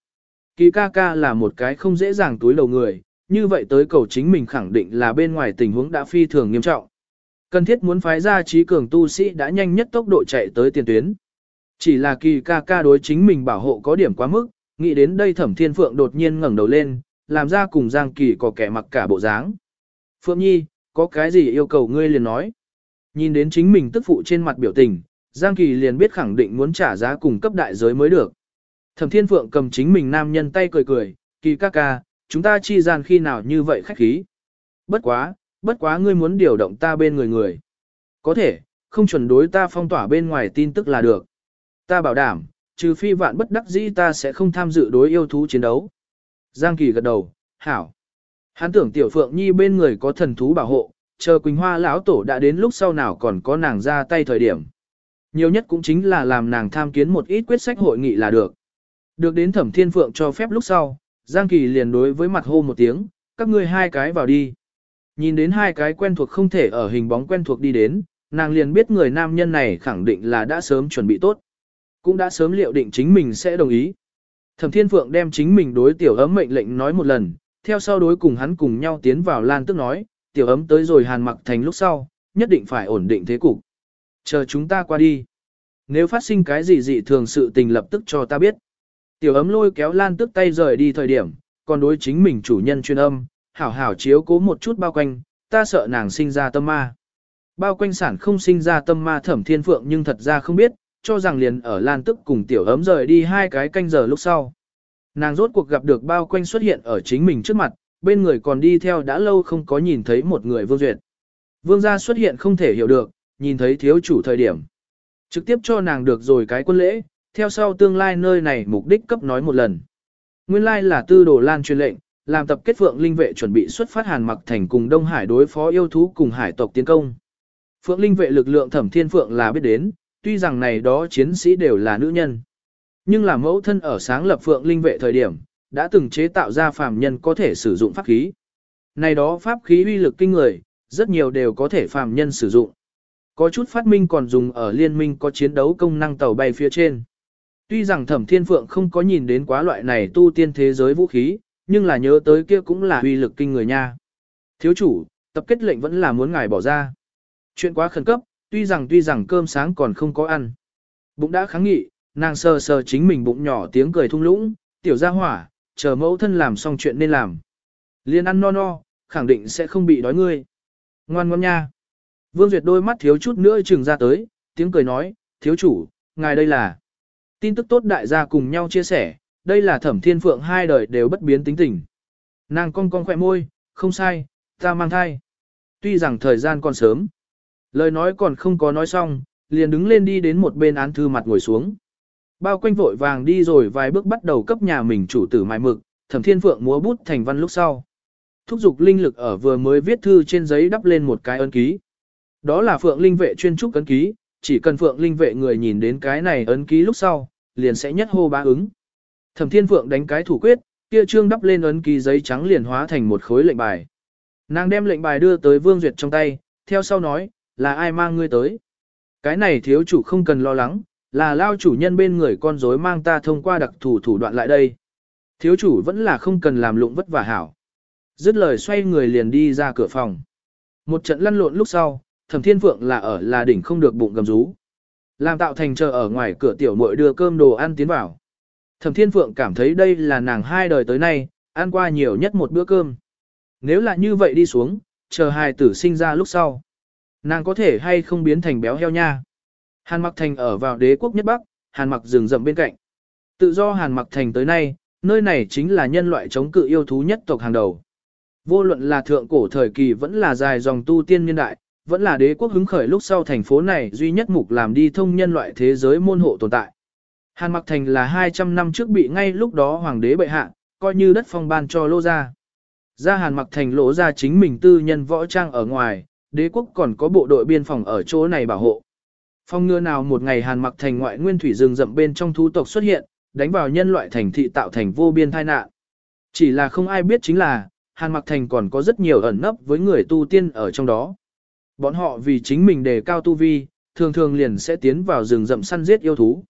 Kỳ ca ca là một cái không dễ dàng túi đầu người, như vậy tới cầu chính mình khẳng định là bên ngoài tình huống đã phi thường nghiêm trọng. Cần thiết muốn phái ra trí cường tu sĩ đã nhanh nhất tốc độ chạy tới tiền tuyến. Chỉ là kỳ ca ca đối chính mình bảo hộ có điểm quá mức, nghĩ đến đây thẩm thiên phượng đột nhiên ngẩng đầu lên, làm ra cùng giang kỳ có kẻ mặc cả bộ dáng. Phượng Nhi, có cái gì yêu cầu ngươi liền nói. Nhìn đến chính mình tức phụ trên mặt biểu tình, Giang Kỳ liền biết khẳng định muốn trả giá cùng cấp đại giới mới được. Thẩm Thiên Phượng cầm chính mình nam nhân tay cười cười, Kỳ ca ca, chúng ta chi gian khi nào như vậy khách khí. Bất quá, bất quá ngươi muốn điều động ta bên người người. Có thể, không chuẩn đối ta phong tỏa bên ngoài tin tức là được. Ta bảo đảm, trừ phi vạn bất đắc dĩ ta sẽ không tham dự đối yêu thú chiến đấu. Giang Kỳ gật đầu, hảo. Hắn tưởng Tiểu Phượng Nhi bên người có thần thú bảo hộ, chờ Quỳnh Hoa lão tổ đã đến lúc sau nào còn có nàng ra tay thời điểm. Nhiều nhất cũng chính là làm nàng tham kiến một ít quyết sách hội nghị là được. Được đến thẩm thiên phượng cho phép lúc sau, Giang Kỳ liền đối với mặt hô một tiếng, các ngươi hai cái vào đi. Nhìn đến hai cái quen thuộc không thể ở hình bóng quen thuộc đi đến, nàng liền biết người nam nhân này khẳng định là đã sớm chuẩn bị tốt. Cũng đã sớm liệu định chính mình sẽ đồng ý. Thẩm Thiên Phượng đem chính mình đối tiểu ấm mệnh lệnh nói một lần, theo sau đối cùng hắn cùng nhau tiến vào lan tức nói, tiểu ấm tới rồi hàn mặc thành lúc sau, nhất định phải ổn định thế cục. Chờ chúng ta qua đi. Nếu phát sinh cái gì dị thường sự tình lập tức cho ta biết. Tiểu ấm lôi kéo lan tức tay rời đi thời điểm, còn đối chính mình chủ nhân chuyên âm, hảo hảo chiếu cố một chút bao quanh, ta sợ nàng sinh ra tâm ma. Bao quanh sản không sinh ra tâm ma thẩm thiên phượng nhưng thật ra không biết, cho rằng liền ở lan tức cùng tiểu ấm rời đi hai cái canh giờ lúc sau. Nàng rốt cuộc gặp được bao quanh xuất hiện ở chính mình trước mặt, bên người còn đi theo đã lâu không có nhìn thấy một người vương duyệt. Vương gia xuất hiện không thể hiểu được, nhìn thấy thiếu chủ thời điểm. Trực tiếp cho nàng được rồi cái quân lễ, theo sau tương lai nơi này mục đích cấp nói một lần. Nguyên lai là tư đồ lan truyền lệnh, làm tập kết phượng linh vệ chuẩn bị xuất phát hàn mặc thành cùng Đông Hải đối phó yêu thú cùng hải tộc tiến công. Phượng linh vệ lực lượng thẩm thiên phượng là biết đến, tuy rằng này đó chiến sĩ đều là nữ nhân. Nhưng là mẫu thân ở sáng lập phượng linh vệ thời điểm, đã từng chế tạo ra phàm nhân có thể sử dụng pháp khí. Này đó pháp khí uy lực kinh người, rất nhiều đều có thể phàm nhân sử dụng. Có chút phát minh còn dùng ở liên minh có chiến đấu công năng tàu bay phía trên. Tuy rằng thẩm thiên phượng không có nhìn đến quá loại này tu tiên thế giới vũ khí, nhưng là nhớ tới kia cũng là uy lực kinh người nha. Thiếu chủ, tập kết lệnh vẫn là muốn ngài bỏ ra. Chuyện quá khẩn cấp, tuy rằng tuy rằng cơm sáng còn không có ăn. Bụng đã kháng nghị, nàng sờ sờ chính mình bụng nhỏ tiếng cười thung lũng, tiểu gia hỏa, chờ mẫu thân làm xong chuyện nên làm. Liên ăn no no, khẳng định sẽ không bị đói ngươi. Ngoan ngoan nha. Vương Duyệt đôi mắt thiếu chút nữa trừng ra tới, tiếng cười nói, thiếu chủ, ngài đây là. Tin tức tốt đại gia cùng nhau chia sẻ, đây là thẩm thiên phượng hai đời đều bất biến tính tình. Nàng cong cong khỏe môi, không sai, ta mang thai. Tuy rằng thời gian còn sớm, lời nói còn không có nói xong, liền đứng lên đi đến một bên án thư mặt ngồi xuống. Bao quanh vội vàng đi rồi vài bước bắt đầu cấp nhà mình chủ tử mài mực, thẩm thiên phượng múa bút thành văn lúc sau. Thúc giục linh lực ở vừa mới viết thư trên giấy đắp lên một cái ấn ký. Đó là phượng linh vệ chuyên trúc ấn ký, chỉ cần phượng linh vệ người nhìn đến cái này ấn ký lúc sau, liền sẽ nhất hô bá ứng. Thẩm Thiên Phượng đánh cái thủ quyết, kia trương đắp lên ấn ký giấy trắng liền hóa thành một khối lệnh bài. Nàng đem lệnh bài đưa tới Vương Duyệt trong tay, theo sau nói, là ai mang ngươi tới? Cái này thiếu chủ không cần lo lắng, là lao chủ nhân bên người con rối mang ta thông qua đặc thủ thủ đoạn lại đây. Thiếu chủ vẫn là không cần làm lụng vất vả hảo. Dứt lời xoay người liền đi ra cửa phòng. Một trận lăn lộn lúc sau, Thẩm Thiên Phượng là ở là đỉnh không được bụng gầm rú. Làm tạo thành chờ ở ngoài cửa tiểu muội đưa cơm đồ ăn tiến vào. Thẩm Thiên Phượng cảm thấy đây là nàng hai đời tới nay, ăn qua nhiều nhất một bữa cơm. Nếu là như vậy đi xuống, chờ hài tử sinh ra lúc sau. Nàng có thể hay không biến thành béo heo nha. Hàn Mặc Thành ở vào đế quốc nhất Bắc, Hàn Mặc rừng rậm bên cạnh. Tự do Hàn Mặc Thành tới nay, nơi này chính là nhân loại chống cự yêu thú nhất tộc hàng đầu. Vô luận là thượng cổ thời kỳ vẫn là dài dòng tu tiên niên đại, vẫn là đế quốc hứng khởi lúc sau thành phố này duy nhất mục làm đi thông nhân loại thế giới môn hộ tồn tại. Hàn Mặc Thành là 200 năm trước bị ngay lúc đó hoàng đế bệ hạ, coi như đất phong ban cho lô ra. Ra Hàn Mặc Thành lỗ ra chính mình tư nhân võ trang ở ngoài, đế quốc còn có bộ đội biên phòng ở chỗ này bảo hộ. Phong ngừa nào một ngày Hàn Mặc Thành ngoại nguyên thủy rừng rậm bên trong thú tộc xuất hiện, đánh vào nhân loại thành thị tạo thành vô biên tai nạn. Chỉ là không ai biết chính là, Hàn Mặc Thành còn có rất nhiều ẩn nấp với người tu tiên ở trong đó. Bọn họ vì chính mình đề cao tu vi, thường thường liền sẽ tiến vào rừng rậm săn giết yêu thú.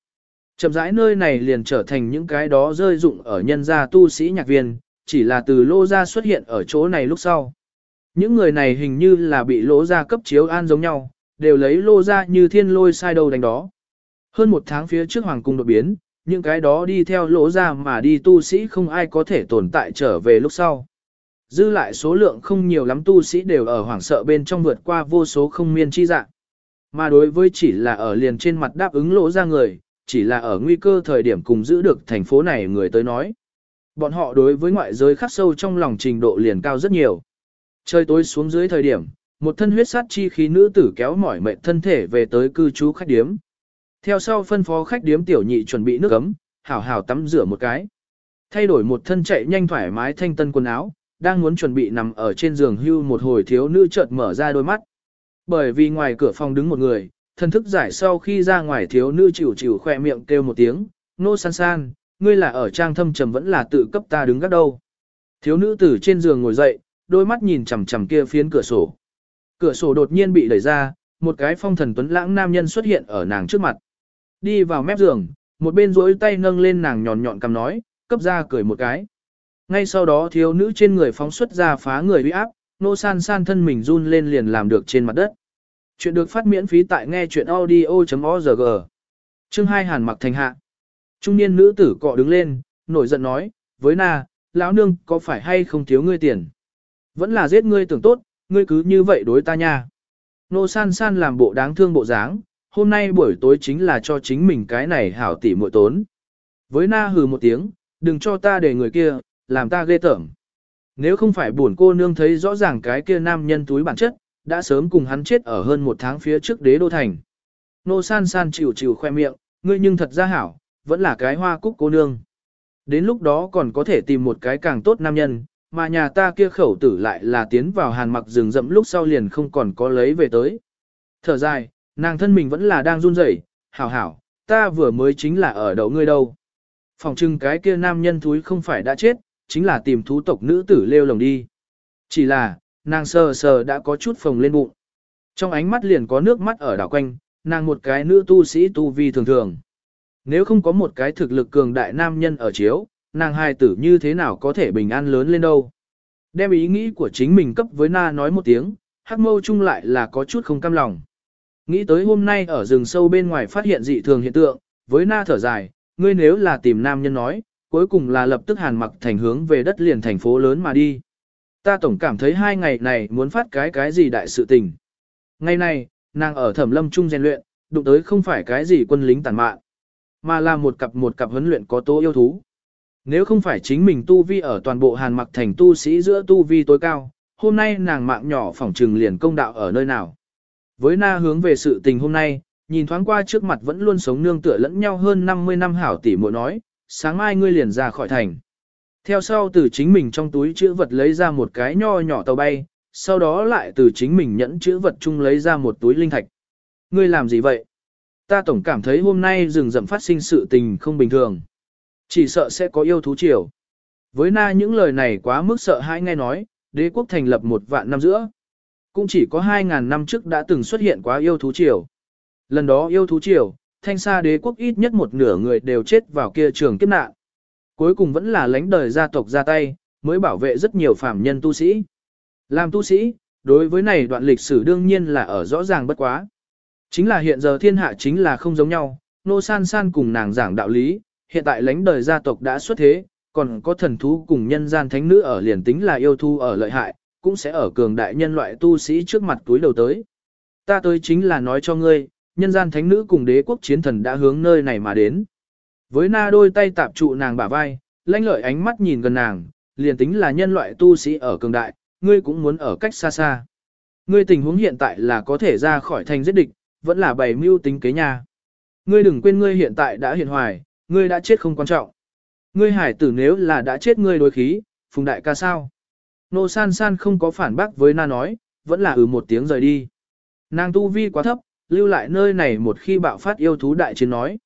Chậm rãi nơi này liền trở thành những cái đó rơi dụng ở nhân gia tu sĩ nhạc viên, chỉ là từ lô gia xuất hiện ở chỗ này lúc sau. Những người này hình như là bị Lô gia cấp chiếu an giống nhau, đều lấy lô gia như thiên lôi sai đầu đánh đó. Hơn một tháng phía trước hoàng cung đột biến, những cái đó đi theo lỗ gia mà đi tu sĩ không ai có thể tồn tại trở về lúc sau. Dư lại số lượng không nhiều lắm tu sĩ đều ở hoảng sợ bên trong vượt qua vô số không miên chi dạng. Mà đối với chỉ là ở liền trên mặt đáp ứng lỗ ra người, chỉ là ở nguy cơ thời điểm cùng giữ được thành phố này người tới nói. Bọn họ đối với ngoại giới khắc sâu trong lòng trình độ liền cao rất nhiều. Trời tối xuống dưới thời điểm, một thân huyết sát chi khí nữ tử kéo mỏi mệt thân thể về tới cư trú khách điếm. Theo sau phân phó khách điếm tiểu nhị chuẩn bị nước ấm, hảo hảo tắm rửa một cái. Thay đổi một thân chạy nhanh thoải mái thanh tân quần áo, đang muốn chuẩn bị nằm ở trên giường hưu một hồi thiếu nữ chợt mở ra đôi mắt. Bởi vì ngoài cửa phòng đứng một người, Thần thức giải sau khi ra ngoài thiếu nữ chịu chịu khỏe miệng kêu một tiếng, nô san san, ngươi là ở trang thâm trầm vẫn là tự cấp ta đứng gác đâu. Thiếu nữ từ trên giường ngồi dậy, đôi mắt nhìn chằm chằm kia phiến cửa sổ. Cửa sổ đột nhiên bị đẩy ra, một cái phong thần tuấn lãng nam nhân xuất hiện ở nàng trước mặt. Đi vào mép giường, một bên duỗi tay nâng lên nàng nhọn nhọn cầm nói, cấp ra cười một cái. Ngay sau đó thiếu nữ trên người phóng xuất ra phá người uy áp, nô san san thân mình run lên liền làm được trên mặt đất. Chuyện được phát miễn phí tại nghe chuyện audio.org. Chương 2 Hàn mặc thành hạ. Trung niên nữ tử cọ đứng lên, nổi giận nói, với na, lão nương có phải hay không thiếu ngươi tiền? Vẫn là giết ngươi tưởng tốt, ngươi cứ như vậy đối ta nha. Nô san san làm bộ đáng thương bộ dáng, hôm nay buổi tối chính là cho chính mình cái này hảo tỉ muội tốn. Với na hừ một tiếng, đừng cho ta để người kia, làm ta ghê tởm. Nếu không phải buồn cô nương thấy rõ ràng cái kia nam nhân túi bản chất, đã sớm cùng hắn chết ở hơn một tháng phía trước đế đô thành. Nô san san chịu chịu khoe miệng, ngươi nhưng thật ra hảo, vẫn là cái hoa cúc cô nương. Đến lúc đó còn có thể tìm một cái càng tốt nam nhân, mà nhà ta kia khẩu tử lại là tiến vào hàn mặc rừng rậm lúc sau liền không còn có lấy về tới. Thở dài, nàng thân mình vẫn là đang run rẩy, hảo hảo, ta vừa mới chính là ở đầu ngươi đâu. Phòng trưng cái kia nam nhân thúi không phải đã chết, chính là tìm thú tộc nữ tử lêu lồng đi. Chỉ là, nàng sờ sờ đã có chút phồng lên bụng. Trong ánh mắt liền có nước mắt ở đảo quanh, nàng một cái nữ tu sĩ tu vi thường thường. Nếu không có một cái thực lực cường đại nam nhân ở chiếu, nàng hài tử như thế nào có thể bình an lớn lên đâu. Đem ý nghĩ của chính mình cấp với na nói một tiếng, hắc mâu chung lại là có chút không cam lòng. Nghĩ tới hôm nay ở rừng sâu bên ngoài phát hiện dị thường hiện tượng, với na thở dài, ngươi nếu là tìm nam nhân nói, cuối cùng là lập tức hàn mặc thành hướng về đất liền thành phố lớn mà đi. Ta tổng cảm thấy hai ngày này muốn phát cái cái gì đại sự tình. Ngày này, nàng ở thẩm lâm trung rèn luyện, đụng tới không phải cái gì quân lính tàn mạn, mà là một cặp một cặp huấn luyện có tố yêu thú. Nếu không phải chính mình tu vi ở toàn bộ hàn mặc thành tu sĩ giữa tu vi tối cao, hôm nay nàng mạng nhỏ phỏng trừng liền công đạo ở nơi nào. Với na hướng về sự tình hôm nay, nhìn thoáng qua trước mặt vẫn luôn sống nương tựa lẫn nhau hơn 50 năm hảo tỷ muội nói, sáng mai ngươi liền ra khỏi thành. Theo sau từ chính mình trong túi chữ vật lấy ra một cái nho nhỏ tàu bay, sau đó lại từ chính mình nhẫn chữ vật chung lấy ra một túi linh thạch. Ngươi làm gì vậy? Ta tổng cảm thấy hôm nay rừng rậm phát sinh sự tình không bình thường. Chỉ sợ sẽ có yêu thú triều. Với na những lời này quá mức sợ hãi nghe nói, đế quốc thành lập một vạn năm giữa. Cũng chỉ có 2.000 năm trước đã từng xuất hiện quá yêu thú triều. Lần đó yêu thú triều, thanh xa đế quốc ít nhất một nửa người đều chết vào kia trường kiếp nạn. Cuối cùng vẫn là lãnh đời gia tộc ra tay, mới bảo vệ rất nhiều phạm nhân tu sĩ. Làm tu sĩ, đối với này đoạn lịch sử đương nhiên là ở rõ ràng bất quá. Chính là hiện giờ thiên hạ chính là không giống nhau, nô san san cùng nàng giảng đạo lý, hiện tại lãnh đời gia tộc đã xuất thế, còn có thần thú cùng nhân gian thánh nữ ở liền tính là yêu thu ở lợi hại, cũng sẽ ở cường đại nhân loại tu sĩ trước mặt túi đầu tới. Ta tới chính là nói cho ngươi, nhân gian thánh nữ cùng đế quốc chiến thần đã hướng nơi này mà đến. Với na đôi tay tạp trụ nàng bả vai, lãnh lợi ánh mắt nhìn gần nàng, liền tính là nhân loại tu sĩ ở cường đại, ngươi cũng muốn ở cách xa xa. Ngươi tình huống hiện tại là có thể ra khỏi thành giết địch, vẫn là bày mưu tính kế nhà. Ngươi đừng quên ngươi hiện tại đã hiện hoài, ngươi đã chết không quan trọng. Ngươi hải tử nếu là đã chết ngươi đối khí, phùng đại ca sao? Nô san san không có phản bác với na nói, vẫn là ừ một tiếng rời đi. Nàng tu vi quá thấp, lưu lại nơi này một khi bạo phát yêu thú đại chiến nói.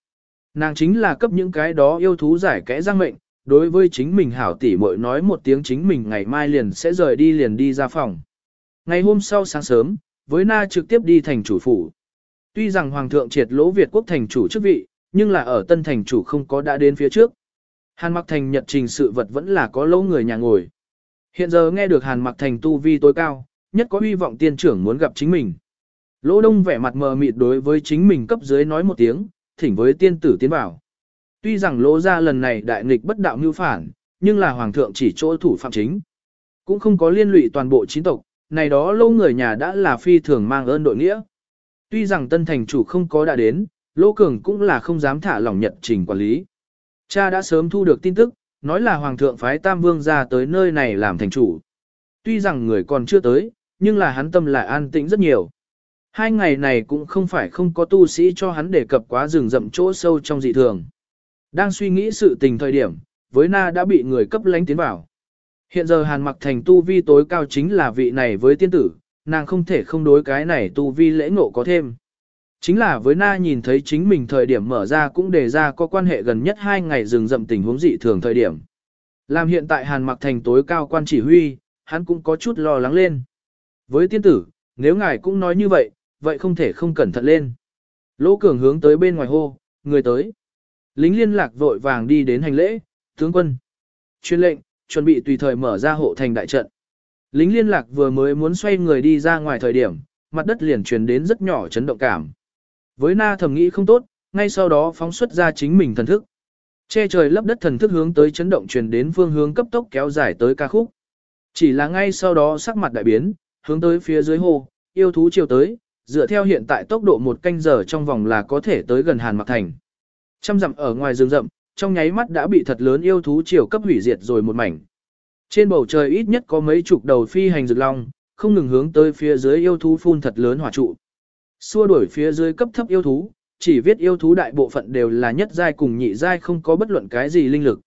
Nàng chính là cấp những cái đó yêu thú giải kẽ giang mệnh, đối với chính mình hảo tỷ muội nói một tiếng chính mình ngày mai liền sẽ rời đi liền đi ra phòng. Ngày hôm sau sáng sớm, với na trực tiếp đi thành chủ phủ. Tuy rằng Hoàng thượng triệt lỗ Việt quốc thành chủ chức vị, nhưng là ở tân thành chủ không có đã đến phía trước. Hàn mặc thành nhật trình sự vật vẫn là có lỗ người nhà ngồi. Hiện giờ nghe được Hàn mặc thành tu vi tối cao, nhất có hy vọng tiên trưởng muốn gặp chính mình. Lỗ đông vẻ mặt mờ mịt đối với chính mình cấp dưới nói một tiếng, thỉnh với tiên tử tiến vào. Tuy rằng lỗ ra lần này đại nghịch bất đạo mưu phản, nhưng là hoàng thượng chỉ chỗ thủ phạm chính. Cũng không có liên lụy toàn bộ chính tộc, này đó lâu người nhà đã là phi thường mang ơn đội nghĩa. Tuy rằng tân thành chủ không có đã đến, lỗ cường cũng là không dám thả lỏng nhận trình quản lý. Cha đã sớm thu được tin tức, nói là hoàng thượng phái Tam Vương ra tới nơi này làm thành chủ. Tuy rằng người còn chưa tới, nhưng là hắn tâm lại an tĩnh rất nhiều. Hai ngày này cũng không phải không có tu sĩ cho hắn đề cập quá rừng rậm chỗ sâu trong dị thường. Đang suy nghĩ sự tình thời điểm, với na đã bị người cấp lánh tiến vào. Hiện giờ Hàn Mặc Thành tu vi tối cao chính là vị này với tiên tử, nàng không thể không đối cái này tu vi lễ ngộ có thêm. Chính là với na nhìn thấy chính mình thời điểm mở ra cũng đề ra có quan hệ gần nhất hai ngày rừng rậm tình huống dị thường thời điểm. Làm hiện tại Hàn Mặc Thành tối cao quan chỉ huy, hắn cũng có chút lo lắng lên. Với tiên tử, nếu ngài cũng nói như vậy, vậy không thể không cẩn thận lên. Lỗ cường hướng tới bên ngoài hô, người tới. Lính liên lạc vội vàng đi đến hành lễ, tướng quân. Chuyên lệnh, chuẩn bị tùy thời mở ra hộ thành đại trận. Lính liên lạc vừa mới muốn xoay người đi ra ngoài thời điểm, mặt đất liền truyền đến rất nhỏ chấn động cảm. Với na thầm nghĩ không tốt, ngay sau đó phóng xuất ra chính mình thần thức. Che trời lấp đất thần thức hướng tới chấn động truyền đến phương hướng cấp tốc kéo dài tới ca khúc. Chỉ là ngay sau đó sắc mặt đại biến, hướng tới phía dưới hồ, yêu thú chiều tới, dựa theo hiện tại tốc độ một canh giờ trong vòng là có thể tới gần Hàn Mặc Thành. Trăm dặm ở ngoài rừng rậm, trong nháy mắt đã bị thật lớn yêu thú chiều cấp hủy diệt rồi một mảnh. Trên bầu trời ít nhất có mấy chục đầu phi hành rực long, không ngừng hướng tới phía dưới yêu thú phun thật lớn hỏa trụ. Xua đuổi phía dưới cấp thấp yêu thú, chỉ viết yêu thú đại bộ phận đều là nhất giai cùng nhị giai không có bất luận cái gì linh lực.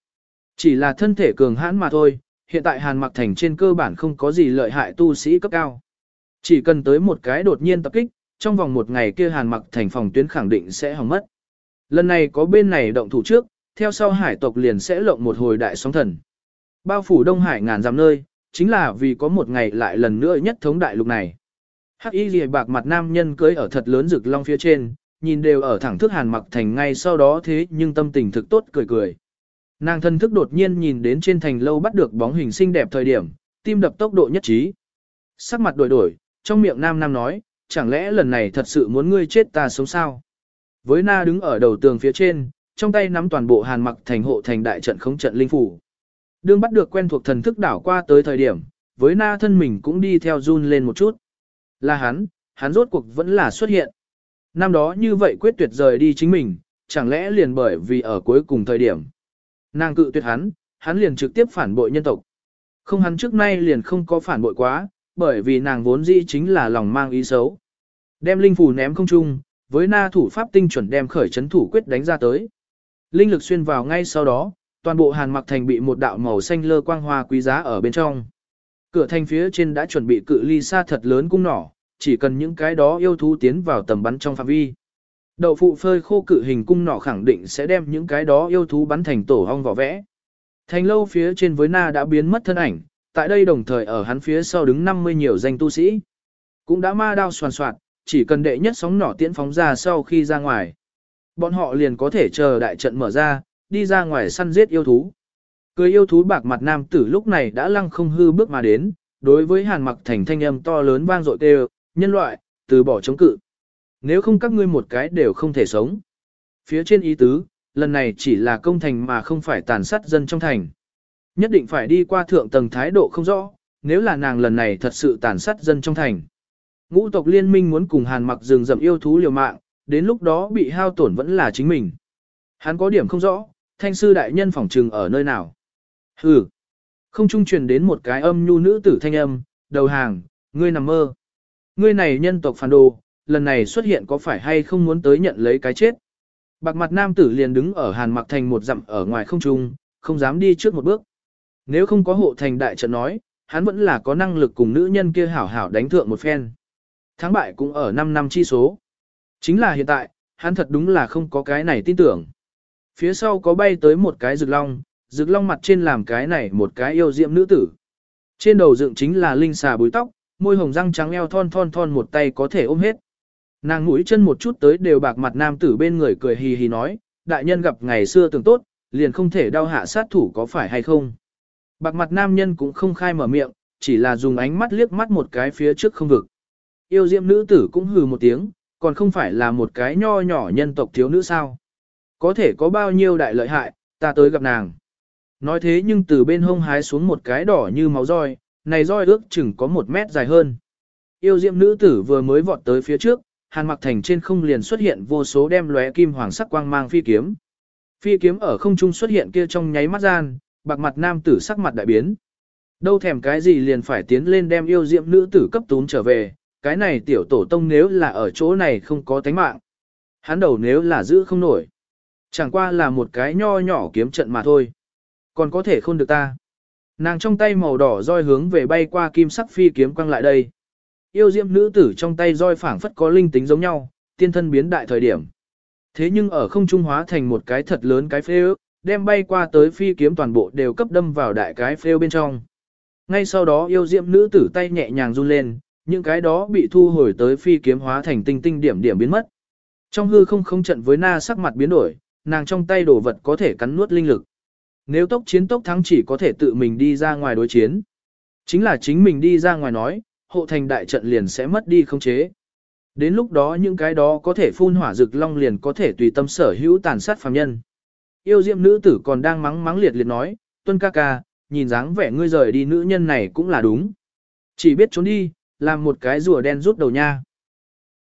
Chỉ là thân thể cường hãn mà thôi, hiện tại Hàn Mặc Thành trên cơ bản không có gì lợi hại tu sĩ cấp cao. Chỉ cần tới một cái đột nhiên tập kích, trong vòng một ngày kia Hàn Mặc Thành phòng tuyến khẳng định sẽ hỏng mất. Lần này có bên này động thủ trước, theo sau hải tộc liền sẽ lộng một hồi đại sóng thần. Bao phủ Đông Hải ngàn dặm nơi, chính là vì có một ngày lại lần nữa nhất thống đại lục này. Hắc y lìa bạc mặt nam nhân cưới ở thật lớn rực long phía trên, nhìn đều ở thẳng thức hàn mặc thành ngay sau đó thế nhưng tâm tình thực tốt cười cười. Nàng thân thức đột nhiên nhìn đến trên thành lâu bắt được bóng hình xinh đẹp thời điểm, tim đập tốc độ nhất trí. Sắc mặt đổi đổi, trong miệng nam nam nói, chẳng lẽ lần này thật sự muốn ngươi chết ta sống sao? Với na đứng ở đầu tường phía trên, trong tay nắm toàn bộ hàn mặc thành hộ thành đại trận khống trận linh phủ. Đương bắt được quen thuộc thần thức đảo qua tới thời điểm, với na thân mình cũng đi theo run lên một chút. Là hắn, hắn rốt cuộc vẫn là xuất hiện. Năm đó như vậy quyết tuyệt rời đi chính mình, chẳng lẽ liền bởi vì ở cuối cùng thời điểm. Nàng cự tuyệt hắn, hắn liền trực tiếp phản bội nhân tộc. Không hắn trước nay liền không có phản bội quá, bởi vì nàng vốn dĩ chính là lòng mang ý xấu. Đem linh phù ném không trung, với na thủ pháp tinh chuẩn đem khởi chấn thủ quyết đánh ra tới. Linh lực xuyên vào ngay sau đó, toàn bộ hàn mặc thành bị một đạo màu xanh lơ quang hoa quý giá ở bên trong. Cửa thành phía trên đã chuẩn bị cự ly xa thật lớn cung nỏ, chỉ cần những cái đó yêu thú tiến vào tầm bắn trong phạm vi. Đậu phụ phơi khô cự hình cung nỏ khẳng định sẽ đem những cái đó yêu thú bắn thành tổ hong vỏ vẽ. Thành lâu phía trên với na đã biến mất thân ảnh, tại đây đồng thời ở hắn phía sau đứng 50 nhiều danh tu sĩ. Cũng đã ma đao soàn soạt, chỉ cần đệ nhất sóng nỏ tiễn phóng ra sau khi ra ngoài. Bọn họ liền có thể chờ đại trận mở ra, đi ra ngoài săn giết yêu thú. Cười yêu thú bạc mặt nam tử lúc này đã lăng không hư bước mà đến, đối với hàn mặc thành thanh âm to lớn vang dội kêu, nhân loại, từ bỏ chống cự. Nếu không các ngươi một cái đều không thể sống. Phía trên ý tứ, lần này chỉ là công thành mà không phải tàn sát dân trong thành. Nhất định phải đi qua thượng tầng thái độ không rõ, nếu là nàng lần này thật sự tàn sát dân trong thành. Ngũ tộc liên minh muốn cùng hàn mặc rừng rậm yêu thú liều mạng, đến lúc đó bị hao tổn vẫn là chính mình. Hắn có điểm không rõ, thanh sư đại nhân phỏng trừng ở nơi nào. Hừ. Không trung truyền đến một cái âm nhu nữ tử thanh âm, đầu hàng, ngươi nằm mơ. Ngươi này nhân tộc phản đồ, lần này xuất hiện có phải hay không muốn tới nhận lấy cái chết. Bạc mặt nam tử liền đứng ở hàn mặc thành một dặm ở ngoài không trung, không dám đi trước một bước. Nếu không có hộ thành đại trận nói, hắn vẫn là có năng lực cùng nữ nhân kia hảo hảo đánh thượng một phen. Thắng bại cũng ở 5 năm chi số. Chính là hiện tại, hắn thật đúng là không có cái này tin tưởng. Phía sau có bay tới một cái rực long, rực long mặt trên làm cái này một cái yêu diệm nữ tử. Trên đầu dựng chính là linh xà búi tóc, môi hồng răng trắng eo thon thon thon một tay có thể ôm hết. Nàng mũi chân một chút tới đều bạc mặt nam tử bên người cười hì hì nói, đại nhân gặp ngày xưa tưởng tốt, liền không thể đau hạ sát thủ có phải hay không. Bạc mặt nam nhân cũng không khai mở miệng, chỉ là dùng ánh mắt liếc mắt một cái phía trước không vực. Yêu diệm nữ tử cũng hừ một tiếng, còn không phải là một cái nho nhỏ nhân tộc thiếu nữ sao. Có thể có bao nhiêu đại lợi hại, ta tới gặp nàng. Nói thế nhưng từ bên hông hái xuống một cái đỏ như máu roi, này roi ước chừng có một mét dài hơn. Yêu diệm nữ tử vừa mới vọt tới phía trước, hàn mặc thành trên không liền xuất hiện vô số đem lóe kim hoàng sắc quang mang phi kiếm. Phi kiếm ở không trung xuất hiện kia trong nháy mắt gian, bạc mặt nam tử sắc mặt đại biến. Đâu thèm cái gì liền phải tiến lên đem yêu diệm nữ tử cấp tún trở về, cái này tiểu tổ tông nếu là ở chỗ này không có tánh mạng. Hắn đầu nếu là giữ không nổi. Chẳng qua là một cái nho nhỏ kiếm trận mà thôi. Còn có thể không được ta. Nàng trong tay màu đỏ roi hướng về bay qua kim sắc phi kiếm quăng lại đây. Yêu diệm nữ tử trong tay roi phảng phất có linh tính giống nhau, tiên thân biến đại thời điểm. Thế nhưng ở không trung hóa thành một cái thật lớn cái phê đem bay qua tới phi kiếm toàn bộ đều cấp đâm vào đại cái phêu bên trong. Ngay sau đó yêu diệm nữ tử tay nhẹ nhàng run lên, những cái đó bị thu hồi tới phi kiếm hóa thành tinh tinh điểm điểm biến mất. Trong hư không không trận với na sắc mặt biến đổi, nàng trong tay đổ vật có thể cắn nuốt linh lực. Nếu tốc chiến tốc thắng chỉ có thể tự mình đi ra ngoài đối chiến. Chính là chính mình đi ra ngoài nói, hộ thành đại trận liền sẽ mất đi không chế. Đến lúc đó những cái đó có thể phun hỏa rực long liền có thể tùy tâm sở hữu tàn sát phàm nhân. Yêu diệm nữ tử còn đang mắng mắng liệt liệt nói, tuân ca ca, nhìn dáng vẻ ngươi rời đi nữ nhân này cũng là đúng. Chỉ biết trốn đi, làm một cái rùa đen rút đầu nha.